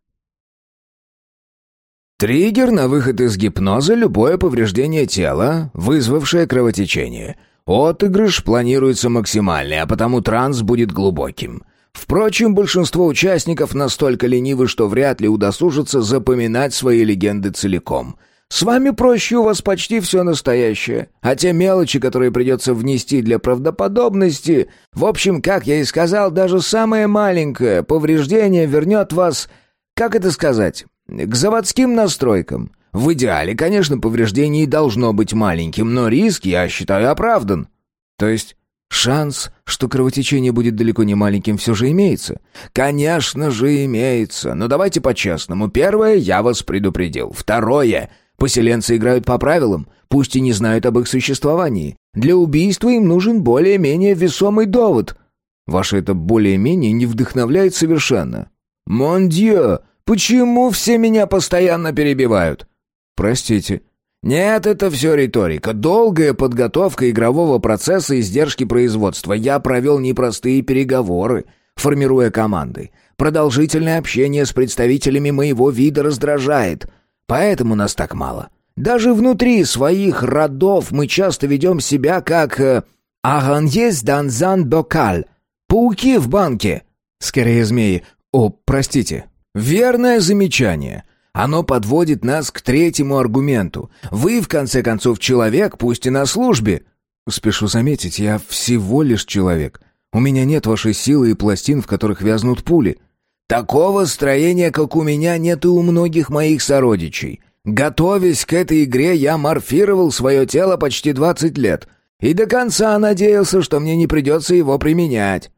Триггер на выход из гипноза – любое повреждение тела, вызвавшее кровотечение. Отыгрыш планируется максимальный, а потому транс будет глубоким. Впрочем, большинство участников настолько ленивы, что вряд ли удосужатся запоминать свои легенды целиком. С вами проще, у вас почти все настоящее. А те мелочи, которые придется внести для правдоподобности... В общем, как я и сказал, даже самое маленькое повреждение вернет вас... Как это сказать? К заводским настройкам. В идеале, конечно, повреждение должно быть маленьким, но риск, я считаю, оправдан. То есть шанс, что кровотечение будет далеко не маленьким, все же имеется? Конечно же имеется. Но давайте по-честному. Первое, я вас предупредил. Второе, поселенцы играют по правилам. пусть и не знают об их существовании. Для убийства им нужен более-менее весомый довод». «Ваше это более-менее не вдохновляет совершенно». «Мон дьё, почему все меня постоянно перебивают?» «Простите». «Нет, это все риторика. Долгая подготовка игрового процесса и издержки производства. Я провел непростые переговоры, формируя команды. Продолжительное общение с представителями моего вида раздражает. Поэтому нас так мало. Даже внутри своих родов мы часто ведем себя как... Э, «Аганьес данзан бокаль» — пауки в банке. Скорее змеи. О, простите. Верное замечание. Оно подводит нас к третьему аргументу. Вы, в конце концов, человек, пусть и на службе. Спешу заметить, я всего лишь человек. У меня нет вашей силы и пластин, в которых вязнут пули. Такого строения, как у меня, нет и у многих моих сородичей. Готовясь к этой игре, я морфировал свое тело почти 20 лет и до конца надеялся, что мне не придется его применять.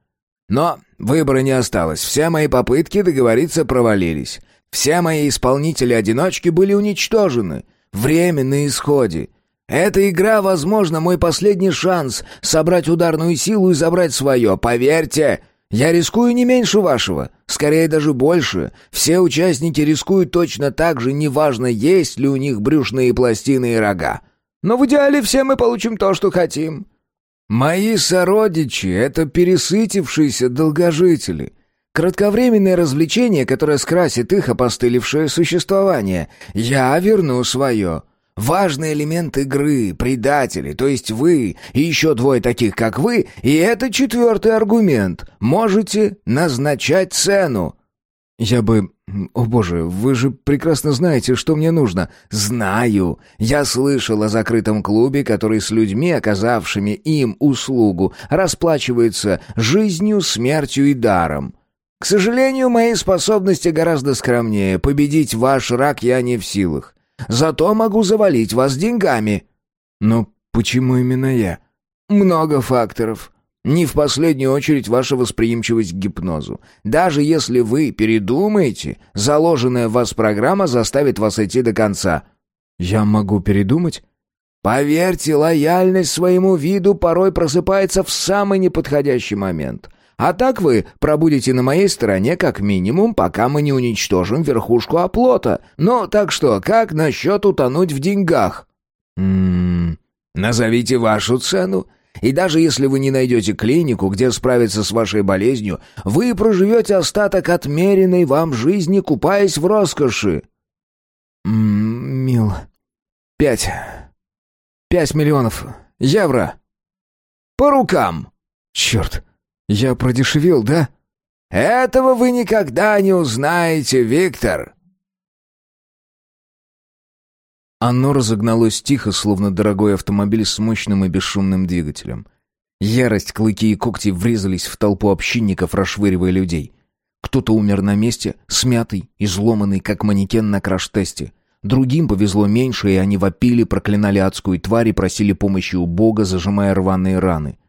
Но выбора не осталось, все мои попытки договориться провалились. Все мои исполнители-одиночки были уничтожены. Время на исходе. Эта игра, возможно, мой последний шанс собрать ударную силу и забрать свое. Поверьте, я рискую не меньше вашего, скорее даже больше. Все участники рискуют точно так же, неважно, есть ли у них брюшные пластины и рога. Но в идеале все мы получим то, что хотим. Мои сородичи — это пересытившиеся долгожители. Кратковременное развлечение, которое скрасит их опостылевшее существование. Я верну свое. Важный элемент игры, предатели, то есть вы, и еще двое таких, как вы, и это четвертый аргумент. Можете назначать цену». «Я бы... О боже, вы же прекрасно знаете, что мне нужно». «Знаю. Я слышал о закрытом клубе, который с людьми, оказавшими им услугу, расплачивается жизнью, смертью и даром. К сожалению, мои способности гораздо скромнее. Победить ваш рак я не в силах. Зато могу завалить вас деньгами». «Но почему именно я?» «Много факторов. Не в последнюю очередь ваша восприимчивость к гипнозу. Даже если вы передумаете, заложенная в вас программа заставит вас идти до конца». «Я могу передумать?» «Поверьте, лояльность своему виду порой просыпается в самый неподходящий момент». А так вы пробудете на моей стороне как минимум, пока мы не уничтожим верхушку оплота. Ну, так что, как насчет утонуть в деньгах? Ммм... Назовите вашу цену. И даже если вы не найдете клинику, где справиться с вашей болезнью, вы проживете остаток отмеренной вам жизни, купаясь в роскоши. Ммм, мил. Пять. Пять миллионов. Евро. По рукам. Черт. «Я продешевил, да?» «Этого вы никогда не узнаете, Виктор!» Оно разогналось тихо, словно дорогой автомобиль с мощным и бесшумным двигателем. Ярость, клыки и когти врезались в толпу общинников, расшвыривая людей. Кто-то умер на месте, смятый, изломанный, как манекен на краш-тесте. Другим повезло меньше, и они вопили, проклинали адскую тварь и просили помощи у Бога, зажимая рваные раны.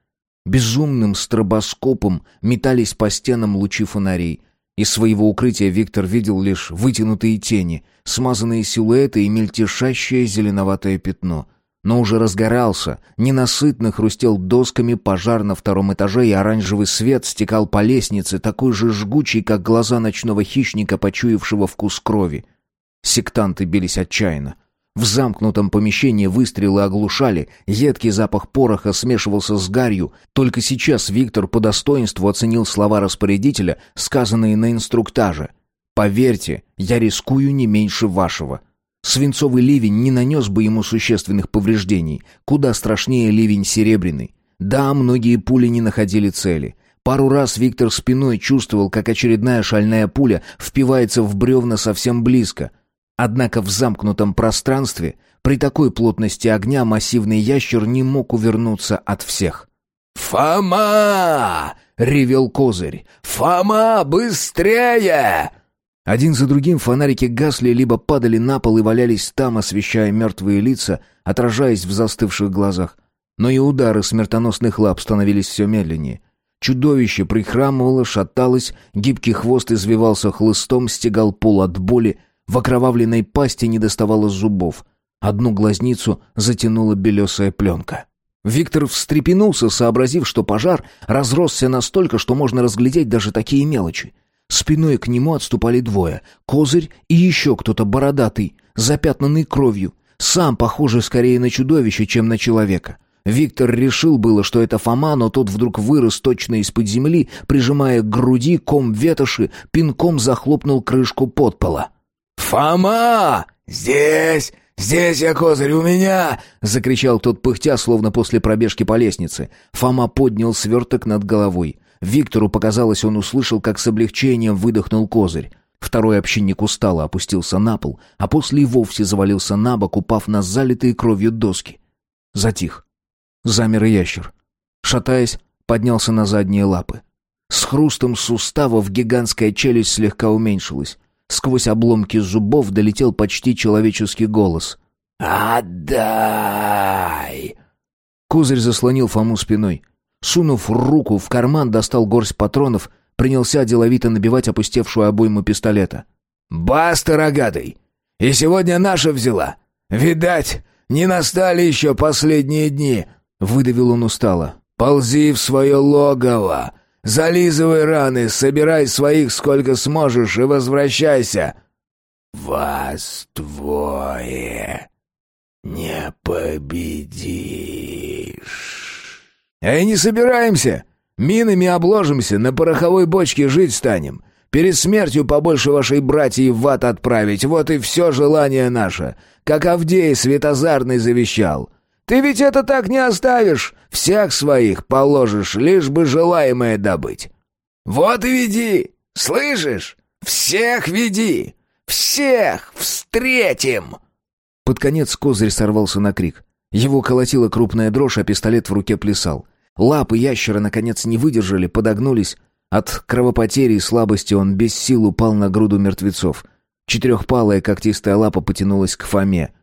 Безумным стробоскопом метались по стенам лучи фонарей. Из своего укрытия Виктор видел лишь вытянутые тени, смазанные силуэты и мельтешащее зеленоватое пятно. Но уже разгорался, ненасытно хрустел досками пожар на втором этаже, и оранжевый свет стекал по лестнице, такой же жгучий, как глаза ночного хищника, почуявшего вкус крови. Сектанты бились отчаянно. В замкнутом помещении выстрелы оглушали, едкий запах пороха смешивался с гарью. Только сейчас Виктор по достоинству оценил слова распорядителя, сказанные на инструктаже. «Поверьте, я рискую не меньше вашего». Свинцовый ливень не нанес бы ему существенных повреждений. Куда страшнее ливень серебряный. Да, многие пули не находили цели. Пару раз Виктор спиной чувствовал, как очередная шальная пуля впивается в бревна совсем близко — Однако в замкнутом пространстве при такой плотности огня массивный ящер не мог увернуться от всех. «Фома!» — ревел козырь. «Фома, быстрее!» Один за другим фонарики гасли, либо падали на пол и валялись там, освещая мертвые лица, отражаясь в застывших глазах. Но и удары смертоносных лап становились все медленнее. Чудовище прихрамывало, шаталось, гибкий хвост извивался хлыстом, стегал пол от боли, в окровавленной пасти не доставало зубов. Одну глазницу затянула белесая пленка. Виктор встрепенулся, сообразив, что пожар разросся настолько, что можно разглядеть даже такие мелочи. Спиной к нему отступали двое — Козырь и еще кто-то бородатый, запятнанный кровью, сам похожий скорее на чудовище, чем на человека. Виктор решил было, что это Фома, но тот вдруг вырос точно из-под земли, прижимая к груди ком ветоши, пинком захлопнул крышку подпола. «Фома! Здесь! Здесь я, козырь, у меня!» — закричал тот пыхтя, словно после пробежки по лестнице. Фома поднял сверток над головой. Виктору показалось, он услышал, как с облегчением выдохнул козырь. Второй общинник устало опустился на пол, а после и вовсе завалился на бок, упав на залитые кровью доски. Затих. Замер ящер. Шатаясь, поднялся на задние лапы. С хрустом суставов гигантская челюсть слегка уменьшилась. Сквозь обломки зубов долетел почти человеческий голос. «Отдай!» Козырь заслонил Фому спиной. Сунув руку в карман, достал горсть патронов, принялся деловито набивать опустевшую обойму пистолета. «Баста, рогатый! И сегодня наша взяла! Видать, не настали еще последние дни!» Выдавил он устало. «Ползи в свое логово! Зализывай раны, собирай своих сколько сможешь и возвращайся!» «Вас двое не победишь!» «А и не собираемся! Минами обложимся, на пороховой бочке жить станем!» Перед смертью побольше вашей братьей в ад отправить, вот и все желание наше. Как Авдей Светозарный завещал. Ты ведь это так не оставишь. Всех своих положишь, лишь бы желаемое добыть. Вот и веди, слышишь? Всех веди! Всех встретим!» Под конец козырь сорвался на крик. Его колотила крупная дрожь, а пистолет в руке плясал. Лапы ящера, наконец, не выдержали, подогнулись. От кровопотери и слабости он без сил упал на груду мертвецов. Четырехпалая когтистая лапа потянулась к Фоме.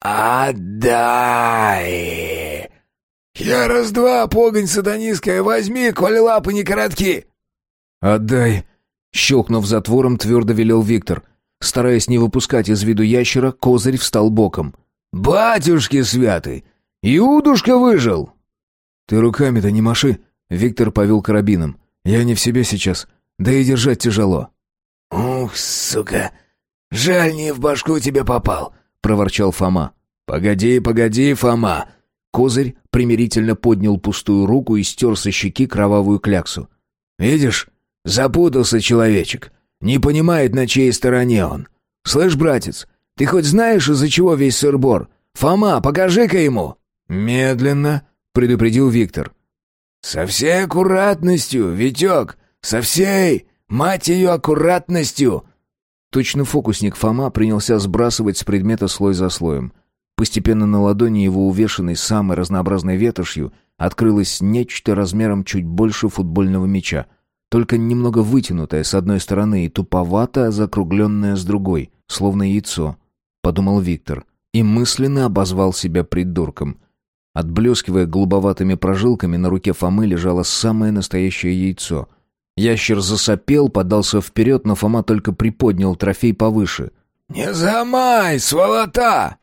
«Отдай!» «Я раз-два, погонь сатанистская, возьми, коли лапы не коротки!» «Отдай!» Щелкнув затвором, твердо велел Виктор. Стараясь не выпускать из виду ящера, козырь встал боком. «Батюшки святы! Иудушка выжил!» «Ты руками-то не маши!» Виктор повел карабином. «Я не в себе сейчас, да и держать тяжело». «Ух, сука! Жаль, не в башку тебе попал проворчал Фома. «Погоди, погоди, Фома!» Козырь примирительно поднял пустую руку и стер со щеки кровавую кляксу. «Видишь, запутался человечек. Не понимает, на чьей стороне он. Слышь, братец, ты хоть знаешь, из-за чего весь сырбор? Фома, покажи-ка ему!» «Медленно», — предупредил Виктор. «Со всей аккуратностью, Витек, со всей, мать ее, аккуратностью!» Точно фокусник Фома принялся сбрасывать с предмета слой за слоем. Постепенно на ладони его, увешанной самой разнообразной ветошью, открылось нечто размером чуть больше футбольного мяча, только немного вытянутое с одной стороны и туповато закругленное с другой, словно яйцо, — подумал Виктор, и мысленно обозвал себя придурком. Отблескивая голубоватыми прожилками, на руке Фомы лежало самое настоящее яйцо — Ящер засопел, подался вперед, но Фома только приподнял трофей повыше. «Не замай, сволота!»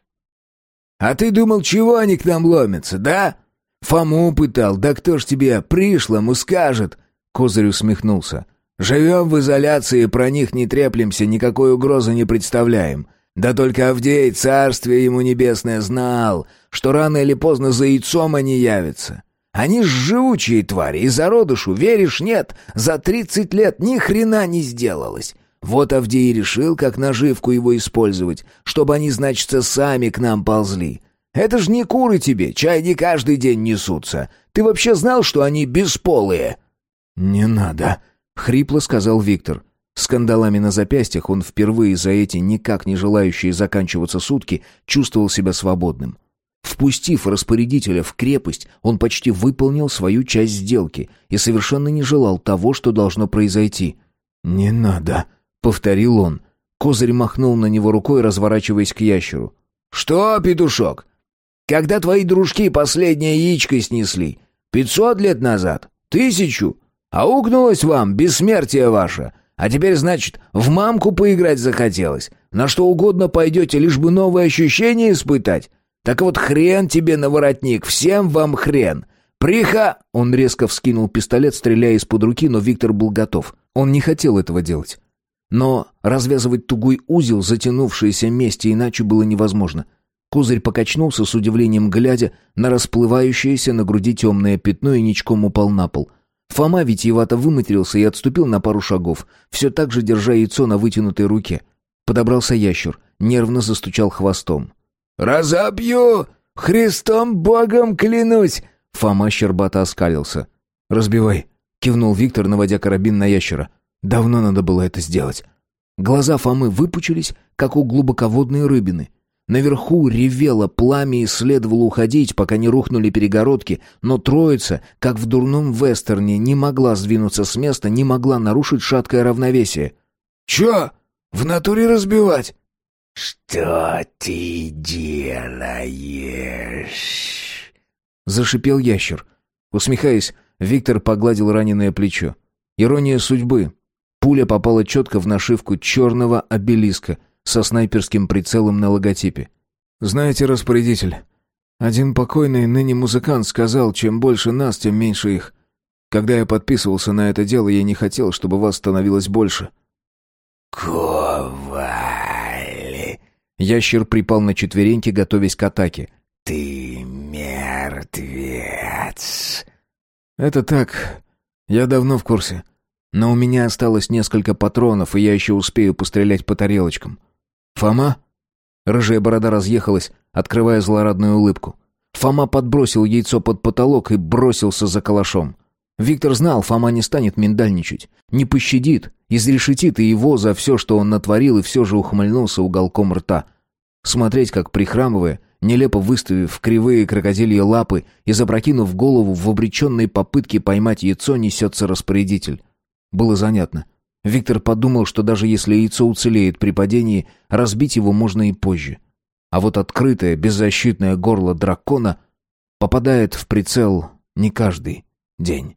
«А ты думал, чего они к нам ломятся, да? Фому пытал, да кто ж тебе пришлому скажет?» Козырь усмехнулся. «Живем в изоляции, про них не треплемся, никакой угрозы не представляем. Да только Авдей, царствие ему небесное, знал, что рано или поздно за яйцом они явятся. Они ж живучие твари, и зародышу, веришь, нет, за тридцать лет ни хрена не сделалось. Вот Авдей решил, как наживку его использовать, чтобы они, значится, сами к нам ползли. Это ж не куры тебе, чай не каждый день несутся. Ты вообще знал, что они бесполые?» «Не надо», — хрипло сказал Виктор. Скандалами на запястьях он впервые за эти никак не желающие заканчиваться сутки чувствовал себя свободным. Впустив распорядителя в крепость, он почти выполнил свою часть сделки и совершенно не желал того, что должно произойти. «Не надо», — повторил он. Козырь махнул на него рукой, разворачиваясь к ящеру. «Что, петушок? Когда твои дружки последнее яичко снесли? Пятьсот лет назад? Тысячу? А угнулось вам бессмертие ваше? А теперь, значит, в мамку поиграть захотелось? На что угодно пойдете, лишь бы новые ощущения испытать? Так вот хрен тебе на воротник, всем вам хрен. Приха...» Он резко вскинул пистолет, стреляя из-под руки, но Виктор был готов. Он не хотел этого делать. Но развязывать тугой узел, затянувшийся мести, иначе было невозможно. Козырь покачнулся с удивлением, глядя на расплывающееся на груди темное пятно и ничком упал на пол. Фома витиевато выматерился и отступил на пару шагов, все так же держа яйцо на вытянутой руке. Подобрался ящер, нервно застучал хвостом. «Разобью! Христом Богом клянусь!» Фома щербато оскалился. «Разбивай», — кивнул Виктор, наводя карабин на ящера. «Давно надо было это сделать». Глаза Фомы выпучились, как у глубоководной рыбины. Наверху ревело пламя и следовало уходить, пока не рухнули перегородки, но троица, как в дурном вестерне, не могла сдвинуться с места, не могла нарушить шаткое равновесие. «Чё? В натуре разбивать?» «Что ты делаешь?» Зашипел ящер. Усмехаясь, Виктор погладил раненое плечо. Ирония судьбы. Пуля попала четко в нашивку черного обелиска со снайперским прицелом на логотипе. «Знаете, распорядитель, один покойный ныне музыкант сказал, чем больше нас, тем меньше их. Когда я подписывался на это дело, я не хотел, чтобы вас становилось больше». «Коваль!» Ящер припал на четвереньки, готовясь к атаке. «Ты мертвец!» «Это так. Я давно в курсе. Но у меня осталось несколько патронов, и я еще успею пострелять по тарелочкам. Фома?» Рыжая борода разъехалась, открывая злорадную улыбку. Фома подбросил яйцо под потолок и бросился за калашом. Виктор знал, Фома не станет миндальничать, не пощадит, изрешетит и его за все, что он натворил, и все же ухмыльнулся уголком рта. Смотреть, как прихрамывая, нелепо выставив кривые крокодильи лапы и запрокинув голову в обреченной попытке поймать яйцо, несется распорядитель. Было занятно. Виктор подумал, что даже если яйцо уцелеет при падении, разбить его можно и позже. А вот открытое, беззащитное горло дракона попадает в прицел не каждый день.